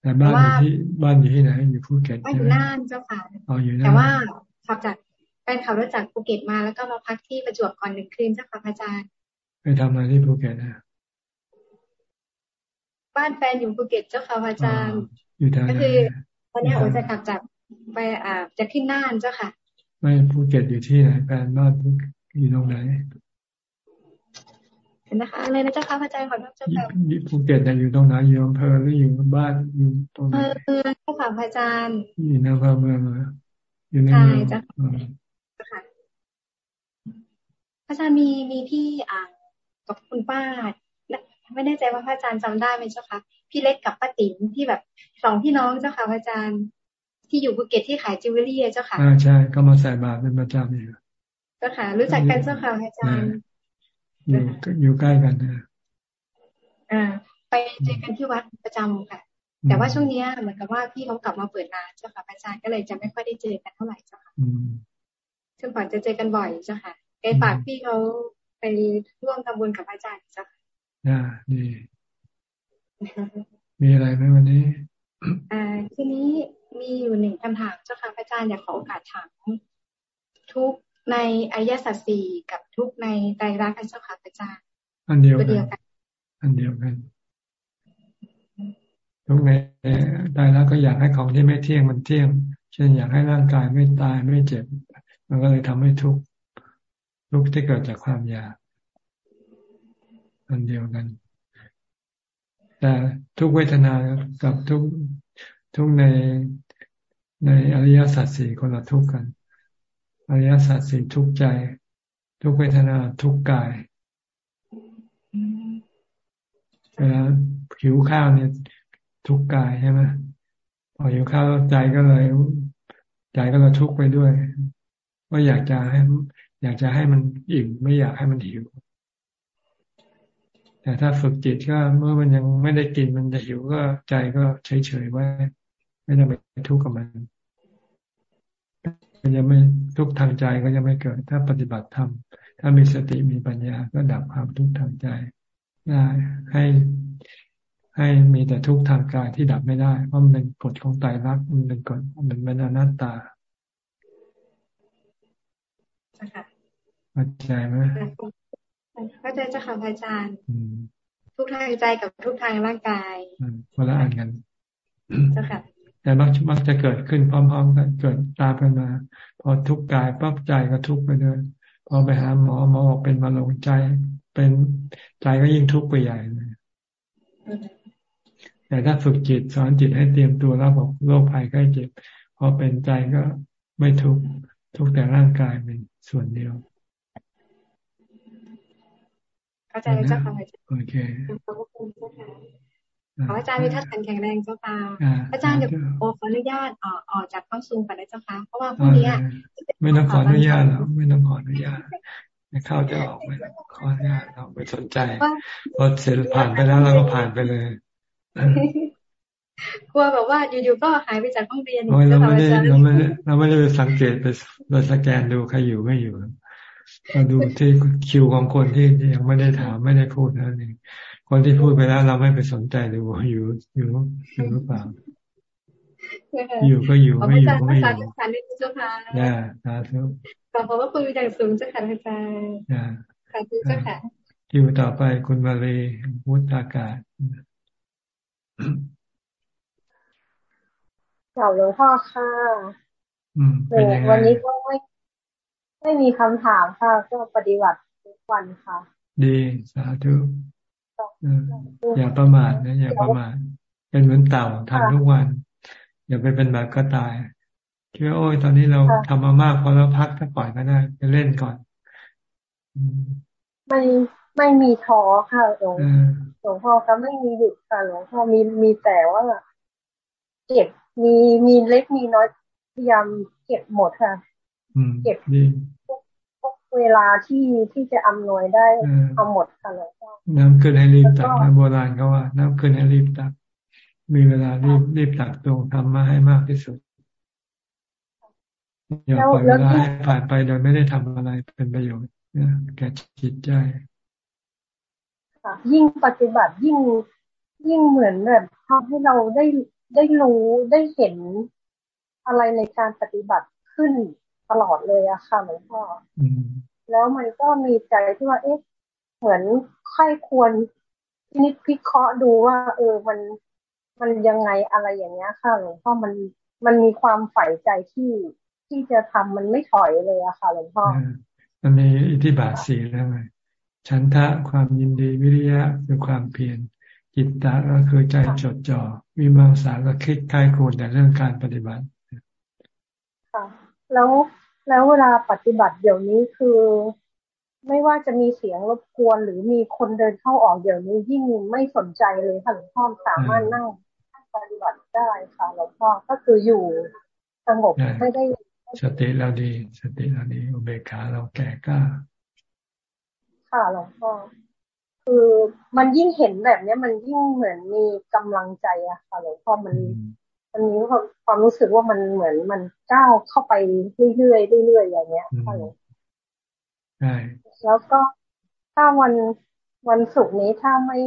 แต่บ้านอยู่ที่บ้านอยู่ที่ไหนอยู่ภูเก็ตบ้านอยู่น่านเจ้าค่ะอ๋ออยู่น่านแต่ว่าขับจากแฟนขับรถจากภูเก็ตมาแล้วก็มาพักที่ประจวบก่อนหนึ่งคืนเจ้าค่ะพระอาจารย์ไปทำอะไรที่ภูเก็ตนะ บ้านแฟนอยู่ภูเก็ตเจ้าค่ะพระอาจารย์ก็คือตอนนี้โอจะกลับจากไปอ่าจะขึ้นน่านเจ้าค่ะ ไม่ภูเก็ตอยู่ที่ไหนแฟนบ้านอยู่ตรงไหนเห็นนะคะอะไรนะเจ้าค่ะพระอาจารย์ขอรับเจ้าค่ะภูเก็ตอยู่ตรงไหนอยู่อำเภอหรืออยู่บ้านอยู่ตรงไหนเออเจ้าค่ะพระอาจารย์อยู่ในอำเภอเมืองเหรออยู่ในเมืองใช่เจ้าค่ะพระอาจารย์มีมีพี่อ่างกับคุณป้า ไม่แน่ใจว่าพระอาจารย์จำได้ไหมเจ้าคะพี่เล็กกับป้าติ๋มที่แบบสองพี่น้องเจ้าค่ะพระอาจารย์ที่อยู่ภูเก็ตที่ขายจิวเวลรี่เจ้าค่ะอ่าใช่ ก็มาใส่บาตรเป็นประจำอยู่เจ้าค่ะ รู้จักกันเจ้าค่ะพระอาจารย์อยู่อยู่ใกล้กันนะอ่า ไปเจอกันที่วัดประจำค่ะ แต่ว่าช่วงนี้เหมือนกับว่าพี่เขากลับมาเปิดร้านเจ้าค่ะอาจารย์ก็เลยจะไม่ค่อยได้เจอกันเท่าไหร่เจ้าค่ะซึ่งก่อนจะเจอกันบ่อยเจ้าค่ะแกฝากพี่เขาไปร่วมทำบุญกับอาจารย์เจ้าค่ะ อ่าดี มีอะไรไหมวันนี้อ่าทีนี้มีอยู่หนึ่งคำถามเจ้าค่ะพระอาจารย์อยากขอโอกาสถามทุกในอายสัตสีกับทุกในไตรลักษณ์เจ้าค่ะพระอาจารย์อันเดียวกันอันเดียวกันทุกในตายแล้วก็อยากให้ของที่ไม่เที่ยงมันเที่ยง เช่นอยากให้ร่างกายไม่ตายไม่เจ็บ มันก็เลยทำให้ทุกทุกที่เกิดจากความอยาก อันเดียวกัน แต่ทุกเวทนากับทุกทุกในในอริยสัจสี่คนละทุกกัน อริยสัจสี่ทุกใจ ทุกเวทนาทุกกายเวลาหิวข้าวเนี่ย ทุกกายใช่ไหมพอหิวข้าวใจก็เลย ใจก็เลยทุกไปด้วยว่าอยากจะให้ อยากจะให้มันอิ่มไม่อยากให้มันหิว แต่ถ้าฝึกจิตก็เมื่อมันยังไม่ได้กินมันจะหิวก็ใจก็เฉยๆไว้ไม่ต้องไปทุกข์กับมันมันยังไม่ทุกข์ทางใจก็ยังไม่เกิด ถ้าปฏิบัติธรรมถ้ามีสติมีปัญญาก็ดับความทุกข์ทางใจได้ให้ให้มีแต่ทุกข์ทางกายที่ดับไม่ได้ เพราะมันเป็นกฎของตายรักมันเป็นกฎมันเป็นอนัตตาเข้าใจไหม เข้าใจเจ้าค่ะอาจารย์ทุกทางใจกับทุกทางร่างกายคนละอันกันเจ้าค่ะแต่มักมักจะเกิดขึ้นพร้อม ๆ กันเกิดตามกันมา พอทุกกายปั๊บใจก็ทุกไปเลยพอไปหาหมอหมอบอกเป็นมาลงใจ เป็นใจก็ยิ่งทุกข์ไปใหญ่เลยแต่ถ้าฝึกจิตสอนจิตให้เตรียมตัวรับโรคภัยใกล้เจ็บพอเป็นใจก็ไม่ทุกข์ทุกแต่ร่างกายเป็นส่วนเดียว เข้าใจเจ้าค่ะโอเคขอบคุณเจ้าค่ะขออาจารย์มีทัศน์แข็งแรงเจ้าค่ะอาจารย์เดี๋ยวโอขออนุญาตออกออกจากห้องซูมไปนะเจ้าค่ะเพราะว่าพรุ่งนี้ไม่ต้องขออนุญาตหรอกไม่ต้องขออนุญาตเข้าจะออกไปขออนุญาตเราไม่สนใจพอเสร็จผ่านไปแล้วเราก็ผ่านไปเลยกลัวแบบว่าอยู่ๆก็หายไปจากห้องเรียนเราไม่ได้เราไม่ได้เราไม่ได้สังเกตไปโดยสแกนดูใครอยู่ไม่อยู่ เราดูที่คิวของคนที่ยังไม่ได้ถามไม่ได้พูดนั่นเองคนที่พูดไปแล้วเราไม่ไปสนใจดูอยู่อยู่อยู่หรือเปล่าอยู่ก็อยู่ไม่อยู่ก็ไม่อยู่นะสาธุขอบพระคุณอย่างสูงเจ้าค่ะอาจารย์ค่ะเจ้าค่ะคิวต่อไปคุณมาลีวุฒากาศกล่าวหลวงพ่อค่ะวันนี้ก็ไม่ ไม่มีคำถามค่ะ ก็ปฏิบัติทุกวันค่ะ ดีสาธุอย่าประมาทนะอย่าประมาทเป็นเหมือนเต่าทำทุกวัน อย่าไปเป็นแบบก็ตายคิดว่าโอ้ยตอนนี้เราทำมามากพอเราพักก็ปล่อยก็ได้ไปเล่นก่อนไม่ไม่มีท้อค่ะหลวงหลวงพ่อก็ไม่มีหยุดค่ะหลวงพ่อมีมีแต่ว่าเก็บมีมีเล็กมีน้อยพยายามเก็บหมดค่ะเก็บทุก เวลาที่ที่จะอำนวยได้เอาหมดค่ะหลวงพ่อน้ำขึ้นให้รีบตักนะโบราณเขาว่า น้ำขึ้นให้รีบตัก มีเวลารีบรีบตักตรงทำมาให้มากที่สุดอย่าปล่อยเวลาให้ผ่านไปโดยไม่ได้ทำอะไรเป็นประโยชน์แก่จิตใจยิ่งปฏิบัติยิ่งยิ่งเหมือนแบบทำให้เราได้ได้รู้ได้เห็นอะไรในการปฏิบัติขึ้น ตลอดเลยอะค่ะหลวงพ่อแล้วมันก็มีใจที่ว่า เอ๊ะ เหมือนค่อยควรนิดพิเคราะห์ดูว่า เออมันมันยังไงอะไรอย่างเงี้ยค่ะหลวงพ่อมันมันมีความใฝ่ใจที่ที่จะทำมันไม่ถอยเลยอะค่ะหลวงพ่อมันมีอิทธิบาทสีแล้วไงฉันทะความยินดีวิริยะคือความเพียรจิตตะก็คือใจจดจ่อวิมังสาก็คิดใกล้คูณแต่เรื่องการปฏิบัติค่ะ แล้วแล้วเวลาปฏิบัติเดี๋ยวนี้คือ ไม่ว่าจะมีเสียงรบกวน หรือมีคนเดินเข้าออกเดี๋ยวนี้ยิ่งไม่สนใจเลยค่ะหลวงพ่อสามารถนั่งปฏิบัติได้ค่ะหลวงพ่อก็คืออยู่สงบไม่ได้สติเราดี สติเราดีอุเบกขาเราแก่กล้าค่ะหลวงพ่อคือมันยิ่งเห็นแบบเนี้ยมันยิ่งเหมือนมีกำลังใจอะค่ะหลวงพ่อมัน มันมีความรู้สึกว่ามันเหมือนมันก้าวเข้าไปเรื่อยๆเรื่อยๆอย่างเงี้ยค่ะหลวงใช่แล้วก็ถ้าวันวันศุกร์นี้ถ้าไม่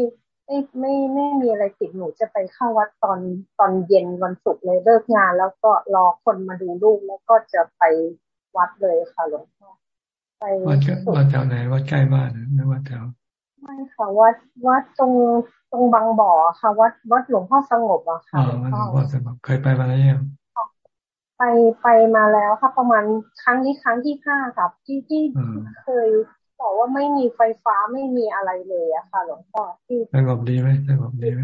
ไม่ไม่ไม่มีอะไรติดหนูจะไปเข้าวัดตอนตอนเย็นวันศุกร์เลยเลิกงาน แล้วก็รอคนมาดูลูกแล้วก็จะไปวัดเลยค่ะหลวงพ่อไปวัดวัดแถวไหนวัดใกล้บ้านนะวัดแถว ไม่ค่ะวัดวัดตรงตรงบางบ่อค่ะวัดวัดหลวงพ่อสงบอะค่ะหลวงพ่อสงบเคยไปมาแล้วยังไปไปมาแล้วค่ะ ประมาณครั้งนี้ครั้งที่ห้าค่ะที่ที่เคยบอกว่าไม่มีไฟฟ้าไม่มีอะไรเลยอะค่ะ หลวงพ่อที่สงบดีไหมสงบดีไหม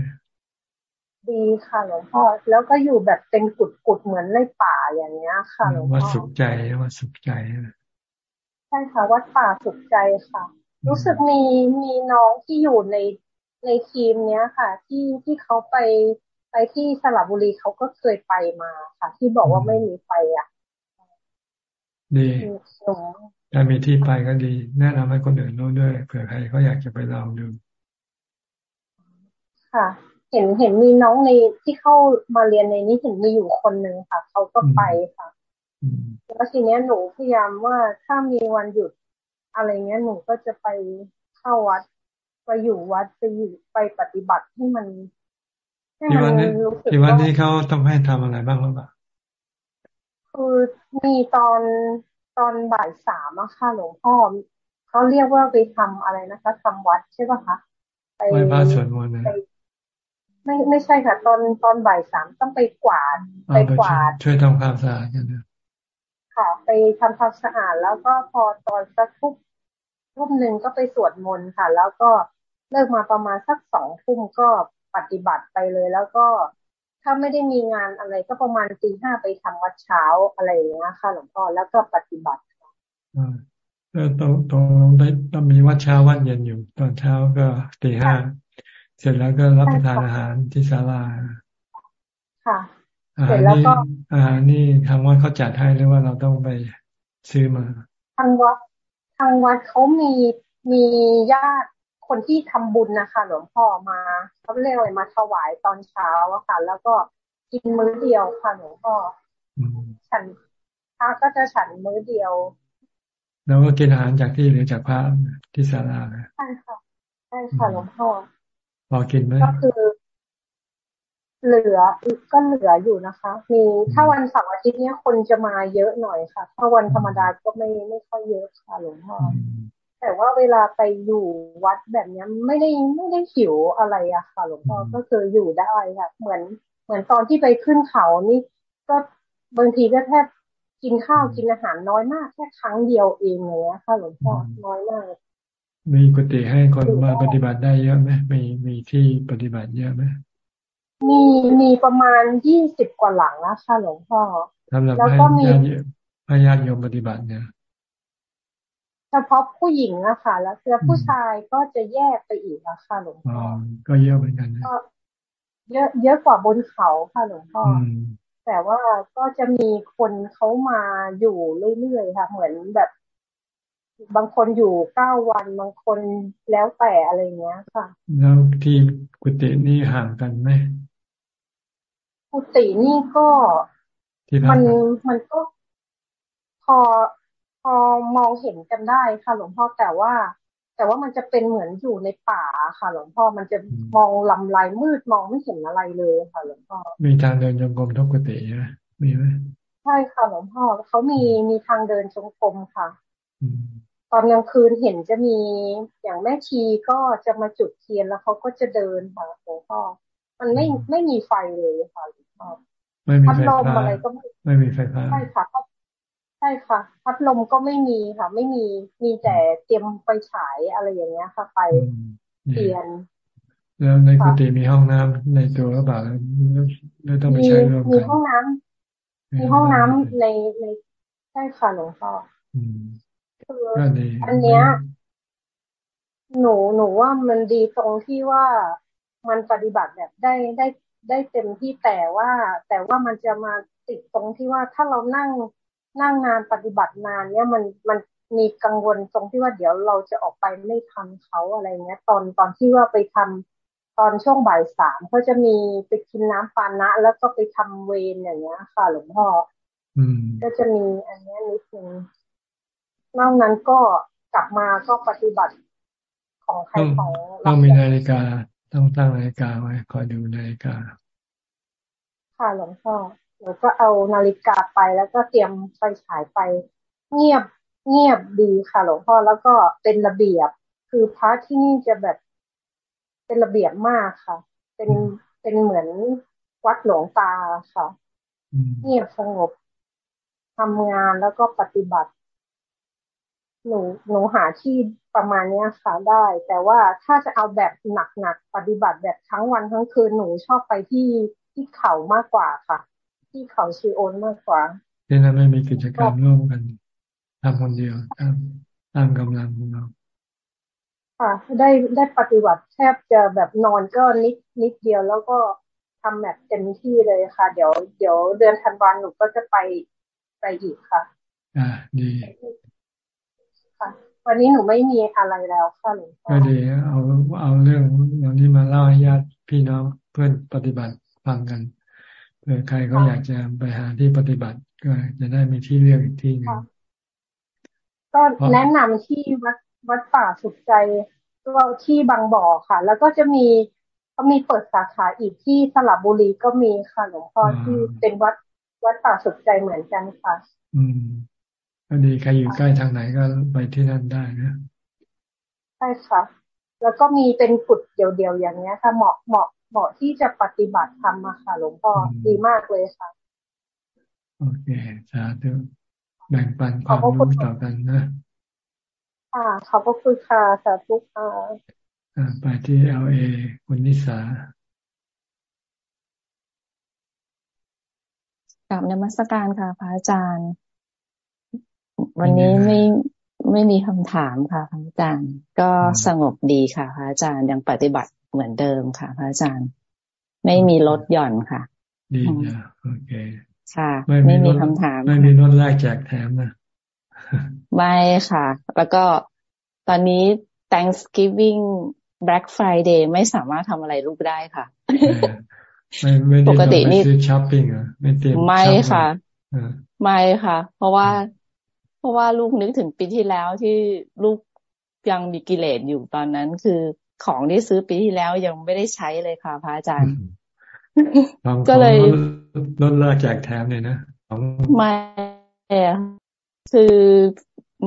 ดีค่ะหลวงพ่อแล้วก็อยู่แบบเป็นกุดกุดเหมือนในป่าอย่างเงี้ย ค่ะหลวงพ่อวัดสุขใจวัดสุขใจใช่ค่ะ วัดป่าสุขใจค่ะ รู้สึกมีมีน้องที่อยู่ในในทีมเนี้ยค่ะ ที่ที่เขาไปไปที่สระบุรีเขาก็เคยไปมาค่ะ ที่บอกว่าไม่มีไฟอะดีถ้ามีที่ไปก็ดี แนะนำให้คนอื่นรู้ด้วยเผื่อใครเขาอยากจะไปลองดูค่ะ เห็นเห็นมีน้องในที่เข้ามาเรียนในนี้เห็นมีอยู่คนหนึ่งค่ะเขาก็ไปค่ะแล้วทีเนี้ยหนูพยายามว่าถ้ามีวันหยุด อะไรเงี้ยหนูก็จะไปเข้าวัดไปอยู่วัดไปอยู่ไปปฏิบัติให้มันให้มันรู้สึกที่วันนี้เขาต้องให้ทำอะไรบ้างหรือเปล่าคือมีตอนตอนบ่ายสามอะค่ะหลวงพ่อเขาเรียกว่าไปทำอะไรนะคะทำวัดใช่ป่ะคะไปไหว้พระสวดมนต์นะไม่ไม่ใช่ค่ะ ตอนตอนบ่ายสามต้องไปกวาดไปกวาดช่วยทำความสะอาดกันนะ ค่ะ ไปทำความสะอาดแล้วก็พอตอนสักทุกทุ่มหนึ่งก็ไปสวดมนต์ค่ะ แล้วก็เลิกมาประมาณสักสองทุ่มก็ปฏิบัติไปเลย แล้วก็ถ้าไม่ได้มีงานอะไรก็ประมาณตีห้าไปทำวัดเช้าอะไรอย่างเงี้ยค่ะหลวงพ่อแล้วก็ปฏิบัติอ่าก็ตรงตรงได้ต้องมีวัดเช้าวัดเย็นอยู่ ตอนเช้าก็ตีห้าเสร็จแล้วก็รับประทานอาหารที่ศาลาค่ะ อาหารนี่อาหารนี่ทางวัดเขาจัดให้หรือว่าเราต้องไปซื้อมาทางวัดทางวัดเขามีมีญาติคนที่ทำบุญนะคะ หลวงพ่อมาเขาเรียกอะไรมาถวายตอนเช้าอะค่ะ แล้วก็กินมื้อเดียวค่ะหลวงพ่อฉันพระก็จะฉันมื้อเดียว แล้วก็กินอาหารจากที่หรือจากพระที่ศาลาใช่ค่ะใช่ค่ะหลวงพ่อพอกินไหมก็คือ เหลือก็เหลืออยู่นะคะ มีถ้าวันเสาร์อาทิตย์เนี้ยคนจะมาเยอะหน่อยค่ะ ถ้าวันธรรมดาก็ไม่ไม่ค่อยเยอะค่ะหลวงพ่อแต่ว่าเวลาไปอยู่วัดแบบนี้ไม่ได้ไม่ได้หิวอะไรอะค่ะ หลวงพ่อก็คืออยู่ได้ค่ะ เหมือนเหมือนตอนที่ไปขึ้นเขานี่ ก็บางทีก็แทบกินข้าวกินอาหารน้อยมากแค่ครั้งเดียวเองเลยค่ะหลวงพ่อน้อยมาก มีกุฏิให้คนมาปฏิบัติได้เยอะไหมมีมีที่ปฏิบัติเยอะไหม มีมีประมาณยี่สิบกว่าหลังแล้วค่ะหลวงพ่อสำหรับให้ญาติให้ญาติโยมปฏิบัติเนี่ยเฉพาะผู้หญิงอะค่ะแล้วแล้วผู้ชายก็จะแยกไปอีกอะค่ะหลวงพ่อก็เยอะเหมือนกันก็เยอะเยอะกว่าบนเขาค่ะหลวงพ่อแต่ว่าก็จะมีคนเขามาอยู่เรื่อยๆค่ะ เหมือนแบบ บางคนอยู่เก้าวันบางคนแล้วแต่อะไรเงี้ยค่ะ แล้วที่กุฏินี่ห่างกันไหม กุฏินี่ก็มันมันก็พอพอมองเห็นกันได้ค่ะ หลวงพ่อแต่ว่า แต่ว่ามันจะเป็นเหมือนอยู่ในป่าค่ะ หลวงพ่อมันจะมองลำลายมืดมองไม่เห็นอะไรเลยค่ะ หลวงพ่อมีทางเดินจงกรมทุกกุฏิใช่ไหมมีไหมใช่ค่ะหลวงพ่อเขามีมีทางเดินจงกรมค่ะตอนกลางคืนเห็นจะมีอย่างแม่ชีก็จะมาจุดเทียนแล้วเขาก็จะเดินค่ะหลวงพ่อมันไม่ไม่มีไฟเลยค่ะหลวงพ่อ ไม่มีไฟฟ้าอะไรก็ไม่มีไฟฟ้าใช่ค่ะใช่ค่ะ พัดลมก็ไม่มีค่ะ ไม่มีมีแต่เตรียมไฟฉายอะไรอย่างเงี้ยค่ะไปเทียน แล้วในกุฏิมีห้องน้ำในตัวหรือเปล่าแล้วต้องไปใช้ร่วมกันมีห้องน้ำมีห้องน้ำในในใช่ค่ะหลวงพ่อคืออันเนี้ยหนูหนูว่ามันดีตรงที่ว่ามันปฏิบัติแบบได้ได้ ได้เต็มที่แต่ว่า แต่ว่ามันจะมาติดตรงที่ว่าถ้าเรานั่งนั่งนานปฏิบัตินานเนี้ยมันมันมีกังวลตรงที่ว่าเดี๋ยวเราจะออกไปไม่ทันเขาอะไรเงี้ย ตอนตอนที่ว่าไปทำตอนช่วงบ่ายสามเขาจะมีไปกินน้ำปานะ แล้วก็ไปทำเวรอย่างเงี้ยค่ะหลวงพ่อก็จะมีอันนี้นิดนึงนอกนั้นก็กลับมาก็ปฏิบัติของใครของต้องมีนาฬิกา ต้องตั้งนาฬิกาไว้คอยดูนาฬิกา ค่ะหลวงพ่อหนูก็เอานาฬิกาไปแล้วก็เตรียมไฟฉายไป เงียบเงียบดีค่ะหลวงพ่อแล้วก็เป็นระเบียบ คือพระที่นี่จะแบบเป็นระเบียบมากค่ะ เป็นเป็นเหมือนวัดหลวงตาค่ะ เงียบสงบทำงานแล้วก็ปฏิบัติ หนูหนูหาที่ ประมาณนี้ค่ะได้ แต่ว่าถ้าจะเอาแบบหนักๆปฏิบัติแบบทั้งวันทั้งคืนหนูชอบไปที่ที่เขามากกว่าค่ะ ที่เขาชีโอนมากกว่าที่นั่นไม่มีกิจกรรมร่วมกันทำคนเดียวตามตามกำลังของเราค่ะได้ได้ปฏิบัติแทบจะแบบนอนก็นิดนิดเดียวแล้วก็ทำแบบเต็มที่เลยค่ะ เดี๋ยวเดี๋ยวเดือนธันวาคมหนูก็จะไปไปอีกค่ะ อ่าดีค่ะ วันนี้หนูไม่มีอะไรแล้วค่ะหลวงพ่อก็ดีเอาเอาเรื่องเหล่านี้มาเล่าให้ญาติพี่น้องเพื่อนปฏิบัติฟังกันเผื่อใครเขาอยากจะไปหาที่ปฏิบัติก็จะได้มีที่เลือกอีกที่หนึ่งก็แนะนำที่วัดวัดป่าสุดใจก็ที่บางบ่อค่ะ แล้วก็จะมีก็มีเปิดสาขาอีกที่สระบุรีก็มีค่ะหลวงพ่อที่เป็นวัดวัดป่าสุดใจเหมือนกันค่ะ อืม ก็ดีใครอยู่ใกล้ทางไหนก็ไปที่นั่นได้นะใช่ค่ะ แล้วก็มีเป็นกุดเดี่ยวๆอย่างเนี้ยค่ะเหมาะเหมาะเหมาะที่จะปฏิบัติธรรมมาค่ะหลวงพ่อดีมากเลยค่ะ โอเคสาธุแบ่งปันความรู้ต่อกันนะค่ะขอบพระคุณค่ะสาธุค่ะไปที่เอลเอคุณนิสากับนมัสการค่ะพระอาจารย์ วันนี้ไม่ไม่มีคำถามค่ะพระอาจารย์ ก็สงบดีค่ะพระอาจารย์ยังปฏิบัติเหมือนเดิมค่ะพระอาจารย์ ไม่มีลดหย่อนค่ะ ดีจ้ะโอเคค่ะ ไม่มีคำถาม ไม่มีลดแรกแจกแถมนะไม่ค่ะ แล้วก็ตอนนี้ Thanksgiving Black Friday ไม่สามารถทำอะไรลูกได้ค่ะปกตินี่ช้อปปิ้งอะไม่เตรียมไม่ค่ะไม่ค่ะ เพราะว่าเพ ราะว่าลูกนึกถึงปีที่แล้วที่ลูกยังมีกิเลสอยู่ตอนนั้น คือของที่ซื้อปีที่แล้วยังไม่ได้ใช้เลยค่ะพระอาจารย์ ก็เลยลดเลิกแจกแถมเลยนะไม่คือ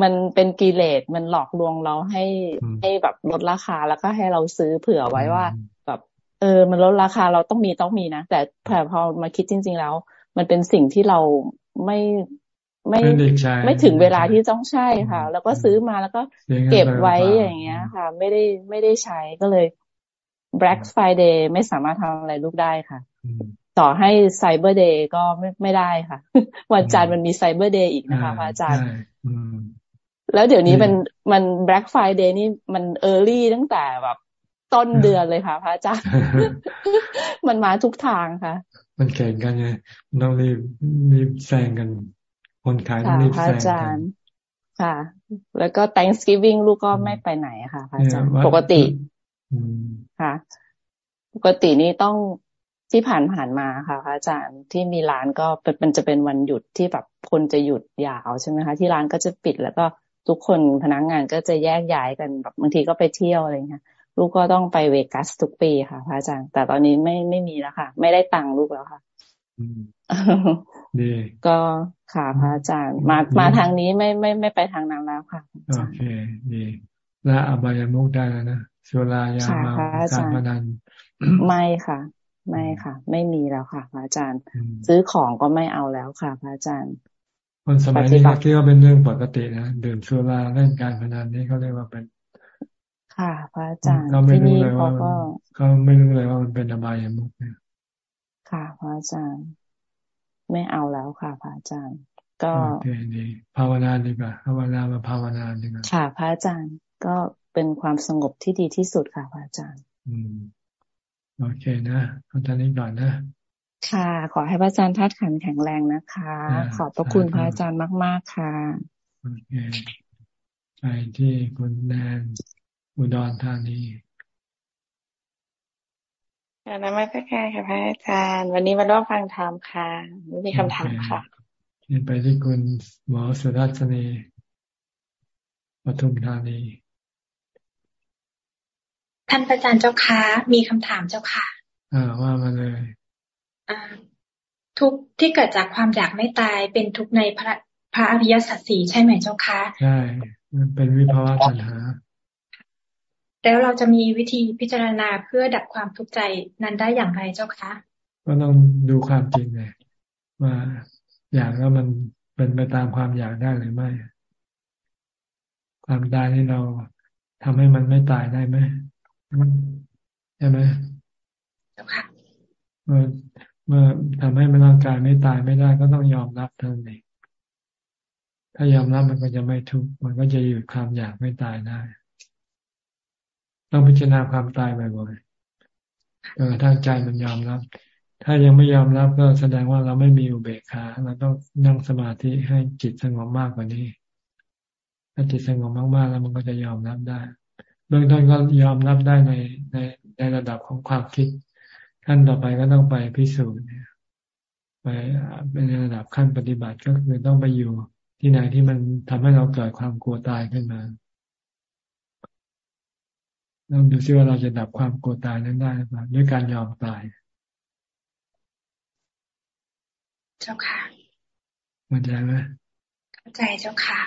มันเป็นกิเลสมันหลอกลวงเราให้ให้แบบลดราคาแล้วก็ให้เราซื้อเผื่อไว้ว่า แบบ เออ มันลดราคาเราต้องมีต้องมีนะแต่พอมาคิดจริง ๆ แล้ว มันเป็นสิ่งที่เราไม่ ไม่ไม่ถึงเวลาที่ต้องใช่ค่ะ แล้วก็ซื้อมาแล้วก็เก็บไว้อย่างเงี้ยค่ะ ไม่ได้ไม่ได้ใช้ก็เลย Black Friday ไม่สามารถทำอะไรลูกได้ค่ะ ต่อให้ Cyber Day ก็ไม่ไม่ได้ค่ะ วันจันทร์มันมี Cyber Day อีกนะคะพระอาจารย์แล้วเดี๋ยวนี้มันมัน Black Friday นี่มันเออร์ลี่ตั้งแต่แบบต้นเดือนเลยค่ะ พระอาจารย์ มันมาทุกทางค่ะ มันแข่งกันไงต้องรีบรีบแซงกัน คนขายต้องรีบแซงกันค่ะ แล้วก็ Thanksgiving ลูกก็ไม่ไปไหนค่ะพระอาจารย์ปกติค่ะ ปกตินี้ต้องที่ผ่านผ่านมาค่ะพระอาจารย์ที่มีร้านก็เป็นจะเป็นวันหยุดที่แบบคนจะหยุดยาวใช่ไหมคะ ที่ร้านก็จะปิดแล้วก็ทุกคนพนักงงานก็จะแยกย้ายกันแบบบางทีก็ไปเที่ยวอะไรเงี้ยลูกก็ต้องไปเวกัสทุกปีค่ะพระอาจารย์ แต่ตอนนี้ไม่ไม่มีแล้วค่ะ ไม่ได้ตังค์ลูกแล้วค่ะ ดีก็ค่ะพระอาจารย์มามาทางนี้ไม่ไม่ไม่ไปทางนั้นแล้วค่ะโอเค ดีและอบายมุกได้แล้วนะสุรายามาการพนันไม่ค่ะ ไม่ค่ะ ไม่มีแล้วค่ะ พระอาจารย์ ซื้อของก็ไม่เอาแล้วค่ะ พระอาจารย์คนสมัยนี้เขาคิดว่าเป็นเรื่องปกตินะดื่มสุราเล่นการพนันนี่เขาเรียกว่าเป็น ค่ะ พระอาจารย์เขาไม่รู้เลยว่าเขาไม่รู้เลยว่ามันเป็นอบายมุกเนี่ยค่ะ พระอาจารย์ ไม่เอาแล้วค่ะพระอาจารย์ ก็โอเคดีภาวนาดีกว่าภาวนามาภาวนาดีกว่าค่ะพระอาจารย์ก็เป็นความสงบที่ดีที่สุดค่ะพระอาจารย์ อืมโอเคนะเอาท่านี้ก่อนนะค่ะ ขอให้พระอาจารย์ทัดขันแข็งแรงนะคะ ขอบพระคุณพระอาจารย์มาก ๆ ค่ะโอเคไปที่คุณแนนอุดรธานีค่ะ นมัสการค่ะพระอาจารย์ วันนี้มาร่วมฟังธรรมค่ะไม่มีคำถามค่ะไปที่คุณหมอสุรัตนีปทุมธานีท่านอาจารย์เจ้าค่ะมีคำถามเจ้าค่ะ อ่าว่ามาเลยทุกที่เกิดจากความอยากไม่ตายเป็นทุกในพระพระอริยสัจสี่ใช่ไหมเจ้าคะใช่มันเป็นวิภาวะตัณหา แล้วเราจะมีวิธีพิจารณาเพื่อดับความทุกข์ใจนั้นได้อย่างไรเจ้าคะก็ต้องดูความจริงเลยว่าอยากแล้วมันเป็นไปตามความอยากได้หรือไม่ ความตายนี่เราทำให้มันไม่ตายได้ไหมใช่ไหมเจ้าค่ะเมื่อเมื่อทำให้มันร่างกายไม่ตายไม่ได้ก็ต้องยอมรับเท่านั้นเองถ้ายอมรับมันก็จะไม่ทุกข์มันก็จะหยุดความอยากไม่ตายได้ ต้องพิจารณาความตายบ่อยๆเออทั้งใจมันยอมรับ ถ้ายังไม่ยอมรับก็แสดงว่าเราไม่มีอุเบกขาเราต้องนั่งสมาธิให้จิตสงบมากกว่านี้ ถ้าจิตสงบมากๆแล้วมันก็จะยอมรับได้ เบื้องต้นก็ยอมรับได้ในในในระดับของความคิด ขั้นต่อไปก็ต้องไปพิสูจน์ไปเป็นระดับขั้นปฏิบัติก็คือต้องไปอยู่ที่ไหนที่มันทำให้เราเกิดความกลัวตายขึ้นมา ลองดูซิว่าเราจะดับความกลัวตายนั้นได้หรือเปล่าด้วยการยอมตาย เจ้าค่ะเข้าใจไหมเข้าใจเจ้าค่ะ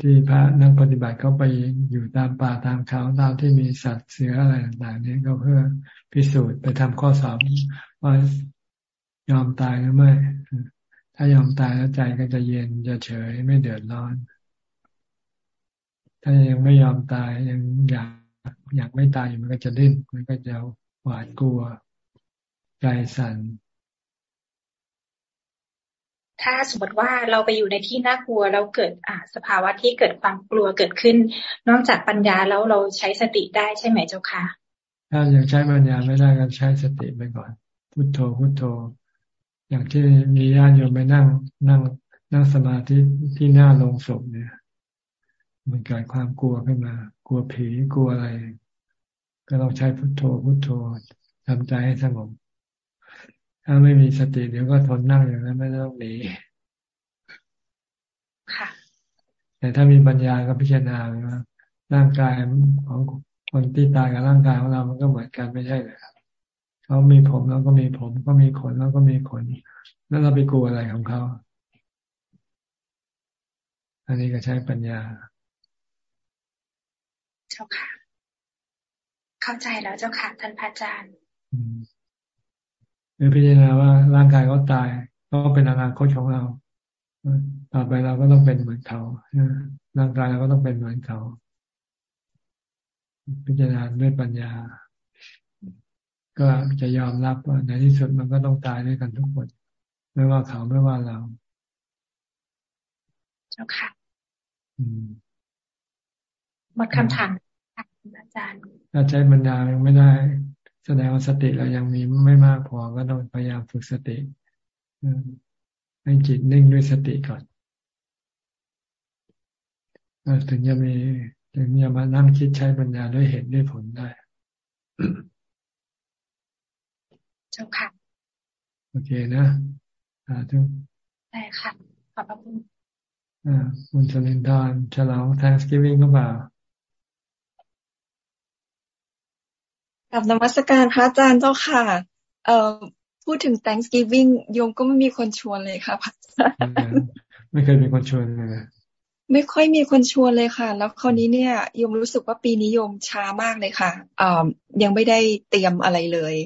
ที่พระนักปฏิบัติเขาไปอยู่ตามป่าตามเขาตามที่มีสัตว์เสืออะไรต่างๆนี้ก็เพื่อพิสูจน์ไปทำข้อสอบว่ายอมตายหรือไม่ ถ้ายอมตายแล้วใจก็จะเย็นจะเฉยไม่เดือดร้อน ถ้ายังไม่ยอมตายยังอยาก อยากไม่ตายมันก็จะดิ้นมันก็จะหวาดกลัวใจสั่นถ้าสมมติว่าเราไปอยู่ในที่น่ากลัวแล้วเกิดอ่าสภาวะที่เกิดความกลัวเกิดขึ้น นอกจากปัญญาแล้วเราใช้สติได้ใช่ไหมเจ้าค่ะ ถ้ายังใช้ปัญญาไม่ได้ก็ใช้สติไปก่อน พุทโธพุทโธ อย่างที่มีญาติโยมไปนั่งนั่งนั่งสมาธิที่หน้าโรงศพเนี่ย มันเกิดความกลัวขึ้นมา กลัวผีกลัวอะไร ก็ต้องใช้พุทโธพุทโธทำใจให้สงบ ถ้าไม่มีสติเดี๋ยวก็ทนนั่งอย่างนั้นไม่ต้องหนีแต่ถ้ามีปัญญาก็พิจารณาร่างกายของคนที่ตายกับร่างกายของเรา มันก็เหมือนกันไม่ใช่เลยครับเขามีผมแล้วก็มีผมก็มีขนแล้วก็มีขน แล้วเราไปกลัวอะไรของเขา อันนี้ก็ใช้ปัญญา เจ้าค่ะ เข้าใจแล้วเจ้าค่ะท่านพระอาจารย์หรือพิจารณาว่าร่างกายเขาตายก็เป็นอนาคตของเราต่อไปเราก็ต้องเป็นเหมือนเขาร่างกายเราก็ต้องเป็นเหมือนเขา พิจารณาด้วยปัญญา ก็จะยอมรับว่าในที่สุดมันก็ต้องตายด้วยกันทุกคน ไม่ว่าเขาไม่ว่าเรา เจ้าค่ะหมดคำถาม อาจารย์ ถ้าใช้ปัญญายังไม่ได้ แสดงว่าสติเรายังมีไม่มากพอก็ต้องพยายามฝึกสติให้จิตนิ่งด้วยสติก่อนถึงจะมีถึงจะมานั่งคิดใช้ปัญญาด้วยเหตุด้วยผลได้ เจ้าค่ะ โอเคนะอ่าทุกได้ค่ะ ขอบพระคุณ อ่า คุณสลินทร์ฉลอง Thanksgiving ก็เปล่า กับนมัสการพระอาจารย์เจ้าค่ะ เอ่อพูดถึง Thanksgiving โยมก็ไม่มีคนชวนเลยค่ะพระอาจารย์ไม่เคยมีคนชวนเลยไม่ค่อยมีคนชวนเลยค่ะ แล้วคราวนี้เนี่ยโยมรู้สึกว่าปีนี้โยมช้ามากเลยค่ะอ่ายังไม่ได้เตรียมอะไรเลย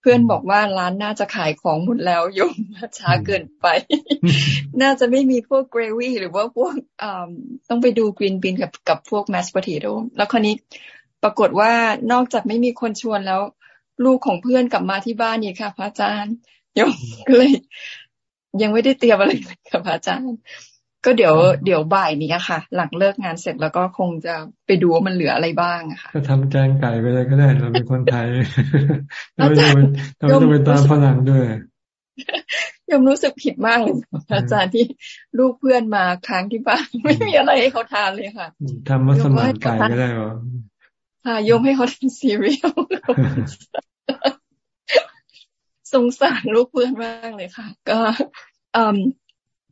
เพื่อนบอกว่าร้านน่าจะขายของหมดแล้วโยมช้าเกินไป น่าจะไม่มีพวกเกรวี่หรือว่าพวกต้องไปดู green bean กับกับพวก mashed potato แล้วคราวนี้ ปรากฏว่านอกจากไม่มีคนชวนแล้ว ลูกของเพื่อนกลับมาที่บ้านนี่ค่ะ พระอาจารย์ยมก็เลย ยังไม่ได้เตรียมอะไรเลยค่ะพระอาจารย์ ก็เดี๋ยวเดี๋ยวบ่ายนี้ค่ะ หลังเลิกงานเสร็จแล้วก็คงจะไปดูว่ามันเหลืออะไรบ้างค่ะก็ทำแกงไก่ไปเลยก็ได้เราเป็นคนไทยเราจะไปเราจะไปตามฝรั่งด้วยยมรู้สึกผิดมากเลยอาจารย์ที่ลูกเพื่อนมาค้างที่บ้านไม่มีอะไรให้เขาทานเลยค่ะทำมัสมั่นไก่ไม่ได้หรอ ค่ะยมให้เขาทำซีเรียลสงสารลูกเพื่อนมากเลยค่ะ ก็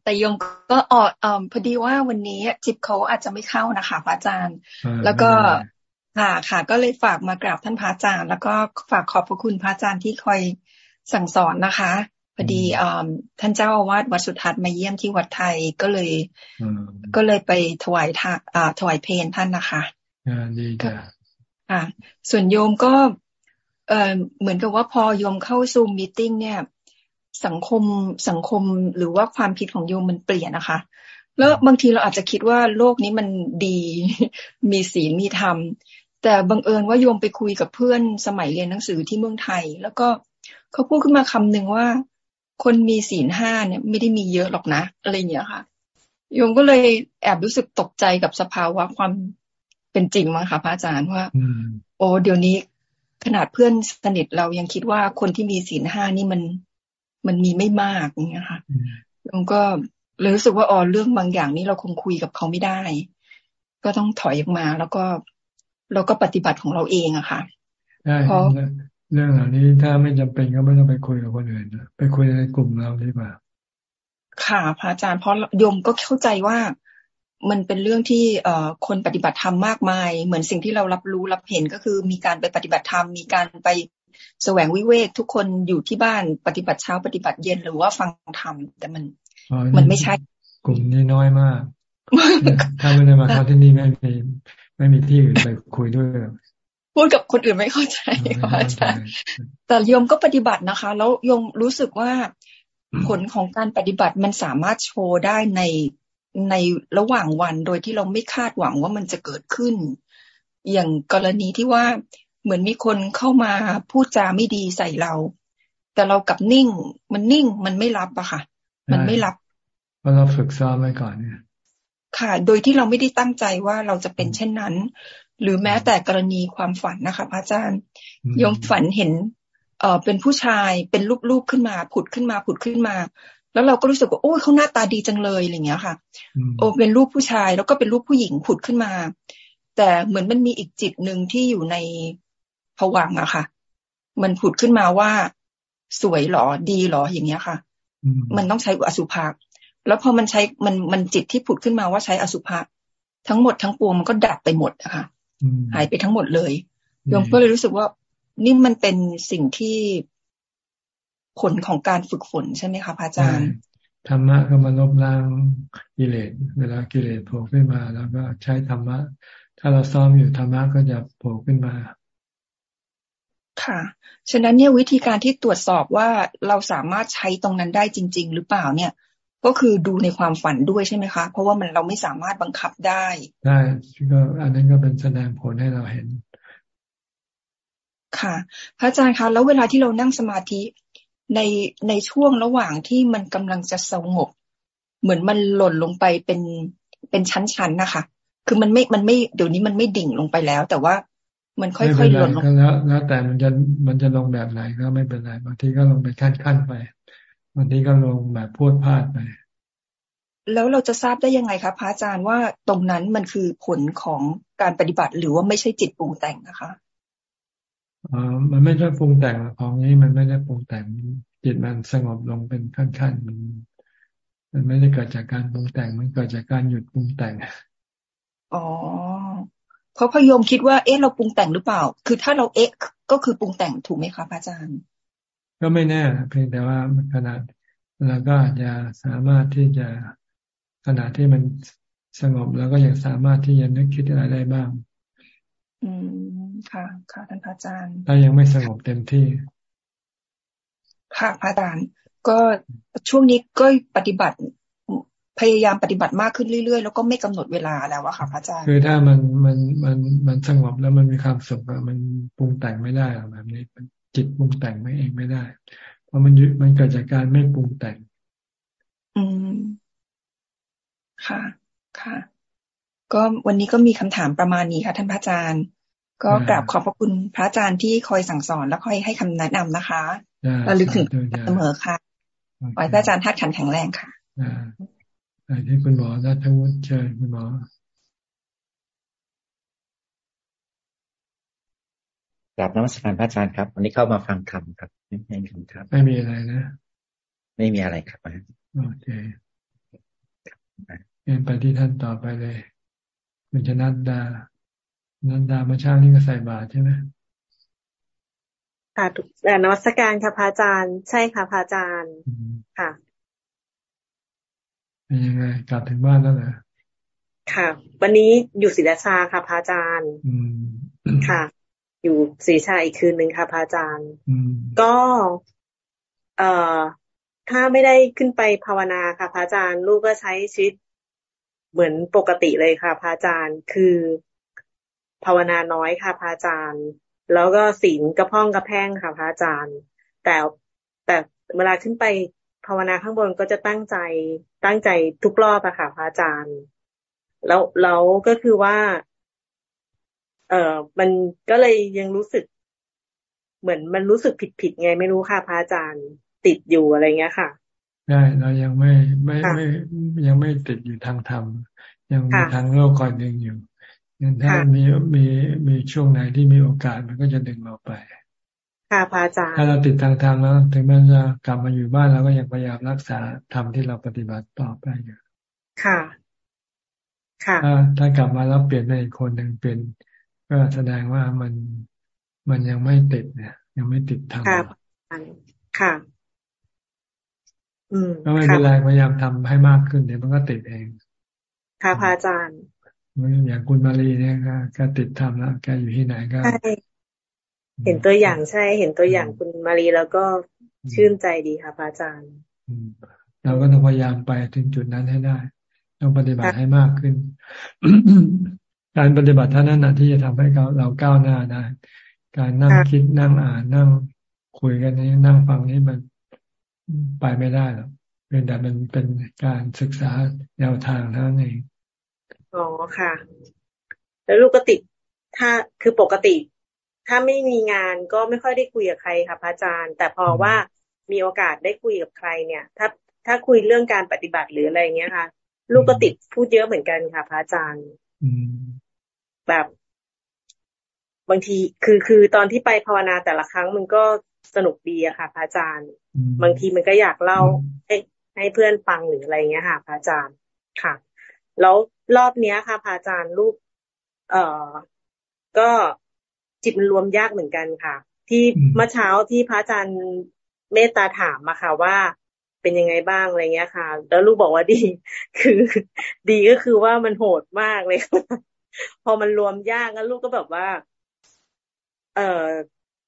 แต่ยมก็ออดพอดีว่าวันนี้จิตเขาอาจจะไม่เข้านะคะพระอาจารย์ แล้วก็ค่ะค่ะ ก็เลยฝากมากราบท่านพระอาจารย์ แล้วก็ฝากขอบพระคุณพระอาจารย์ที่คอยสั่งสอนนะคะพอดีท่านเจ้าอาวาสวัดสุทัศน์มาเยี่ยมที่วัดไทยก็เลย ก็เลยไปถวายทาถวายเพลท่านนะคะดีจ้ะ ค่ะ ส่วนโยมก็เออเหมือนกับว่าพอโยมเข้าซูมมีติ้งเนี่ย สังคมสังคมหรือว่าความคิดของโยมมันเปลี่ยนนะคะ แล้วบางทีเราอาจจะคิดว่าโลกนี้มันดีมีศีลมีธรรมแต่บังเอิญว่าโยมไปคุยกับเพื่อนสมัยเรียนหนังสือที่เมืองไทย แล้วก็เขาพูดขึ้นมาคำหนึ่งว่า คนมีศีลห้าเนี่ย ไม่ได้มีเยอะหรอกนะอะไรอย่างเงี้ยค่ะโยมก็เลยแอบรู้สึกตกใจกับสภาวะความ เป็นจริงมั้งคะพระอาจารย์ว่าโอ้เดี๋ยวนี้ขนาดเพื่อนสนิทเรายังคิดว่าคนที่มีศีลห้านี่มันมันมีไม่มากอย่างเงี้ยค่ะแล้วก็เลยรู้สึกว่าอ๋อเรื่องบางอย่างนี้เราคงคุยกับเขาไม่ได้ ก็ต้องถอยออกมา แล้วก็เราก็ปฏิบัติของเราเองอะค่ะเพราะเรื่องเหล่านี้ถ้าไม่จำเป็นก็ไม่ต้องไปคุยกับคนอื่นไปคุยในกลุ่มเราดีกว่าค่ะพระอาจารย์เพราะโยมก็เข้าใจว่า มันเป็นเรื่องที่เอ่อคนปฏิบัติธรรมมากมาย เหมือนสิ่งที่เรารับรู้รับเห็นก็คือมีการไปปฏิบัติธรรม มีการไปแสวงวิเวกทุกคนอยู่ที่บ้านปฏิบัติเช้าปฏิบัติเย็นหรือว่าฟังธรรมแต่มันมันไม่ใช่ กลุ่มนี้น้อยมาก ถ้าไม่ได้มาเข้าที่นี่ไม่มีไม่มีที่อื่นไปคุยด้วยพูดกับคนอื่นไม่เข้าใจค่ะอาจารย์แต่โยมก็ปฏิบัตินะคะ แล้วโยมรู้สึกว่าผลของการปฏิบัติมันสามารถโชว์ได้ใน ในระหว่างวันโดยที่เราไม่คาดหวังว่ามันจะเกิดขึ้น อย่างกรณีที่ว่าเหมือนมีคนเข้ามาพูดจาไม่ดีใส่เรา แต่เรากับนิ่ง มันนิ่งมันไม่รับอะค่ะ มันไม่รับราะเราฝึกซ้อมไว้ก่อนเนี่ยค่ะ โดยที่เราไม่ได้ตั้งใจว่าเราจะเป็นเช่นนั้น หรือแม้แต่กรณีความฝันนะคะพระอาจารย์ยมฝันเห็น เอ่อเป็นผู้ชายเป็นรูปๆขึ้นมา ผุดขึ้นมาผุดขึ้นมา แล้วเราก็รู้สึกว่าโอ้ยเขาหน้าตาดีจังเลยอะไรเงี้ยค่ะ โอ้เป็นรูปผู้ชายแล้วก็เป็นรูปผู้หญิงผุดขึ้นมา แต่เหมือนมันมีอีกจิตหนึ่งที่อยู่ในผวังอะค่ะ มันผุดขึ้นมาว่าสวยหรอดีหรออย่างเงี้ยค่ะ มันต้องใช้อสุภะแล้วพอมันใช้มันมันจิตที่ผุดขึ้นมาว่าใช้อสุภะทั้งหมดทั้งปวงมันก็ดับไปหมดอะค่ะหายไปทั้งหมดเลยโยมก็เลยรู้สึกว่านี่มันเป็นสิ่งที่ ผลของการฝึกฝนใช่ไหมคะพระอาจารย์ธรรมะก็มาลบล้างกิเลสเวลากิเลสโผล่ขึ้นมา แล้วก็ใช้ธรรมะ ถ้าเราซ้อมอยู่ธรรมะก็จะโผล่ขึ้นมา ค่ะ ฉะนั้นเนี่ยวิธีการที่ตรวจสอบว่าเราสามารถใช้ตรงนั้นได้จริง ๆ หรือเปล่าเนี่ย ก็คือดูในความฝันด้วยใช่ไหมคะ เพราะว่ามันเราไม่สามารถบังคับได้ได้ก็อันนั้นก็เป็นแสดงผลให้เราเห็นค่ะ พระอาจารย์คะแล้วเวลาที่เรานั่งสมาธิ ในในช่วงระหว่างที่มันกำลังจะสงบ เหมือนมันหล่นลงไปเป็นเป็นชั้นๆนะคะ คือมันไม่มันไม่เดี๋ยวนี้มันไม่ดิ่งลงไปแล้ว แต่ว่ามันค่อยๆหล่นลงแล้ว แล้วแต่มันจะมันจะลงแบบไหนก็ไม่เป็นไรบางทีก็ลงไปขั้นๆไปบางทีก็ลงแบบพูดพลาดไปแล้วเราจะทราบได้ยังไงคะพระอาจารย์ว่าตรงนั้นมันคือผลของการปฏิบัติหรือว่าไม่ใช่จิตปรุงแต่งนะคะอ๋อ มันไม่ใช่ปรุงแต่งของนี้มันไม่ได้ปรุงแต่งจิตมันสงบลงเป็นขั้นๆมันมันไม่ได้เกิดจากการปรุงแต่งมันเกิดจากการหยุดปรุงแต่งอ๋อเพราะพยมคิดว่าเอ๊ะเราปรุงแต่งหรือเปล่า คือถ้าเราเอ๊ะก็คือปรุงแต่งถูกไหมคะพระอาจารย์ ก็ไม่แน่ เพียงแต่ว่าขนาดเราก็อาจจะสามารถที่จะขณะที่มันสงบแล้วก็ยังสามารถที่จะนึกคิดอะไรได้บ้าง อืมค่ะ ค่ะท่านพระอาจารย์ถ้ายังไม่สงบเต็มที่ค่ะพระอาจารย์ก็ช่วงนี้ก็ปฏิบัติพยายามปฏิบัติมากขึ้นเรื่อยๆ แล้วก็ไม่กำหนดเวลาแล้วอะค่ะพระอาจารย์คือถ้ามันมันมันมันสงบแล้วมันมีความสุขมันปรุงแต่งไม่ได้แบบนี้จิตปรุงแต่งไม่เองไม่ได้ เพราะมันยึดมันเกิดจากการไม่ปรุงแต่ง อืมค่ะ ค่ะ ก็วันนี้ก็มีคำถามประมาณนี้ค่ะ ท่านพระอาจารย์ ก็กราบขอบพระคุณพระอาจารย์ที่คอยสั่งสอนและคอยให้คำแนะนำนะคะระลึกถึงเสมอค่ะขอให้พระอาจารย์ทัดขันแข็งแรงค่ะไปที่คุณหมอนัทวุฒิเชิญคุณหมอกราบนมัสการพระอาจารย์ครับ วันนี้เข้ามาฟังธรรมครับไม่มีคำถามไม่มีอะไรนะ ไม่มีอะไรครับโอเคเรียนไปที่ท่านต่อไปเลย คุณชนัดดานันดามาช่างนี่ก็ใส่บาตรใช่ไหมค่ะนวัตการค่ะพระอาจารย์ ใช่ค่ะพระอาจารย์ค่ะเป็นยังไงกลับถึงบ้านแล้วเหรอค่ะ วันนี้อยู่ศรีราชาค่ะพระอาจารย์ค่ะ อยู่ศรีราชาอีกคืนหนึ่งค่ะพระอาจารย์ก็ เอ่อถ้าไม่ได้ขึ้นไปภาวนาค่ะพระอาจารย์ ลูกก็ใช้ชีวิต เหมือนปกติเลยค่ะพระอาจารย์คือภาวนาน้อยค่ะพระอาจารย์ แล้วก็ศีลกระพ้องกระแพงค่ะพระอาจารย์ แต่แต่เวลาขึ้นไปภาวนาข้างบนก็จะตั้งใจตั้งใจทุกรอบอะค่ะพระอาจารย์ แล้วแล้วก็คือว่า เออมันก็เลยยังรู้สึก เหมือนมันรู้สึกผิดผิดไงไม่รู้ค่ะพระอาจารย์ติดอยู่อะไรเงี้ยค่ะ ใช่เรายังไม่ไม่ไม่ยังไม่ติดอยู่ทางธรรม ยังมีทางโลกคอยดึงอยู่ยังถ้ามีมีมีช่วงไหนที่มีโอกาสมันก็จะดึงเราไป ค่ะพระอาจารย์ถ้าเราติดทางธรรมแล้ว ถึงแม้จะกลับมาอยู่บ้านเราก็ยังพยายามรักษาธรรมที่เราปฏิบัติต่อไปอยู่ค่ะ ค่ะ ถ้าถ้ากลับมาแล้วเปลี่ยนเป็นอีกคนหนึ่งเป็นก็แสดงว่ามันมันยังไม่ติดเนี่ยยังไม่ติดธรรมค่ะค่ะ ก็ไม่เป็นไรพยายามทำให้มากขึ้นเดี๋ยวมันก็ติดเอง ค่ะพระอาจารย์อย่างคุณมารีเนี่ยก็ติดทำแล้วแกอยู่ที่ไหนก็เห็นตัวอย่างใช่ เห็นตัวอย่างคุณมารีแล้วก็ชื่นใจดีค่ะพระอาจารย์เราก็ต้องพยายามไปถึงจุดนั้นให้ได้ ต้องปฏิบัติให้มากขึ้น การปฏิบัติเท่านั้นนะที่จะทำให้เราเราก้าวหน้าได้ การนั่งคิดนั่งอ่านนั่งคุยกันนี้นั่งฟังนี้มัน ไปไม่ได้หรอกเวเป็นแต่มันเป็นการศึกษาแนวทางเท่านั้นเองอ๋อค่ะ แล้วลูกก็ติดถ้าคือปกติ ถ้าไม่มีงานก็ไม่ค่อยได้คุยกับใครค่ะพระอาจารย์ แต่พอว่ามีโอกาสได้คุยกับใครเนี่ย ถ้าถ้าคุยเรื่องการปฏิบัติหรืออะไรเงี้ยค่ะ ลูกก็ติดพูดเยอะเหมือนกันค่ะพระอาจารย์แบบ บางทีคือคือตอนที่ไปภาวนาแต่ละครั้งมันก็สนุกดีอะค่ะพระอาจารย์ บางทีมันก็อยากเล่าให้ให้เพื่อนฟังหรืออะไรเงี้ยค่ะพระอาจารย์ค่ะ แล้วรอบเนี้ยค่ะพระอาจารย์ลูกเอ่อ ก็จิตมันรวมยากเหมือนกันค่ะ ที่เมื่อเช้าที่พระอาจารย์เมตตาถามมาค่ะว่าเป็นยังไงบ้างอะไรเงี้ยค่ะ แล้วลูกบอกว่าดี คือ ดีก็คือว่ามันโหดมากเลยพอมันรวมยากแล้วลูกก็แบบว่า เอ่อ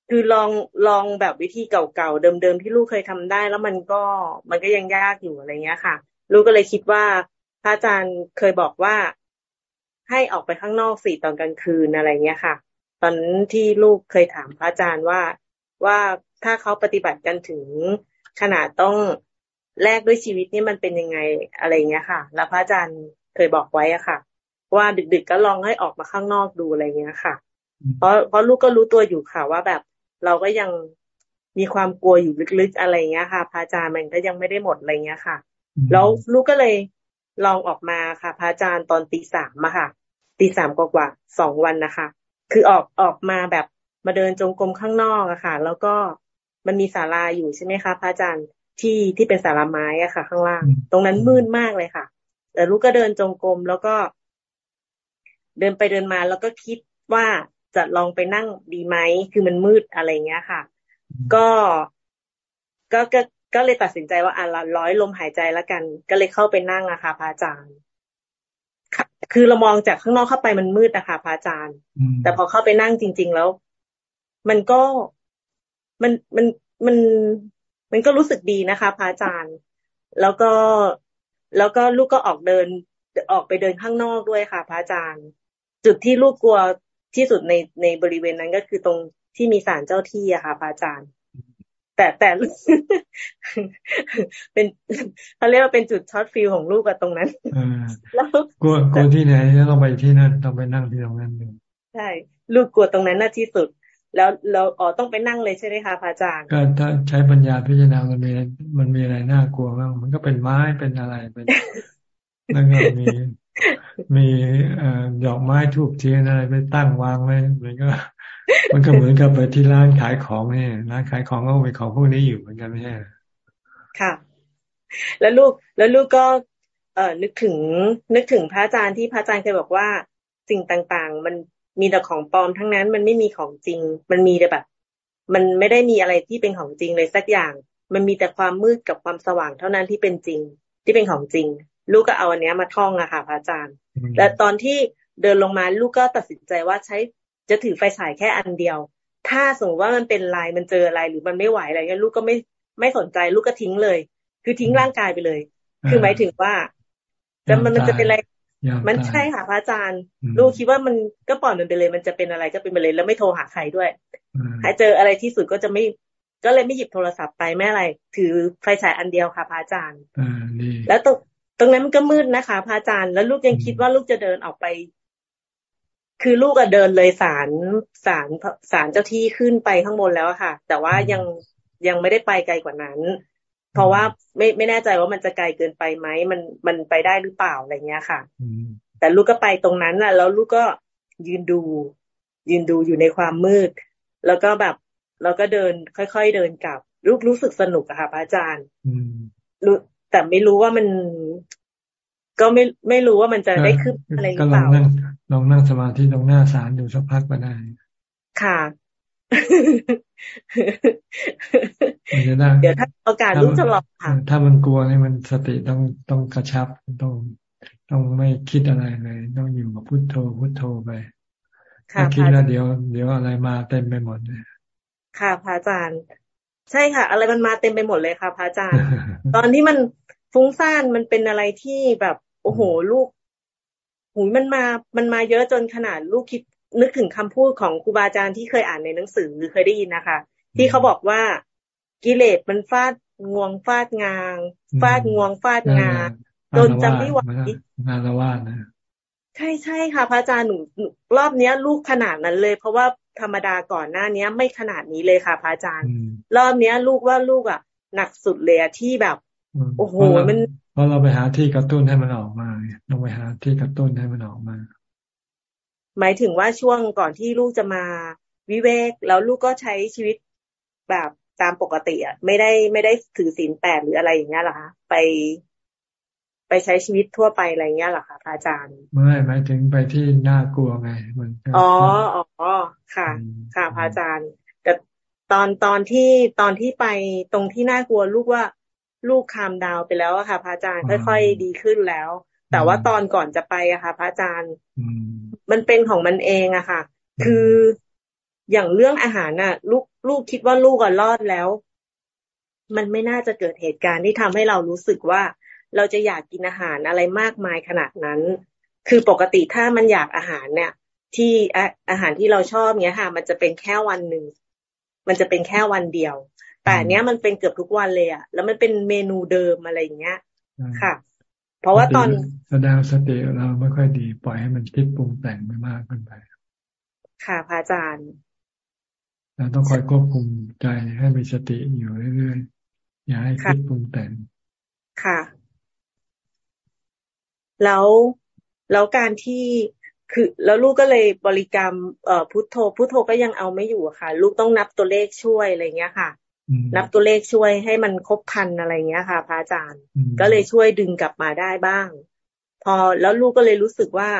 คือลองลองแบบวิธีเก่าๆเดิมๆที่ลูกเคยทำได้ แล้วมันก็มันก็ยังยากอยู่อะไรเงี้ยค่ะ ลูกก็เลยคิดว่าพระอาจารย์เคยบอกว่าให้ออกไปข้างนอกสี่ตอนกลางคืนอะไรเงี้ยค่ะ ตอนที่ลูกเคยถามพระอาจารย์ว่าว่าถ้าเขาปฏิบัติกันถึงขนาดต้องแลกด้วยชีวิตนี่มันเป็นยังไงอะไรเงี้ยค่ะ แล้วพระอาจารย์เคยบอกไว้อะค่ะ ว่าดึกๆก็ลองให้ออกมาข้างนอกดูอะไรเงี้ยค่ะ เพราะเพราะลูกก็รู้ตัวอยู่ค่ะว่าแบบ เราก็ยังมีความกลัวอยู่ลึกๆอะไรเงี้ยค่ะพระอาจารย์มันก็ยังไม่ได้หมดอะไรเงี้ยค่ะ แล้วลูกก็เลยลองออกมาค่ะพระอาจารย์ตอนตีสามอะค่ะตีสามกว่าสองวันนะคะ คือออกออกมาแบบมาเดินจงกรมข้างนอกอะค่ะ แล้วก็มันมีศาลาอยู่ใช่ไหมคะพระอาจารย์ที่ที่เป็นศาลาไม้อะค่ะ ข้างล่าง ตรงนั้นมืดมากเลยค่ะ แต่ลูกก็เดินจงกรมแล้วก็ เดินไปเดินมาแล้วก็คิดว่า จะลองไปนั่งดีไหมคือมันมืดอะไรเงี้ยค่ะ ก็ก็ก็ก็เลยตัดสินใจว่าอะร้อยลมหายใจแล้วกัน ก็เลยเข้าไปนั่งอะค่ะพระอาจารย์คือเรามองจากข้างนอกเข้าไปมันมืดนะคะพระอาจารย์ แต่พอเข้าไปนั่งจริง ๆ แล้ว มันก็มันมันมันมันก็รู้สึกดีนะคะพระอาจารย์ แล้วก็แล้วก็ลูกก็ออกเดินออกไปเดินข้างนอกด้วยค่ะพระอาจารย์ จุดที่ลูกกลัว ที่สุดในในบริเวณนั้นก็คือตรงที่มีศาลเจ้าที่อะค่ะพระอาจารย์ แต่แต่เป็นเขาเรียกว่าเป็นจุด shot feel ของลูกอะตรงนั้นแล้วกลัวกลัวที่ไหนต้องไปที่นั่นต้องไปนั่งที่ตรงนั้นดูใช่ลูกกลัวตรงนั้นน่าที่สุด แล้วเราอ๋อต้องไปนั่งเลยใช่ไหมคะพระอาจารย์ก็ถ้าใช้ปัญญาพิจารณามันมีมันมีอะไรน่ากลัวบ้างมันก็เป็นไม้เป็นอะไรเป็นแล้วก็มี มีเอ่อดอกไม้ธูปเทียนอะไรไปตั้งวางไว้มันก็ มันก็เหมือนกับไปที่ร้านขายของเนี่ยร้านขายของก็มีของพวกนี้อยู่เหมือนกันไม่ใช่ค่ะ แล้วลูกแล้วลูกก็ เอ่อนึกถึง นึกถึงพระอาจารย์ที่พระอาจารย์เคยบอกว่าสิ่งต่างๆ มันมีแต่ของปลอมทั้งนั้น มันไม่มีของจริง มันมีแต่แบบ มันไม่ได้มีอะไรที่เป็นของจริงเลยสักอย่าง มันมีแต่ความมืดกับความสว่างเท่านั้นที่เป็นจริง ที่เป็นของจริง ลูกก็เอาอันเนี้ยมาท่องอะค่ะพระอาจารย์แต่ตอนที่เดินลงมาลูกก็ตัดสินใจว่าใช้จะถือไฟฉายแค่อันเดียว ถ้าสมมติว่ามันเป็นลายมันเจออะไรหรือมันไม่ไหวอะไรเงี้ยลูกก็ไม่ไม่สนใจลูกก็ทิ้งเลย คือทิ้งร่างกายไปเลย คือหมายถึงว่าจะมันมันจะเป็นอะไรมันใช่ค่ะพระอาจารย์ ลูกคิดว่ามันก็ปล่อยมันไปเลย มันจะเป็นอะไรก็เป็นไปเลยแล้วไม่โทรหาใครด้วยหาเจออะไรที่สุดก็จะไม่ก็เลยไม่หยิบโทรศัพท์ไปแม่อะไร ถือไฟฉายอันเดียวค่ะพระอาจารย์แล้วต ตรงนั้นมันก็มืดนะคะพระอาจารย์ แล้วลูกยังคิดว่าลูกจะเดินออกไป คือลูกอะเดินเลยสารสารสารเจ้าที่ขึ้นไปข้างบนแล้วค่ะ แต่ว่ายังยังไม่ได้ไปไกลกว่านั้น เพราะว่าไม่ไม่แน่ใจว่ามันจะไกลเกินไปไหมมันมันไปได้หรือเปล่าอะไรเงี้ยค่ะแต่ลูกก็ไปตรงนั้นน่ะ แล้วลูกก็ยืนดู ยืนดูอยู่ในความมืด แล้วก็แบบเราก็เดินค่อยๆเดินกลับ ลูกรู้สึกสนุกอะค่ะพระอาจารย์รู้ แต่ไม่รู้ว่ามันก็ไม่ไม่รู้ว่ามันจะได้ขึ้นอะไรหรือเปล่าลองนั่งลองนั่งสมาธิตรงหน้าศาลดูสักพักก็ได้ ค่ะเดี๋ยวถ้าโอกาสรู้จะลองค่ะ ถ้ามันกลัวนี่มันสติต้องต้องกระชับต้องต้องไม่คิดอะไรเลย ต้องอยู่กับพุทโธพุทโธไปถ้าคิดแล้วเดี๋ยว เดี๋ยวอะไรมาเต็มไปหมดเลยค่ะพระอาจารย์ ใช่ค่ะ อะไรมันมาเต็มไปหมดเลยค่ะพระอาจารย์ ตอนที่มันฟุ้งซ่านมันเป็นอะไรที่แบบโอ้โหลูกหูมันมา มันมาเยอะจนขนาดลูกคิดนึกถึงคำพูดของครูบาอาจารย์ที่เคยอ่านในหนังสือหรือเคยได้ยินนะคะ ที่เขาบอกว่ากิเลสมันฟาดงวงฟาดงางฟาดงวงฟาดงาจนจำไม่ไหวงานละว่านะใช่ใช่ค่ะ พระอาจารย์หนูรอบเนี้ย ลูกขนาดนั้นเลย เพราะว่า ธรรมดาก่อนหน้าเนี้ย ไม่ขนาดนี้เลยค่ะพระอาจารย์รอบเนี้ย ลูกว่าลูกอะ หนักสุดเลยที่แบบโอ้โหมันเพราะเราไปหาที่กระตุ้นให้มันออกมาต้องไปหาที่กระตุ้นให้มันออกมา หมายถึงว่าช่วงก่อนที่ลูกจะมาวิเวกแล้วลูกก็ใช้ชีวิตแบบตามปกติอะไม่ได้ไม่ได้ถือศีลแปดหรืออะไรอย่างเงี้ยหรอคะไป ไปใช้ชีวิตทั่วไปอะไรเงี้ยหรอคะพระอาจารย์ ไม่หมายถึงไปที่น่ากลัวไงมันอ๋ออ๋อค่ะ ค่ะพระอาจารย์แต่ตอนตอนที่ตอนที่ไปตรงที่น่ากลัวลูกว่าลูกคามดาวไปแล้วอะค่ะพระอาจารย์ค่อย ๆ ดีขึ้นแล้ว แต่ว่าตอนก่อนจะไปอะค่ะพระอาจารย์มันเป็นของมันเองอะค่ะ คืออย่างเรื่องอาหารน่ะ ลูกลูกคิดว่าลูกอะรอดแล้ว มันไม่น่าจะเกิดเหตุการณ์ที่ทำให้เรารู้สึกว่า เราจะอยากกินอาหารอะไรมากมายขนาดนั้น คือปกติถ้ามันอยากอาหารเนี่ย ที่อาหารที่เราชอบเนี้ยค่ะ มันจะเป็นแค่วันหนึ่งมันจะเป็นแค่วันเดียว แต่เนี้ยมันเป็นเกือบทุกวันเลยอะแล้วมันเป็นเมนูเดิมอะไรอย่างเงี้ยค่ะ เพราะว่าตอนแสดงสติเราไม่ค่อยดีปล่อยให้มันคิดปรุงแต่งไม่มากเกินไป ค่ะพระอาจารย์เราต้องคอยควบคุมใจให้มีสติอยู่เรื่อยๆอย่าให้คิดปรุงแต่งค่ะ แล้วแล้วการที่คือแล้วลูกก็เลยบริกรรมเอ่อพุทโธพุทโธก็ยังเอาไม่อยู่ค่ะ ลูกต้องนับตัวเลขช่วยอะไรเงี้ยค่ะ นับตัวเลขช่วยให้มันครบพันอะไรเงี้ยค่ะพระอาจารย์ ก็เลยช่วยดึงกลับมาได้บ้าง พอแล้วลูกก็เลยรู้สึกว่า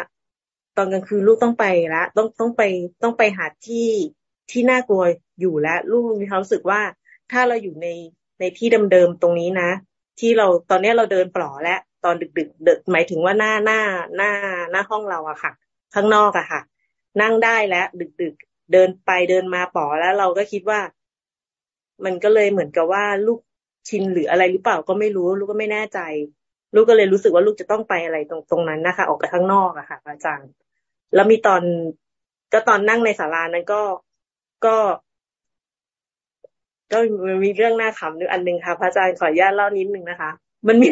ตอนกลางคืนลูกต้องไปละต้องต้องไปต้องไปหาที่ที่น่ากลัวอยู่แล้วลูกมีความรู้สึกว่า ถ้าเราอยู่ในในที่เดิมๆตรงนี้นะ ที่เราตอนนี้เราเดินปลอแล้ว ตอนดึกๆเดหมายถึงว่าหน้าหน้าหน้าหน้าห้องเราอะค่ะ ข้างนอกอะค่ะ นั่งได้แล้วดึกๆเดินไปเดินมาปลอแล้วเราก็คิดว่า มันก็เลยเหมือนกับว่าลูกชินหรืออะไรหรือเปล่าก็ไม่รู้ ลูกก็ไม่แน่ใจ ลูกก็เลยรู้สึกว่าลูกจะต้องไปอะไรตรงตรงนั้นนะคะ ออกไปข้างนอกอะค่ะ อาจารย์ แล้วมีตอนก็ตอนนั่งในศาลานั้นก็ก็ก็มีเรื่องน่าขำนึงอันหนึ่งค่ะพระอาจารย์ขออนุญาตเล่านิดนึงนะคะ มันมี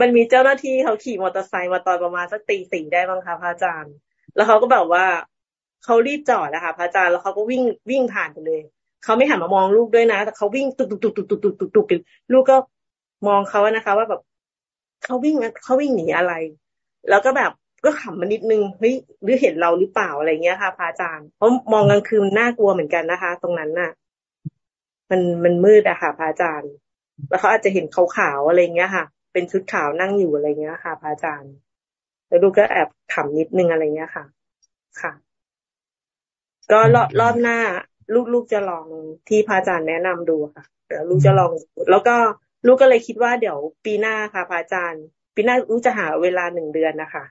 มันมีเจ้าหน้าที่เขาขี่มอเตอร์ไซค์มาตอนประมาณสักตีสี่ได้บ้างคะพระอาจารย์ แล้วเขาก็แบบว่าเขารีบจอดนะคะพระอาจารย์แล้วเขาก็วิ่งวิ่งผ่านไปเลยเขาไม่หันมามองลูกด้วยนะแต่เขาวิ่งตุกตุกตุกตุกตุกตุกตุกตุกลูกก็มองเขานะคะ ว่าแบบเขาวิ่งเขาวิ่งหนีอะไร แล้วก็แบบก็ขำมานิดนึงเฮ้ยหรือเห็นเราหรือเปล่าอะไรเงี้ยค่ะพระอาจารย์เพราะมองกลางคืนน่ากลัวเหมือนกันนะคะ ตรงนั้นน่ะ มันมันมืดอะค่ะพระอาจารย์ แล้วเขาอาจจะเห็นขาวๆอะไรเงี้ยค่ะ เป็นชุดขาวนั่งอยู่อะไรเงี้ยค่ะพระอาจารย์ แล้วดูก็แอบขำนิดนึงอะไรเงี้ยค่ะ ค่ะ ก็รอบรอบหน้า ลูกๆจะลองที่พระอาจารย์แนะนำดูค่ะเดี๋ยวลูกจะลอง แล้วก็ลูกก็เลยคิดว่าเดี๋ยวปีหน้าค่ะพระอาจารย์ ปีหน้าลูกจะหาเวลาหนึ่งเดือนนะคะ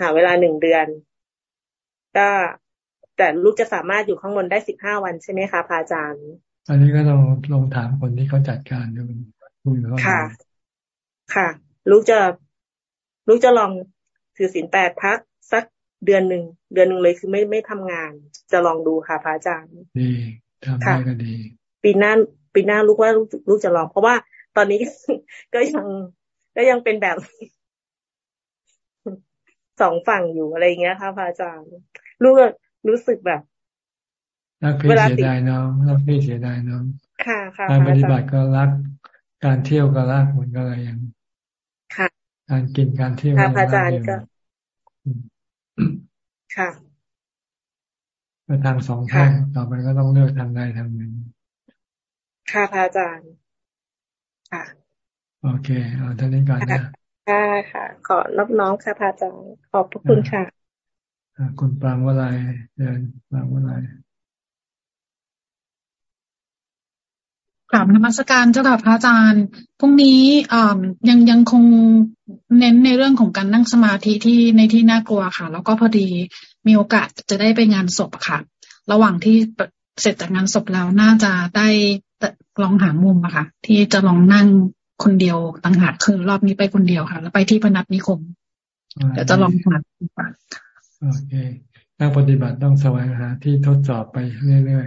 หาเวลาหนึ่งเดือน ก็แต่ลูกจะสามารถอยู่ข้างบนได้สิบห้าวันใช่ไหมคะพระอาจารย์ อันนี้ก็ต้องลองถามคนที่เขาจัดการดูคุยเขาค่ะ ค่ะ ลูกจะลูกจะลองถือศีลแปดพักสักเดือนหนึ่งเดือนหนึ่งเลยคือไม่ไม่ทำงาน จะลองดูค่ะพระอาจารย์ดีทำได้ก็ดีปีหน้าปีหน้าลูกว่าลูกลูกจะลอง เพราะว่าตอนนี้ก็ยังก็ยังเป็นแบบสองฝั่งอยู่อะไรเงี้ยค่ะพระอาจารย์รู้รู้สึกแบบ รักพี่เสียดายน้องรักพี่เสียดายน้องค่ะค่ะการปฏิบัติก็รัก การเที่ยวก็รักเหมือนกันอะไรอย่างค่ะการกินการเที่ยวค่ะพระอาจารย์ก็ค่ะไปทางสองทางต่อไปก็ต้องเลือกทางใดทางหนึ่งค่ะพระอาจารย์ค่ะ โอเค เอาท่านี้ก่อนนะค่ะค่ะ ขอรับน้องค่ะพระอาจารย์ขอบพระคุณค่ะคุณปางวลัยเดินปางวลัย กราบนมัสการเจ้าค่ะพระอาจารย์พรุ่งนี้ยังยังคงเน้นในเรื่องของการนั่งสมาธิที่ในที่น่ากลัวค่ะ แล้วก็พอดีมีโอกาสจะได้ไปงานศพค่ะ ระหว่างที่เสร็จจากงานศพแล้วน่าจะได้ลองหามุมอะค่ะ ที่จะลองนั่งคนเดียวต่างหากคือรอบนี้ไปคนเดียวค่ะ แล้วไปที่พนัสนิคมเดี๋ยวจะลองทำโอเคนั่งปฏิบัติต้องแสวงหาที่ทดสอบไปเรื่อย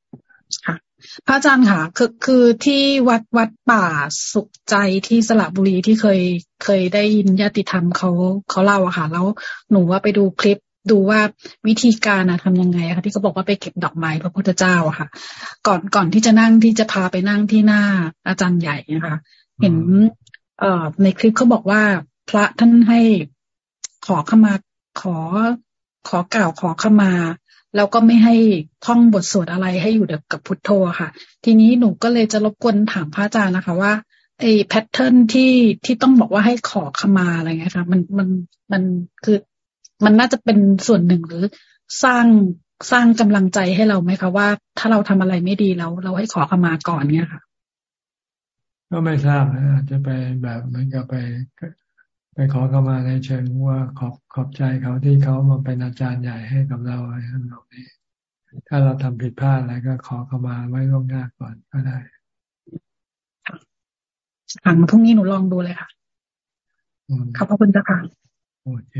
ๆค่ะ พระอาจารย์ค่ะคือคือที่วัดวัดป่าสุขใจที่สระบุรีที่เคยเคยได้ยินญาติธรรมเขาเขาเล่าอะค่ะ แล้วหนูว่าไปดูคลิปดูว่าวิธีการอะทำยังไงคะที่เขาบอกว่าไปเก็บดอกไม้พระพุทธเจ้าอะค่ะ ก่อนก่อนที่จะนั่งที่จะพาไปนั่งที่หน้าอาจารย์ใหญ่นะคะ เห็นเอ่อในคลิปเขาบอกว่าพระท่านให้ขอขมาขอขอกล่าวขอขมา แล้วก็ไม่ให้ท่องบทสวดอะไรให้อยู่กับพุทโธค่ะ ทีนี้หนูก็เลยจะรบกวนถามพระอาจารย์นะคะว่าไอ้แพทเทิร์นที่ที่ต้องบอกว่าให้ขอขมาอะไรเงี้ยค่ะ มันมันมันคือมันน่าจะเป็นส่วนหนึ่งหรือสร้างสร้างกำลังใจให้เราไหมคะว่า ถ้าเราทำอะไรไม่ดีแล้ว เราให้ขอขมาก่อนเนี่ยค่ะ ก็ไม่ทราบนะอาจจะไปแบบเหมือนกับไป ไปขอเข้ามาในเชิงว่าขอบขอบใจเขาที่เขามาเป็นอาจารย์ใหญ่ให้กับเราอะไรทั้งนี้ ถ้าเราทำผิดพลาดอะไรก็ขอเข้ามาไว้ล่วงหน้าก่อนก็ได้หันพรุ่งนี้หนูลองดูเลยค่ะขอบพระคุณเจ้าค่ะโอเค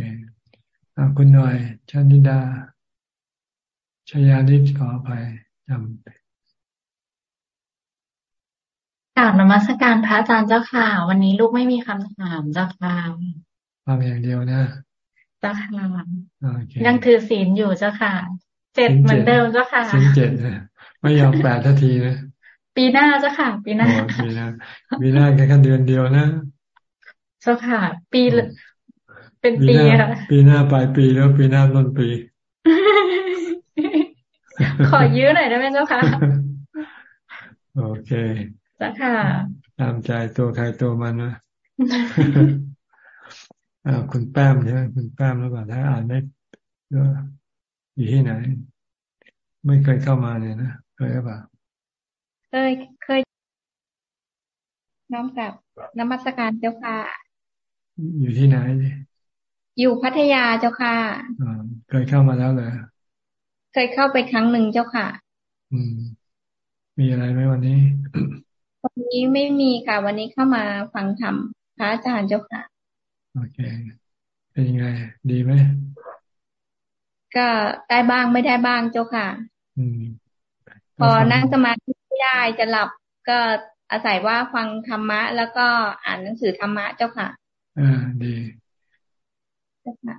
อคุณหน่อยชนิดาชยานิชขออภัยจำ กราบนมัสการพระอาจารย์เจ้าค่ะ วันนี้ลูกไม่มีคำถามเจ้าค่ะฟังอย่างเดียวนะเจ้าค่ะยังถือศีลอยู่เจ้าค่ะ เจ็ดเหมือนเดิมเจ้าค่ะศีลเจ็ดนะไม่ยอมแปดทันทีนะ ปีหน้าเจ้าค่ะ ปีหน้าปีหน้าปีหน้าแค่เดือนเดียวนะเจ้าค่ะ ปีเป็นปีค่ะปีหน้าปลายปีแล้วปีหน้าต้นปี ขอยื้อหน่อยได้ไหมเจ้าค่ะโอเค จ้ะค่ะ ตามใจตัวใครตัวมันนะอ่าคุณแป้มใช่ไหมคุณแป้มแล้วก็ถ้าอ่านไม่อยู่ที่ไหน ไม่เคยเข้ามาเนี่ยนะเคยหรือเปล่าเคยเคย น้อมกับนมัสการเจ้าค่ะ อยู่ที่ไหน อยู่พัทยาเจ้าค่ะอ่าเคยเข้ามาแล้วเลยเคยเข้าไปครั้งหนึ่งเจ้าค่ะ อืม มีอะไรไหมวันนี้ วันนี้ไม่มีค่ะ วันนี้เข้ามาฟังธรรมพระอาจารย์เจ้าค่ะ โอเค เป็นยังไง ดีไหม ก็ได้บ้างไม่ได้บ้างเจ้าค่ะ อืม พอนั่งสมาธิไม่ได้จะหลับก็อาศัยว่าฟังธรรมะ แล้วก็อ่านหนังสือธรรมะเจ้าค่ะ อ่า ดีเจ้าค่ะ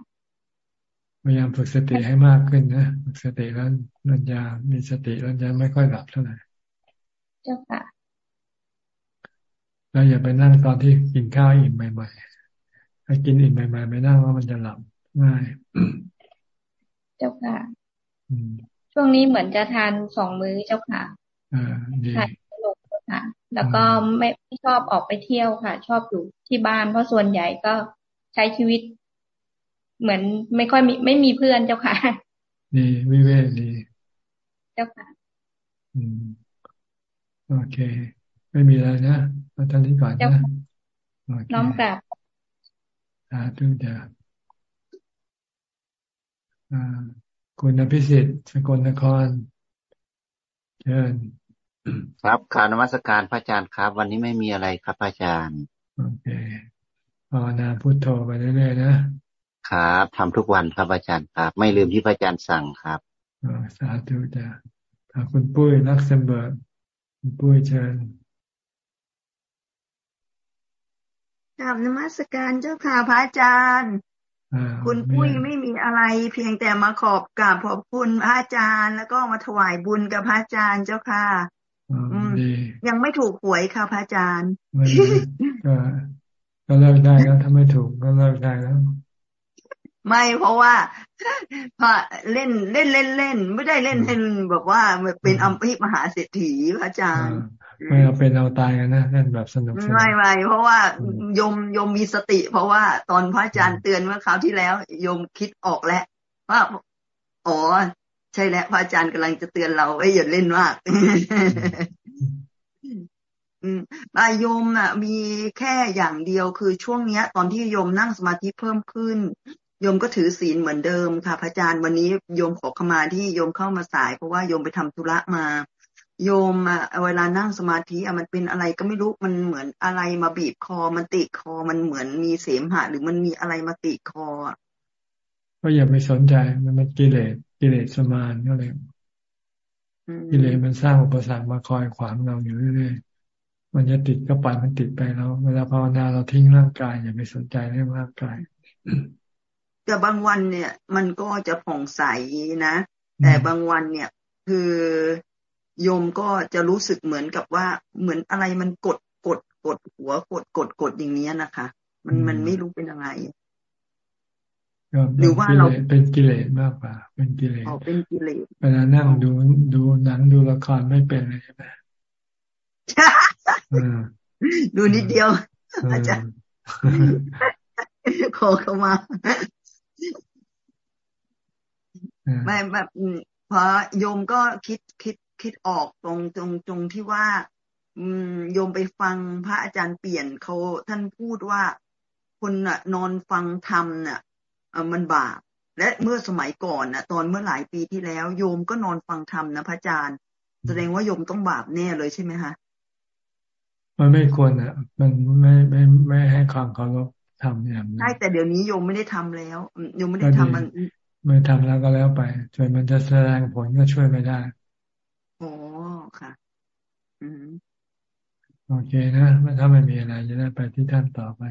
พยายามฝึกสติให้มากขึ้นนะฝึกสติแล้วรัญญามีสติแล้วจะไม่ค่อยหลับเท่าไหร่ เจ้าค่ะ เราอย่าไปนั่งตอนที่กินข้าวอิ่มใหม่ๆ ถ้ากินอิ่มใหม่ๆไม่นั่งว่ามันจะหลับง่ายเจ้าค่ะช่วงนี้เหมือนจะทานสองมื้อเจ้าค่ะทานขนมค่ะ แล้วก็ไม่ไม่ชอบออกไปเที่ยวค่ะ ชอบอยู่ที่บ้าน เพราะส่วนใหญ่ก็ใช้ชีวิต เหมือนไม่ค่อยมีไม่มีเพื่อนเจ้าค่ะดีวิเวกดีเจ้าค่ะ อืม โอเค ไม่มีอะไรนะ มาท่านนี้ก่อนนะน้อมกลับสาธุจ้ะคุณนพิสิทธิ์สกลนครเชิญครับข่าวนมัสการพระอาจารย์ครับ วันนี้ไม่มีอะไรครับพระอาจารย์โอเคภาวนาพุทโธไปเรื่อยๆนะครับทำทุกวันครับอาจารย์ครับ ไม่ลืมที่พระอาจารย์สั่งครับสาธุจ้ะคุณปุ้ยลักเซมเบิร์กคุณปุ้ยเชิญ กราบนมัสการเจ้าค่ะพระอาจารย์คุณปุ้ยไม่มีอะไร เพียงแต่มาขอบกราบขอบคุณพระอาจารย์ แล้วก็มาถวายบุญกับพระอาจารย์เจ้าค่ะยังไม่ถูกหวยค่ะพระอาจารย์ก็ก็เลิกได้แล้วถ้าไม่ถูกก็เลิกได้แล้ว ไม่เพราะว่าพอเล่นเล่นเล่นเล่นไม่ได้เล่นให้แบบว่าเป็นอัมพิมหาเศรษฐีพระอาจารย์ ไม่เอาเป็นเอาตายกันนะเล่นแบบสนุกไม่ไม่เพราะว่ายมยมมีสติ เพราะว่าตอนพระอาจารย์เตือนเมื่อคราวที่แล้วยมคิดออกแล้วว่าอ๋อใช่แล้วพระอาจารย์กำลังจะเตือนเราไอ้อย่าเล่นมากอืมโยมอะ มีแค่อย่างเดียวคือช่วงเนี้ย ตอนที่โยมนั่งสมาธิเพิ่มขึ้นโยมก็ถือศีลเหมือนเดิมค่ะพระอาจารย์วันนี้โยมขอขมาที่โยมเข้ามาสายเพราะว่าโยมไปทำธุระมา โยมอะเวลานั่งสมาธิอะมันเป็นอะไรก็ไม่รู้มันเหมือนอะไรมาบีบคอ มันติดคอมันเหมือนมีเสมหะ หรือมันมีอะไรมาติดคอก็อย่าไปสนใจมันเป็นกิเลสกิเลสสมานก็เลยกิเลสมันสร้างอุปสรรคมาคอยขวางเราอยู่เรื่อยๆมันจะติดก็ปล่อยมันติดไปแล้ว เวลาภาวนาเราทิ้งร่างกาย อย่าไปสนใจเรื่องร่างกายแต่บางวันเนี่ย มันก็จะผ่องใสนะ แต่บางวันเนี่ย คือ โยมก็จะรู้สึกเหมือนกับว่าเหมือนอะไรมันกดกดกดหัวกดกดกดอย่างนี้นะคะ มันมันไม่รู้เป็นยังไงหรือว่าเราเป็นกิเลสมากกว่า เป็นกิเลสเป็นกิเลสเวลานั่งดูดูหนังดูละครไม่เป็นเลยใช่ไหมดูนิดเดียวอาจารย์ขอเข้ามาไม่แบบพอโยมก็คิดคิด คิดออกตรงตรงตรงที่ว่า อืมโยมไปฟังพระอาจารย์เปลี่ยนเขาท่านพูดว่าคนน่ะ นอนฟังธรรมน่ะมันบาปและเมื่อสมัยก่อนน่ะ ตอนเมื่อหลายปีที่แล้ว โยมก็นอนฟังธรรมนะพระอาจารย์ แสดงว่าโยมต้องบาปแน่เลยใช่ไหมคะมันไม่ควรอะ มันไม่ไม่ไม่ให้ความเคารพทำอย่างนี้ใช่แต่เดี๋ยวนี้โยมไม่ได้ทำแล้วโยมไม่ได้ทำมัน ไม่ทำแล้วก็แล้วไปจนมันจะแสดงผลก็ช่วยไม่ได้ อ๋อค่ะ อืมโอเคนะถ้าไม่มีอะไรจะได้ไปที่ท่านต่อไป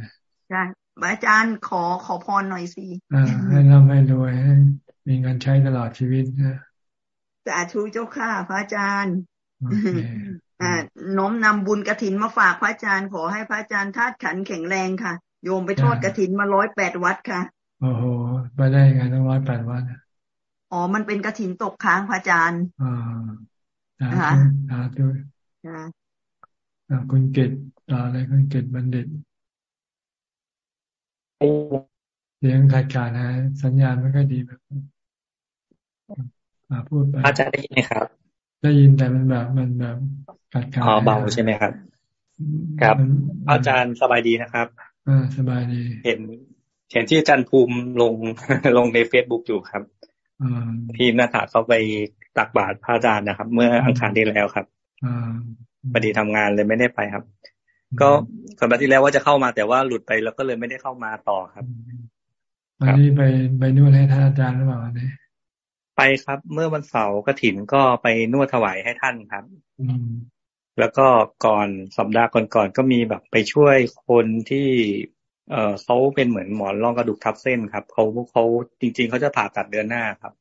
ใช่อาจารย์ขอขอพรหน่อยสิอ่าให้ร่ำให้รวยให้มีเงินใช้ตลอดชีวิตนะสาธุเจ้าค่ะ พระอาจารย์อ่าน้อมนำบุญกระถินมาฝากพระอาจารย์ขอให้พระอาจารย์ธาตุขันแข็งแรงค่ะ โยมไปทอดกระถินมาร้อยแปดวัดค่ะ โอ้โห ไปได้ไงต้องร้อยแปดวัดอ๋อ มันเป็นกระถินตกค้างพระอาจารย์อ่า สาธุสาธุคุณเกตต่ออะไรคุณเกตบัณฑิตเสียงขาดขาดนะสัญญาณไม่ค่อยดีแบบมาพูดไปอาจารย์ได้ยินไหมครับ ได้ยินแต่มันแบบมันแบบขาดขาดอ๋อเบาใช่ไหมครับ ครับ อาจารย์สบายดีนะครับอ่าสบายดี เห็นเห็นที่อาจารย์ภูมิลงลงในเฟซบุ๊กอยู่ครับ พี่นาถาเขาไปตักบาตรพระอาจารย์นะครับ เมื่ออังคารที่แล้วครับพอดีทำงานเลยไม่ได้ไปครับ ก็สัปดาห์ที่แล้วว่าจะเข้ามาแต่ว่าหลุดไปแล้วก็เลยไม่ได้เข้ามาต่อครับวันนี้ไปไปนวดให้ท่านอาจารย์หรือเปล่าวันนี้ไปครับ เมื่อวันเสาร์กถินก็ไปนวดถวายให้ท่านครับแล้วก็ก่อนสัปดาห์ก่อนๆก็มีแบบไปช่วยคนที่ เออเขาเป็นเหมือนหมอนรองกระดูกทับเส้นครับเขาเขาจริง ๆเขาจะผ่าตัดเดือนหน้าครับ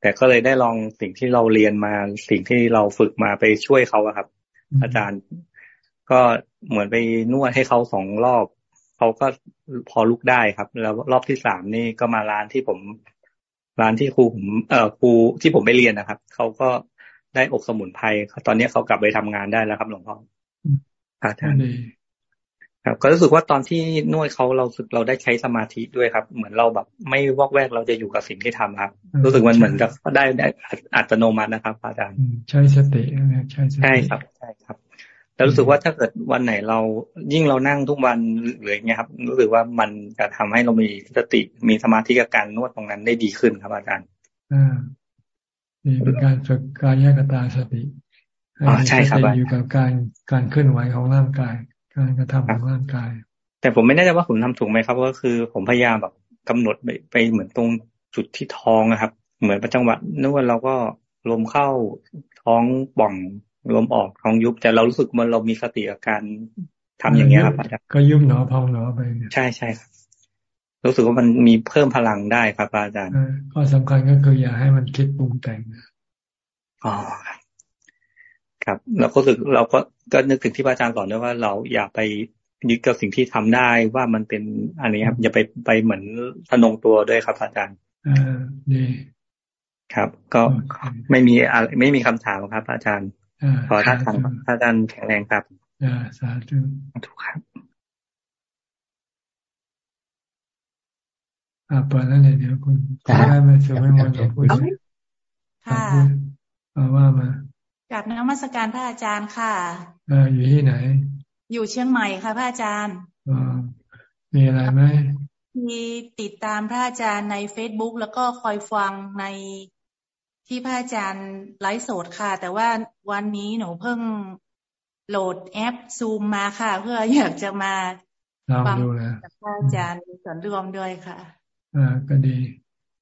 แต่ก็เลยได้ลองสิ่งที่เราเรียนมาสิ่งที่เราฝึกมาไปช่วยเขาครับ อาจารย์ก็เหมือนไปนวดให้เขาสองรอบเขาก็พอลุกได้ครับ แล้วรอบที่สามนี่ก็มาร้านที่ผม ร้านที่ครูผมเอ่อครูที่ผมไปเรียนนะครับเขาก็ได้อกสมุนไพรตอนนี้เขากลับไปทำงานได้แล้วครับหลวงพ่ออาจารย์ ครับก็รู้สึกว่าตอนที่นวดเขาเราสึกเราได้ใช้สมาธิด้วยครับ เหมือนเราแบบ ไม่วอกแวกเราจะอยู่กับสิ่งที่ทำครับ รู้สึกมันเหมือนกับได้ได้อัตโนมัตินะครับอาจารย์ใช่สติใช่สติใช่ครับใช่ครับ แล้วรู้สึกว่าถ้าเกิดวันไหนเรายิ่งเรานั่งทุกวันหรืออย่างเงี้ยครับ รู้สึกว่ามันจะทำให้เรามีสติมีสมาธิกับการนวดตรงนั้นได้ดีขึ้นครับอาจารย์อ่านี่เป็นการฝึกกายกตาสติใช่ครับอยู่กับการการเคลื่อนไหวของร่างกาย การกระทำของร่างกาย แต่ผมไม่แน่ใจว่าผมทำถูกไหมครับ ก็คือผมพยายามแบบกำหนดไปไปเหมือนตรงจุดที่ท้องนะครับ เหมือนประจังหวะนึกว่าเราก็ลมเข้าท้องป่องลมออกท้องยุบ แต่เรารู้สึกมันเรามีสติกับการทำอย่างเงี้ยครับอาจารย์ก็ยุบหนอพองหนอไปใช่ใช่ครับรู้สึกว่ามันมีเพิ่มพลังได้ครับอาจารย์ข้อสำคัญก็คืออย่าให้มันคิดปรุงแต่งอ๋อครับ เราก็รู้สึกเราก็ก็นึกถึงที่พระอาจารย์สอนด้วยว่าเราอย่าไปยึดกับสิ่งที่ทำได้ว่ามันเป็นอันนี้ครับ อย่าไปไปเหมือนทนงตัวด้วยครับอาจารย์อ่าดีครับ ก็ไม่มีอะไรไม่มีคำถามครับ อาจารย์ขอท่านพระอาจารย์แข็งแรงครับอ่าสาธุถูกครับอ่าเปิดแล้วเลยเดี๋ยวคุณได้มาชมให้มันพูดค่ะว่ามา กับนมัสการพระอาจารย์ค่ะออยู่ที่ไหน อยู่เชียงใหม่ค่ะพระอาจารย์อมีอะไรไหมมีติดตามพระอาจารย์ในเฟซบุ๊กแล้วก็คอยฟังในที่พระอาจารย์ไลฟ์สดค่ะ แต่ว่าวันนี้หนูเพิ่งโหลดแอปซูมมาค่ะ เพื่ออยากจะมาฟังจากพระอาจารย์ส่วนร่วมด้วยค่ะ อ่าก็ดี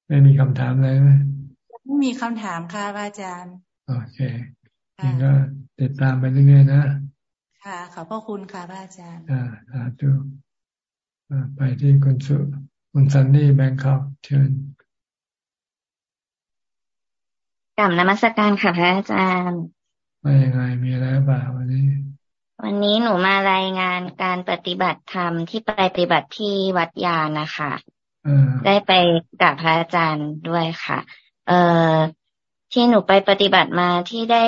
ไม่มีคำถามอะไรไหมไม่มีคำถามค่ะพระอาจารย์โอเค นี่ก็ติดตามไปเรื่อยๆนะ ค่ะ ขอบพระคุณค่ะพระอาจารย์ อ่าสาธุไปที่คุณสุคุณซันนี่แบงคอกเชิญกลับนมัสการค่ะพระอาจารย์มายังไงมีอะไรบ้างวันนี้ วันนี้หนูมารายงานการปฏิบัติธรรมที่ไปปฏิบัติที่วัดยานะคะได้ไปกับพระอาจารย์ด้วยค่ะ เอ่อที่หนูไปปฏิบัติมาที่ได้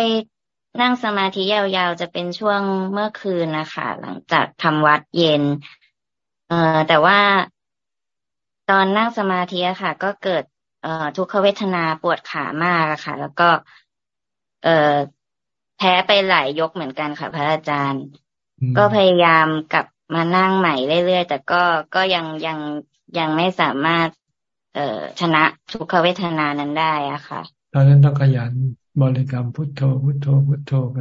นั่งสมาธิยาวๆจะเป็นช่วงเมื่อคืนนะคะหลังจากทำวัดเย็น เอ่อแต่ว่าตอนนั่งสมาธิอะค่ะ ก็เกิด เอ่อทุกขเวทนาปวดขามากอะค่ะ แล้วก็ เอ่อแพ้ไปหลายยกเหมือนกันค่ะ พระอาจารย์ ก็พยายามกลับมานั่งใหม่เรื่อยๆแต่ก็ก็ยังยังยังไม่สามารถ เอ่อชนะทุกขเวทนานั้นได้อะค่ะ ตอนนั้นต้องขยัน บริกรรมพุทโธพุทโธพุทโธไป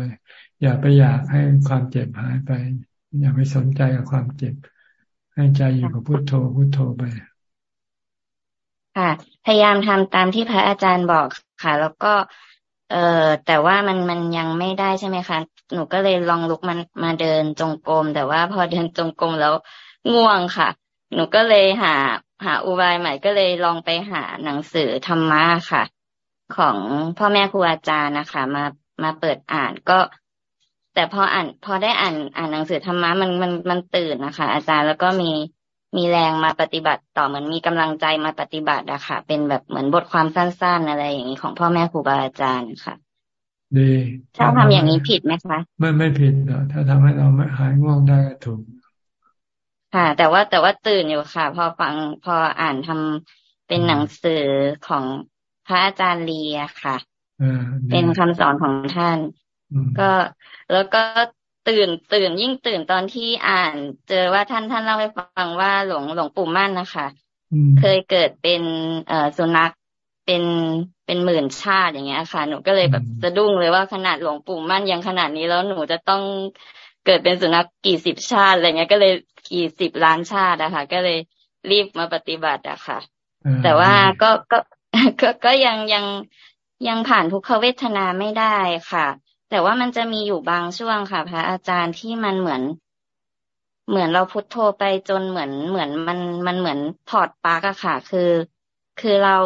อย่าไปอยากให้ความเจ็บหายไป อย่าไปสนใจกับความเจ็บ ให้ใจอยู่กับพุทโธพุทโธไปค่ะ พยายามทำตามที่พระอาจารย์บอกค่ะ แล้วก็ เอ่อแต่ว่ามันมันยังไม่ได้ใช่ไหมคะหนูก็เลยลองลุกมันมาเดินจงกรมแต่ว่าพอเดินจงกรมแล้วง่วงค่ะ หนูก็เลยหา หาอุบายใหม่ก็เลยลองไปหาหนังสือธรรมะค่ะ ของพ่อแม่ครูอาจารย์นะคะ มามาเปิดอ่านก็ แต่พออ่าน พอได้อ่านอ่านหนังสือธรรมะมันมันมันตื่นนะคะ อาจารย์แล้วก็มีมีแรงมาปฏิบัติต่อเหมือนมีกำลังใจมาปฏิบัติอะค่ะ เป็นแบบเหมือนบทความสั้น ๆ อะไรอย่างนี้ของพ่อแม่ครูบาอาจารย์ค่ะดีถ้าทำอย่างนี้ผิดไหมคะไม่ไม่ผิดหรอกถ้าทำให้เราไม่หายง่วงได้ก็ถูกค่ะ แต่ว่าแต่ว่าตื่นอยู่ค่ะ พอฟังพออ่านทำเป็นหนังสือของ พระอาจารย์ลีอะค่ะเป็นคำสอนของท่าน ก็แล้วก็ตื่นตื่นยิ่งตื่นตอนที่อ่าน เจอว่าท่านท่านเล่าให้ฟังว่าหลวงหลวงปู่มั่นนะคะเคยเกิดเป็นเอ่อสุนัขเป็นเป็นหมื่นชาติอย่างเงี้ยค่ะ หนูก็เลยแบบสะดุ้งเลยว่าขนาดหลวงปู่มั่นยังขนาดนี้แล้วหนูจะต้องเกิดเป็นสุนัขกี่สิบชาติอะไรเงี้ยก็เลยกี่สิบล้านชาติอะค่ะ ก็เลยรีบมาปฏิบัติอะค่ะ แต่ว่าก็ก็ ก็ก็ยังยังยังผ่านทุกขเวทนาไม่ได้ค่ะ แต่ว่ามันจะมีอยู่บางช่วงค่ะ พระอาจารย์ที่มันเหมือน เหมือนเราพุทโธไปจนเหมือนเหมือนมันมันเหมือนถอดปลั๊กอะค่ะ คือ คือเรา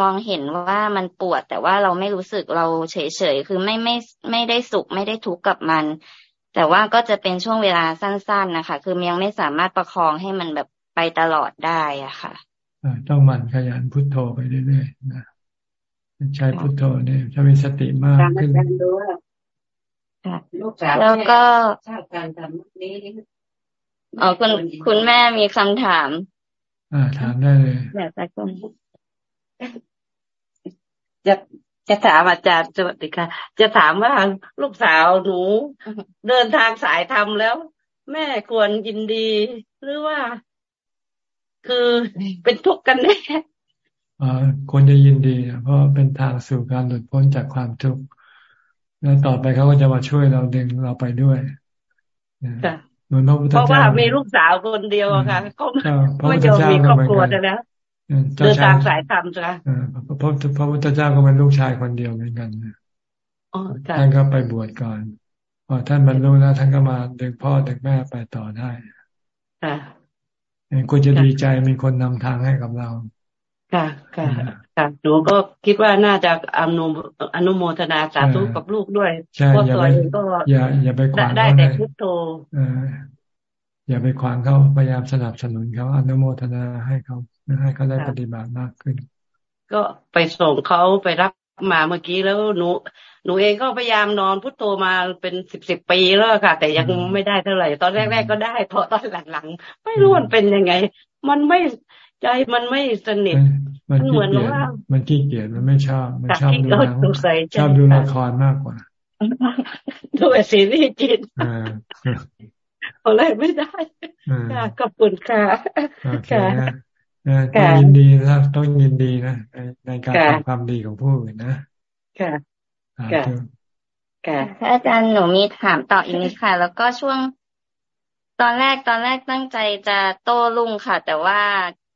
มองเห็นว่ามันปวด แต่ว่าเราไม่รู้สึกเราเฉยเฉยคือไม่ไม่ไม่ได้สุขไม่ได้ทุกข์กับมัน แต่ว่าก็จะเป็นช่วงเวลาสั้น ๆนะคะ คือยังไม่สามารถประคองให้มันแบบไปตลอดได้อะค่ะ ต้องหมั่นขยันพุทโธไปเรื่อยๆนะใช้พุทโธเนี่ยจะมีสติมากขึ้นแล้วก็ชาติการทำนี้อ๋อคุณคุณแม่มีคำถาม อ่า ถามได้เลยอยากจะคนจะจะถามอาจารย์สวัสดีค่ะ จะถามว่าลูกสาวหนู เดินทางสายธรรมแล้ว แม่ควรยินดี หรือว่า คือเป็นทุกข์กันแน่อ่าควรจะยินดีนะเพราะเป็นทางสู่การหลุดพ้นจากความทุกข์แล้วต่อไปเขาก็จะมาช่วยเราดึงเราไปด้วยเหมือนพระพุทธเจ้าเพราะว่ามีลูกสาวคนเดียวอะค่ะเขาไม่ยอมมีครอบครัวแล้วเดินทางสายธรรมจ้ะพระพระพุทธเจ้าก็เป็นลูกชายคนเดียวเหมือนกันท่านก็ไปบวชก่อนพอท่านบรรลุแล้วท่านก็มาดึงพ่อดึงแม่ไปต่อได้ค่ะ ควรจะดีใจมีคนนำทางให้กับเรา ค่ะค่ะค่ะหนูก็คิดว่าน่าจะอนุอนุโมทนาสาธุกับลูกด้วยเพราะตัวเองก็อย่าอย่าไปขวางได้แต่พุทโธอย่าไปขวางเขาพยายามสนับสนุนเขาอนุโมทนาให้เขาให้เขาได้ปฏิบัติมากขึ้น ก็ไปส่งเขาไปรับมาเมื่อกี้แล้วหนู หนูเองก็พยายามนอนพุทโธมาเป็นสิบสิบปีแล้วค่ะ แต่ยังไม่ได้เท่าไหร่ ตอนแรก ๆ ก็ได้พอตอนหลังๆ ไม่รู้มันเป็นยังไง มันไม่ใจมันไม่สนิท มันเหมือนว่ามันขี้เกียจมันไม่ชอบ มันชอบดูหนังชอบดูละครมากกว่าดูซีรีส์จีนอะไรไม่ได้ขอบคุณค่ะค่ะต้องยินดีนะต้องยินดีนะในการทำความดีของผู้อื่นนะค่ะ ค่ะค่ะอาจารย์หนูมีถามต่ออีกนิดค่ะ แล้วก็ช่วง ตอนแรกตอนแรกตั้งใจจะโต้รุ่งค่ะ แต่ว่า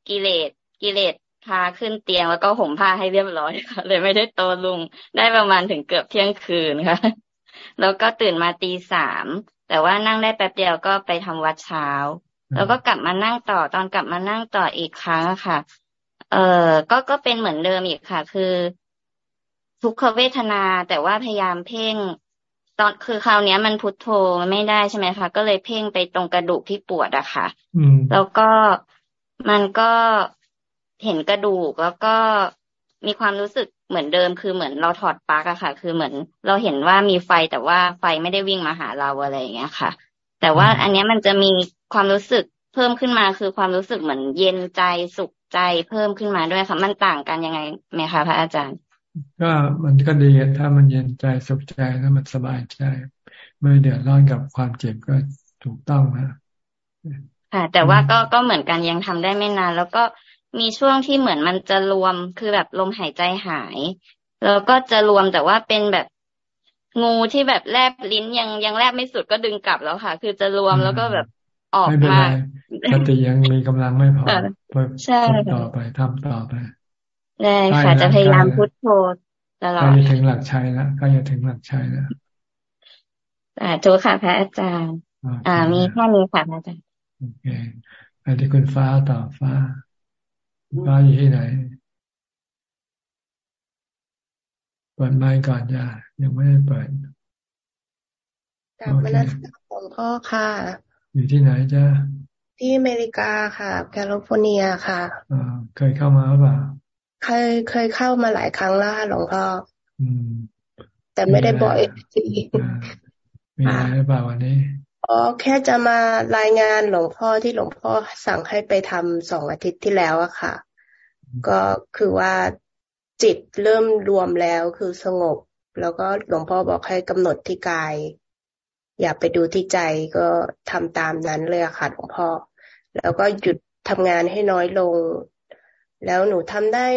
กิเลสกิเลสพาขึ้นเตียงแล้วก็ห่มผ้าให้เรียบร้อยค่ะเลยไม่ได้โตลุงได้ประมาณถึงเกือบเที่ยงคืนค่ะ แล้วก็ตื่นมาตีสามแต่ว่านั่งได้แป๊บเดียวก็ไปทำวัดเช้า แล้วก็กลับมานั่งต่อตอนกลับมานั่งต่ออีกครั้งค่ะ เออก็ก็เป็นเหมือนเดิมอีกค่ะ คือ ทุกขเวทนา แต่ว่าพยายามเพ่ง ตอนคือคราวนี้มันพุทโธไม่ได้ใช่ไหมคะ ก็เลยเพ่งไปตรงกระดูกที่ปวดอะค่ะแล้วก็มันก็เห็นกระดูกแล้วก็มีความรู้สึกเหมือนเดิม คือเหมือนเราถอดปลั๊กอะค่ะ คือเหมือนเราเห็นว่ามีไฟแต่ว่าไฟไม่ได้วิ่งมาหาเราอะไรอย่างเงี้ยค่ะ แต่ว่าอันนี้มันจะมีความรู้สึกเพิ่มขึ้นมาคือความรู้สึกเหมือนเย็นใจสุขใจเพิ่มขึ้นมาด้วยค่ะมันต่างกันยังไงไหมคะพระอาจารย์ ก็มันก็ดีถ้ามันเย็นใจสุขใจแล้วมันสบายใจ ไม่เดือดร้อนกับความเจ็บก็ถูกต้องนะค่ะ แต่ว่าก็ก็เหมือนกันยังทำได้ไม่นาน แล้วก็มีช่วงที่เหมือนมันจะรวมคือแบบลมหายใจหาย แล้วก็จะรวมแต่ว่าเป็นแบบงูที่แบบแลบลิ้นยังยังแลบไม่สุดก็ดึงกลับแล้วค่ะ คือจะรวมแล้วก็แบบออกมาสติยังมีกำลังไม่พอใช่ต่อไปทำต่อไป ได้ค่ะจะพยายามพุทโธตลอดก็จะถึงหลักชัยแล้วก็จะถึงหลักชัยแล้วอ่าจูค่ะพระอาจารย์ อ่า มีแค่นี้ค่ะพระอาจารย์โอเคไปที่คุณฟ้าต่อฟ้า ฟ้าอยู่ที่ไหนเปิดไมค์ก่อนจ้ะยังไม่ได้เปิดกลับมานัสการหลวงพ่อค่ะ อยู่ที่ไหนจ้ะที่อเมริกาค่ะ แคลิฟอร์เนียค่ะอ่าเคยเข้ามาหรือเปล่า เคยเคยเข้ามาหลายครั้งแล้วค่ะหลวงพ่อแต่ไม่ได้บ่อยมีอะไรหรือเปล่าวันนี้อ๋อแค่จะมารายงานหลวงพ่อที่หลวงพ่อสั่งให้ไปทำสองอาทิตย์ที่แล้วอะค่ะ ก็คือว่าจิตเริ่มรวมแล้วคือสงบ แล้วก็หลวงพ่อบอกให้กำหนดที่กาย อย่าไปดูที่ใจก็ทำตามนั้นเลยอะค่ะหลวงพ่อ แล้วก็หยุดทำงานให้น้อยลง แล้วหนูทำได้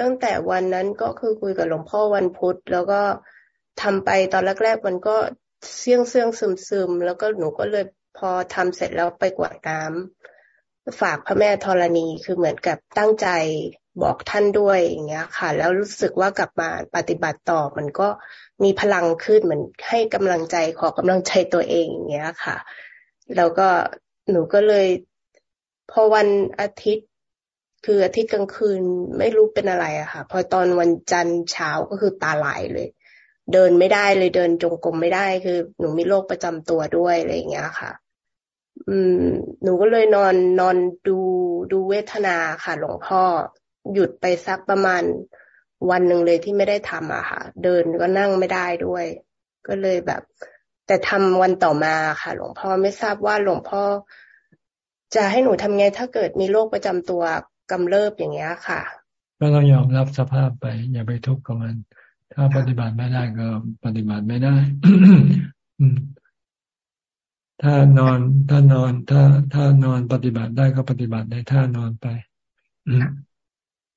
ตั้งแต่วันนั้นก็คือคุยกับหลวงพ่อวันพุธ แล้วก็ทำไปตอนแรกๆมันก็เสี่ยงเสี่ยงซึมซึมแล้วก็หนูก็เลยพอทำเสร็จแล้วไปกวาดน้ำฝากพระแม่ธรณีคือเหมือนกับตั้งใจบอกท่านด้วยอย่างเงี้ยค่ะ แล้วรู้สึกว่ากลับมาปฏิบัติต่อมันก็มีพลังขึ้นเหมือนให้กำลังใจขอกำลังใจตัวเองอย่างเงี้ยค่ะ แล้วก็หนูก็เลย พอวันอาทิตย์ คืออาทิตย์กลางคืนไม่รู้เป็นอะไรอะค่ะ พอตอนวันจันทร์เช้าก็คือตาลายเลย เดินไม่ได้เลยเดินจงกรมไม่ได้คือ หนูมีโรคประจำตัวด้วยอะไรอย่างเงี้ยค่ะ อืม หนูก็เลยนอนนอนดูดูเวทนาค่ะ หลวงพ่อหยุดไปสักประมาณวันหนึ่งเลยที่ไม่ได้ทำอะค่ะ เดินก็นั่งไม่ได้ด้วย ก็เลยแบบ แต่ทำวันต่อมาค่ะ หลวงพ่อไม่ทราบว่าหลวงพ่อจะให้หนูทำไงถ้าเกิดมีโรคประจำตัว กำเริบอย่างเงี้ยค่ะ ก็ต้องยอมรับสภาพไป อย่าไปทุกข์กับมัน ถ้าปฏิบัติไม่ได้ก็ปฏิบัติไม่ได้ถ้านอนถ้านอนถ้าถ้านอนปฏิบัติได้ก็ปฏิบัติในท่านอนไป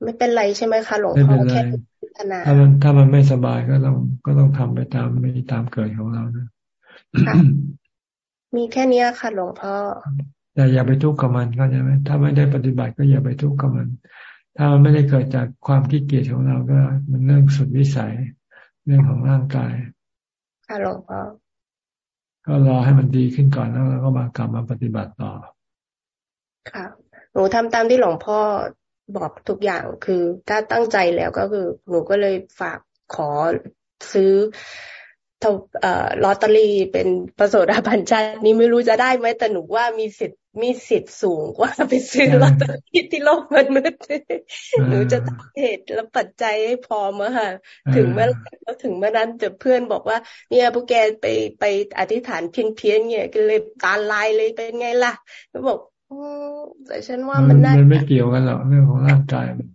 ไม่เป็นไรใช่ไหมคะหลวงพ่อแค่พิจารณาถ้ามันถ้ามันไม่สบายก็ต้องก็ต้องทำไปตามไม่ตามเกิดของเรานะมีแค่นี้ค่ะหลวงพ่อ แต่อย่าไปทุกข์กับมันก็ใช่ไหมถ้าไม่ได้ปฏิบัติก็อย่าไปทุกข์กับมัน ถ้ามันไม่ได้เกิดจากความขี้เกียจของเราก็ มันเรื่องสุดวิสัย เรื่องของร่างกายค่ะหลวงพ่อก็รอให้มันดีขึ้นก่อนแล้วเราก็มากลับมาปฏิบัติต่อ ค่ะ หนูทำตามที่หลวงพ่อบอกทุกอย่างคือถ้าตั้งใจแล้วก็คือ หนูก็เลยฝากขอซื้อลอตเตอรี่เป็นประโสดาบัญชานี้ไม่รู้จะได้ไหมแต่หนูว่ามีสิทธิ์ มีสิทธิ์สูงกว่าไปซื้อลอตเตอรี่ที่โลกมันมืดหนูจะตั้งเหตุและปัจจัยให้พอมาค่ะ ถึงเมื่อแล้วถึงเมื่อนั้นแต่เพื่อนบอกว่า เนี่ยพวกแกไปไปอธิษฐานเพี้ยนเพี้ยนเนี่ยก็เลยตาลายเลยเป็นไงล่ะเขาบอกแต่ฉันว่ามันมันไม่เกี่ยวกันหรอกเรื่องของร่างกายมัน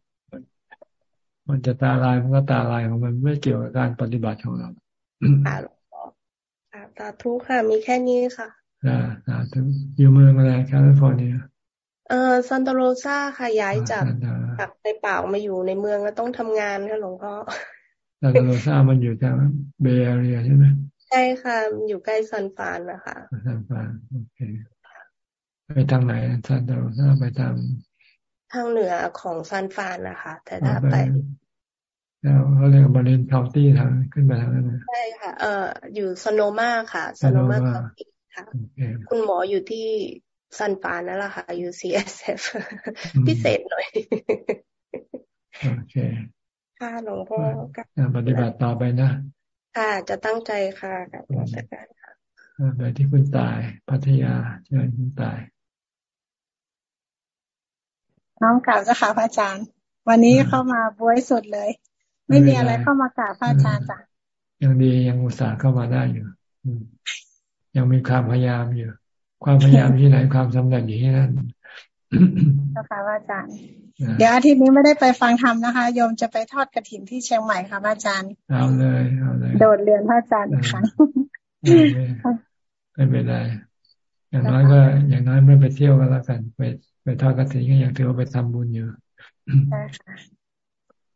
มันจะตาลายมันก็ตาลายของมันไม่เกี่ยวกับการปฏิบัติของเราค่ะหลวงพ่อสาธุค่ะมีแค่นี้ค่ะ อ่าสาธุอยู่เมืองอะไรแคลิฟอร์เนียเออซันตาโรซาค่ะย้ายจากจากในป่ามาอยู่ในเมืองก็ต้องทำงานค่ะหลวงพ่อซันตาโรซามันอยู่แถว Bay Area ใช่ไหมใช่ค่ะอยู่ใกล้ซันฟานนะคะซันฟานโอเคไปทางไหนซันตาโรซาไปทางทางเหนือของซานฟานนะคะ แต่ถ้าไปแล้วเขาเรียกบริเวณ county ทางขึ้นไปทางนั้นใช่ค่ะ เอ่ออยู่โซโนมาค่ะโซโนมา county ค่ะคุณหมออยู่ที่ซันฟานนั่นแหละค่ะ UCSF พิเศษหน่อย โอเค ค่ะหลวงพ่อปฏิบัติต่อไปนะ ค่ะ จะตั้งใจค่ะกับราชการค่ะไปที่คุณตายพัทยาเชิญคุณตาย น้องกล่าวจ้ะค่ะพระอาจารย์ วันนี้เข้ามาบวยสุดเลย ไม่มีอะไรเข้ามากราบพระอาจารย์จ้ะยังดียังอุตส่าห์เข้ามาได้อยู่ ยังมีความพยายามอยู่ ความพยายามที่ไหนความสำเร็จอยู่ที่นั่นเจ้าค่ะพระอาจารย์ เดี๋ยวอาทิตย์นี้ไม่ได้ไปฟังธรรมนะคะโยมจะไปทอดกระถิ่นที่เชียงใหม่ค่ะอาจารย์เอาเลยเอาเลยโดดเรียนพระอาจารย์ค่ะไม่เป็นไรอย่างน้อยก็ อย่างน้อยไม่ไปเที่ยวกันแล้วกันไปไปทอดกระถิ่นก็ยังถือว่าไปทำบุญอยู่ใช่ค่ะ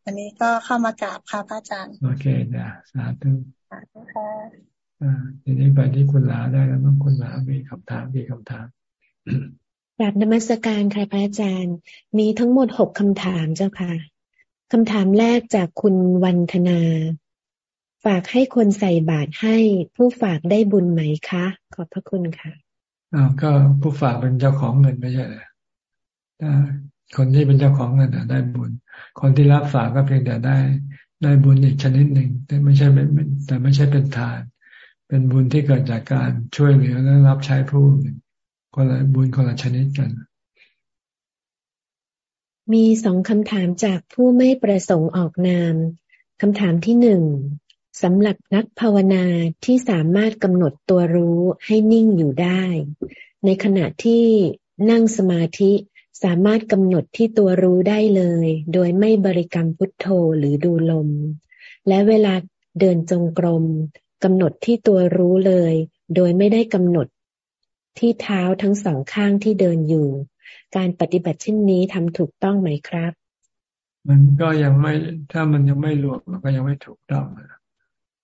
อันนี้ก็เข้ามากราบค่ะพระอาจารย์ โอเคจ้ะสาธุสาธุค่ะอ่า ทีนี้ไปที่คุณลาได้แล้วต้องคุณลามีคำถามมีคำถามกราบนมัสการค่ะพระอาจารย์ มีทั้งหมดหกคำถามเจ้าค่ะคำถามแรกจากคุณวันธนา ฝากให้คนใส่บาตรให้ผู้ฝากได้บุญไหมคะ ขอบพระคุณค่ะอ้าวก็ผู้ฝากเป็นเจ้าของเงินไม่ใช่เหรอคนที่เป็นเจ้าของเงินได้บุญ คนที่รับฝากก็เพียงแต่ได้ ได้บุญอีกชนิดหนึ่งแต่ไม่ใช่เป็นแต่ไม่ใช่เป็นทาน เป็นบุญที่เกิดจากการช่วยเหลือและรับใช้ผู้อื่นคนละบุญคนละชนิดกัน มีสองคำถามจากผู้ไม่ประสงค์ออกนามคำถามที่หนึ่งสำหรับนักภาวนาที่สามารถกำหนดตัวรู้ให้นิ่งอยู่ได้ ในขณะที่นั่งสมาธิสามารถกำหนดที่ตัวรู้ได้เลย โดยไม่บริกรรมพุทโธหรือดูลม และเวลาเดินจงกรม กำหนดที่ตัวรู้เลย โดยไม่ได้กำหนดที่เท้าทั้งสองข้างที่เดินอยู่ การปฏิบัติเช่นนี้ทำถูกต้องไหมครับ มันก็ยังไม่ถ้ามันยังไม่รวมมันก็ยังไม่ถูกต้อง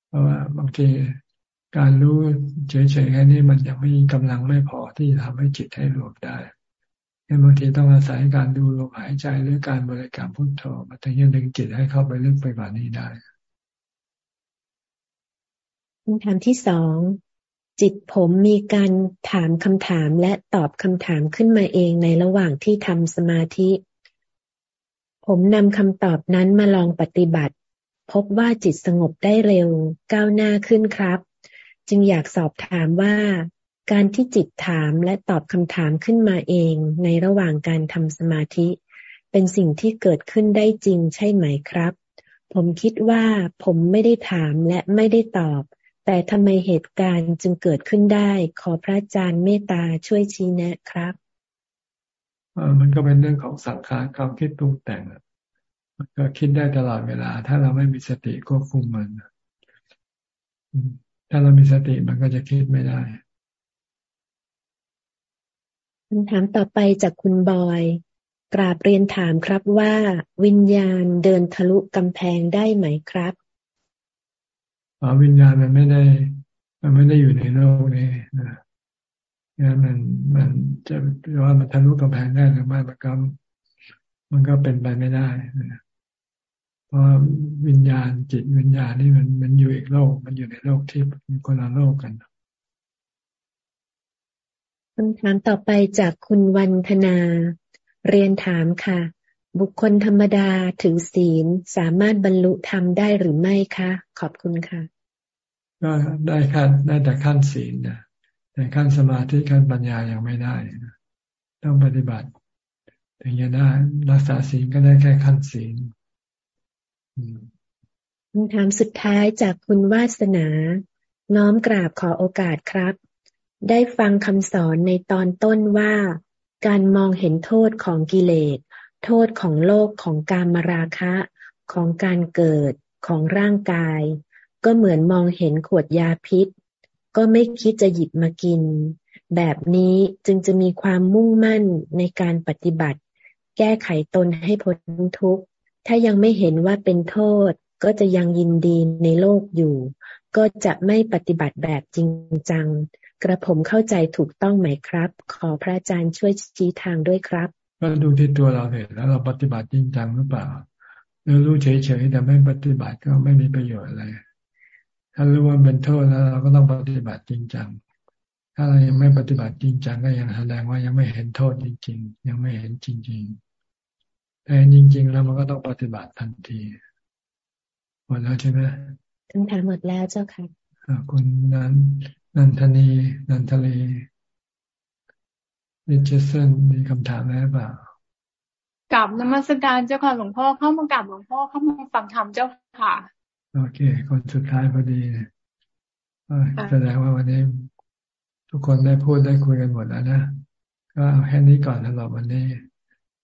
เพราะว่าบางทีการรู้เฉยๆแค่นี้มันยังไม่มีกำลังไม่พอที่จะทำให้จิตให้รวมได้บางทีต้องอาศัยการดูลมหายใจหรือการบริกรรมพุทโธมาถึงจะดึงจิตให้เข้าไปลึกไปกว่านี้ได้ คำถามที่สองจิตผมมีการถามคำถามและตอบคำถามขึ้นมาเองในระหว่างที่ทำสมาธิ ผมนำคำตอบนั้นมาลองปฏิบัติ พบว่าจิตสงบได้เร็ว ก้าวหน้าขึ้นครับ จึงอยากสอบถามว่า การที่จิตถามและตอบคำถามขึ้นมาเองในระหว่างการทำสมาธิ เป็นสิ่งที่เกิดขึ้นได้จริงใช่ไหมครับ ผมคิดว่าผมไม่ได้ถามและไม่ได้ตอบ แต่ทำไมเหตุการณ์จึงเกิดขึ้นได้ ขอพระอาจารย์เมตตาช่วยชี้แนะครับมันก็เป็นเรื่องของสังขารความคิดปรุงแต่งมันก็คิดได้ตลอดเวลา ถ้าเราไม่มีสติควบคุมมันถ้าเรามีสติมันก็จะคิดไม่ได้คำถามต่อไปจากคุณบอย กราบเรียนถามครับว่า วิญญาณเดินทะลุกำแพงได้ไหมครับ วิญญาณมันไม่ได้ มันไม่ได้อยู่ในโลกนี้นะงั้นมันมันจะว่ามันทะลุกำแพงได้หรือไม่มันก็มันก็เป็นไปไม่ได้นะเพราะวิญญาณจิตวิญญาณนี่มันมันอยู่อีกโลก มันอยู่ในโลกที่มีคนละโลกกันคำถามต่อไปจากคุณวันธนา เรียนถามค่ะ บุคคลธรรมดาถือศีลสามารถบรรลุธรรมได้หรือไม่คะ ขอบคุณค่ะ ก็ได้ขั้นได้แต่ขั้นศีลนะแต่ขั้นสมาธิขั้นปัญญายังไม่ได้ต้องปฏิบัติ ถึงจะได้รักษาศีลก็ได้แค่ขั้นศีลคำถามสุดท้ายจากคุณวาสนา น้อมกราบขอโอกาสครับ ได้ฟังคำสอนในตอนต้นว่า การมองเห็นโทษของกิเลส โทษของโลกของการมราคะของการเกิดของร่างกาย ก็เหมือนมองเห็นขวดยาพิษ ก็ไม่คิดจะหยิบมากิน แบบนี้จึงจะมีความมุ่งมั่นในการปฏิบัติ แก้ไขตนให้พ้นทุกข์ ถ้ายังไม่เห็นว่าเป็นโทษ ก็จะยังยินดีในโลกอยู่ ก็จะไม่ปฏิบัติแบบจริงจัง กระผมเข้าใจถูกต้องไหมครับ ขอพระอาจารย์ช่วยชี้ทางด้วยครับ ก็ดูที่ตัวเราเห็นแล้วเราปฏิบัติจริงจังหรือเปล่าหรือรู้เฉยๆแต่ไม่ปฏิบัติก็ไม่มีประโยชน์อะไร ถ้ารู้ว่าเป็นโทษแล้วเราก็ต้องปฏิบัติจริงจัง ถ้าเรายังไม่ปฏิบัติจริงจังก็ยังแสดงว่ายังไม่เห็นโทษจริง ๆ ยังไม่เห็นจริง ๆ แต่จริง ๆ แล้วมันก็ต้องปฏิบัติทันทีหมดแล้วใช่ไหมคำถามหมดแล้วเจ้าค่ะคุณนันนันทนีนันทลี วิเชสเซนมีคำถามอะไรเปล่ากับนมัสการเจ้าค่ะหลวงพ่อเข้ามากราบหลวงพ่อเข้ามาฟังธรรมเจ้าค่ะ โอเค คนสุดท้ายพอดีแสดงว่าวันนี้ ทุกคนได้พูดได้คุยกันหมดแล้วนะก็เอาแค่นี้ก่อนสำหรับวันนี้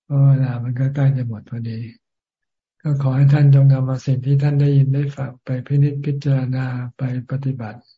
เพราะเวลามันก็ใกล้จะหมดพอดี ก็ขอให้ท่านจงนำมาสิ่งที่ท่านได้ยินได้ฟังไปพินิจพิจารณาไปปฏิบัติเ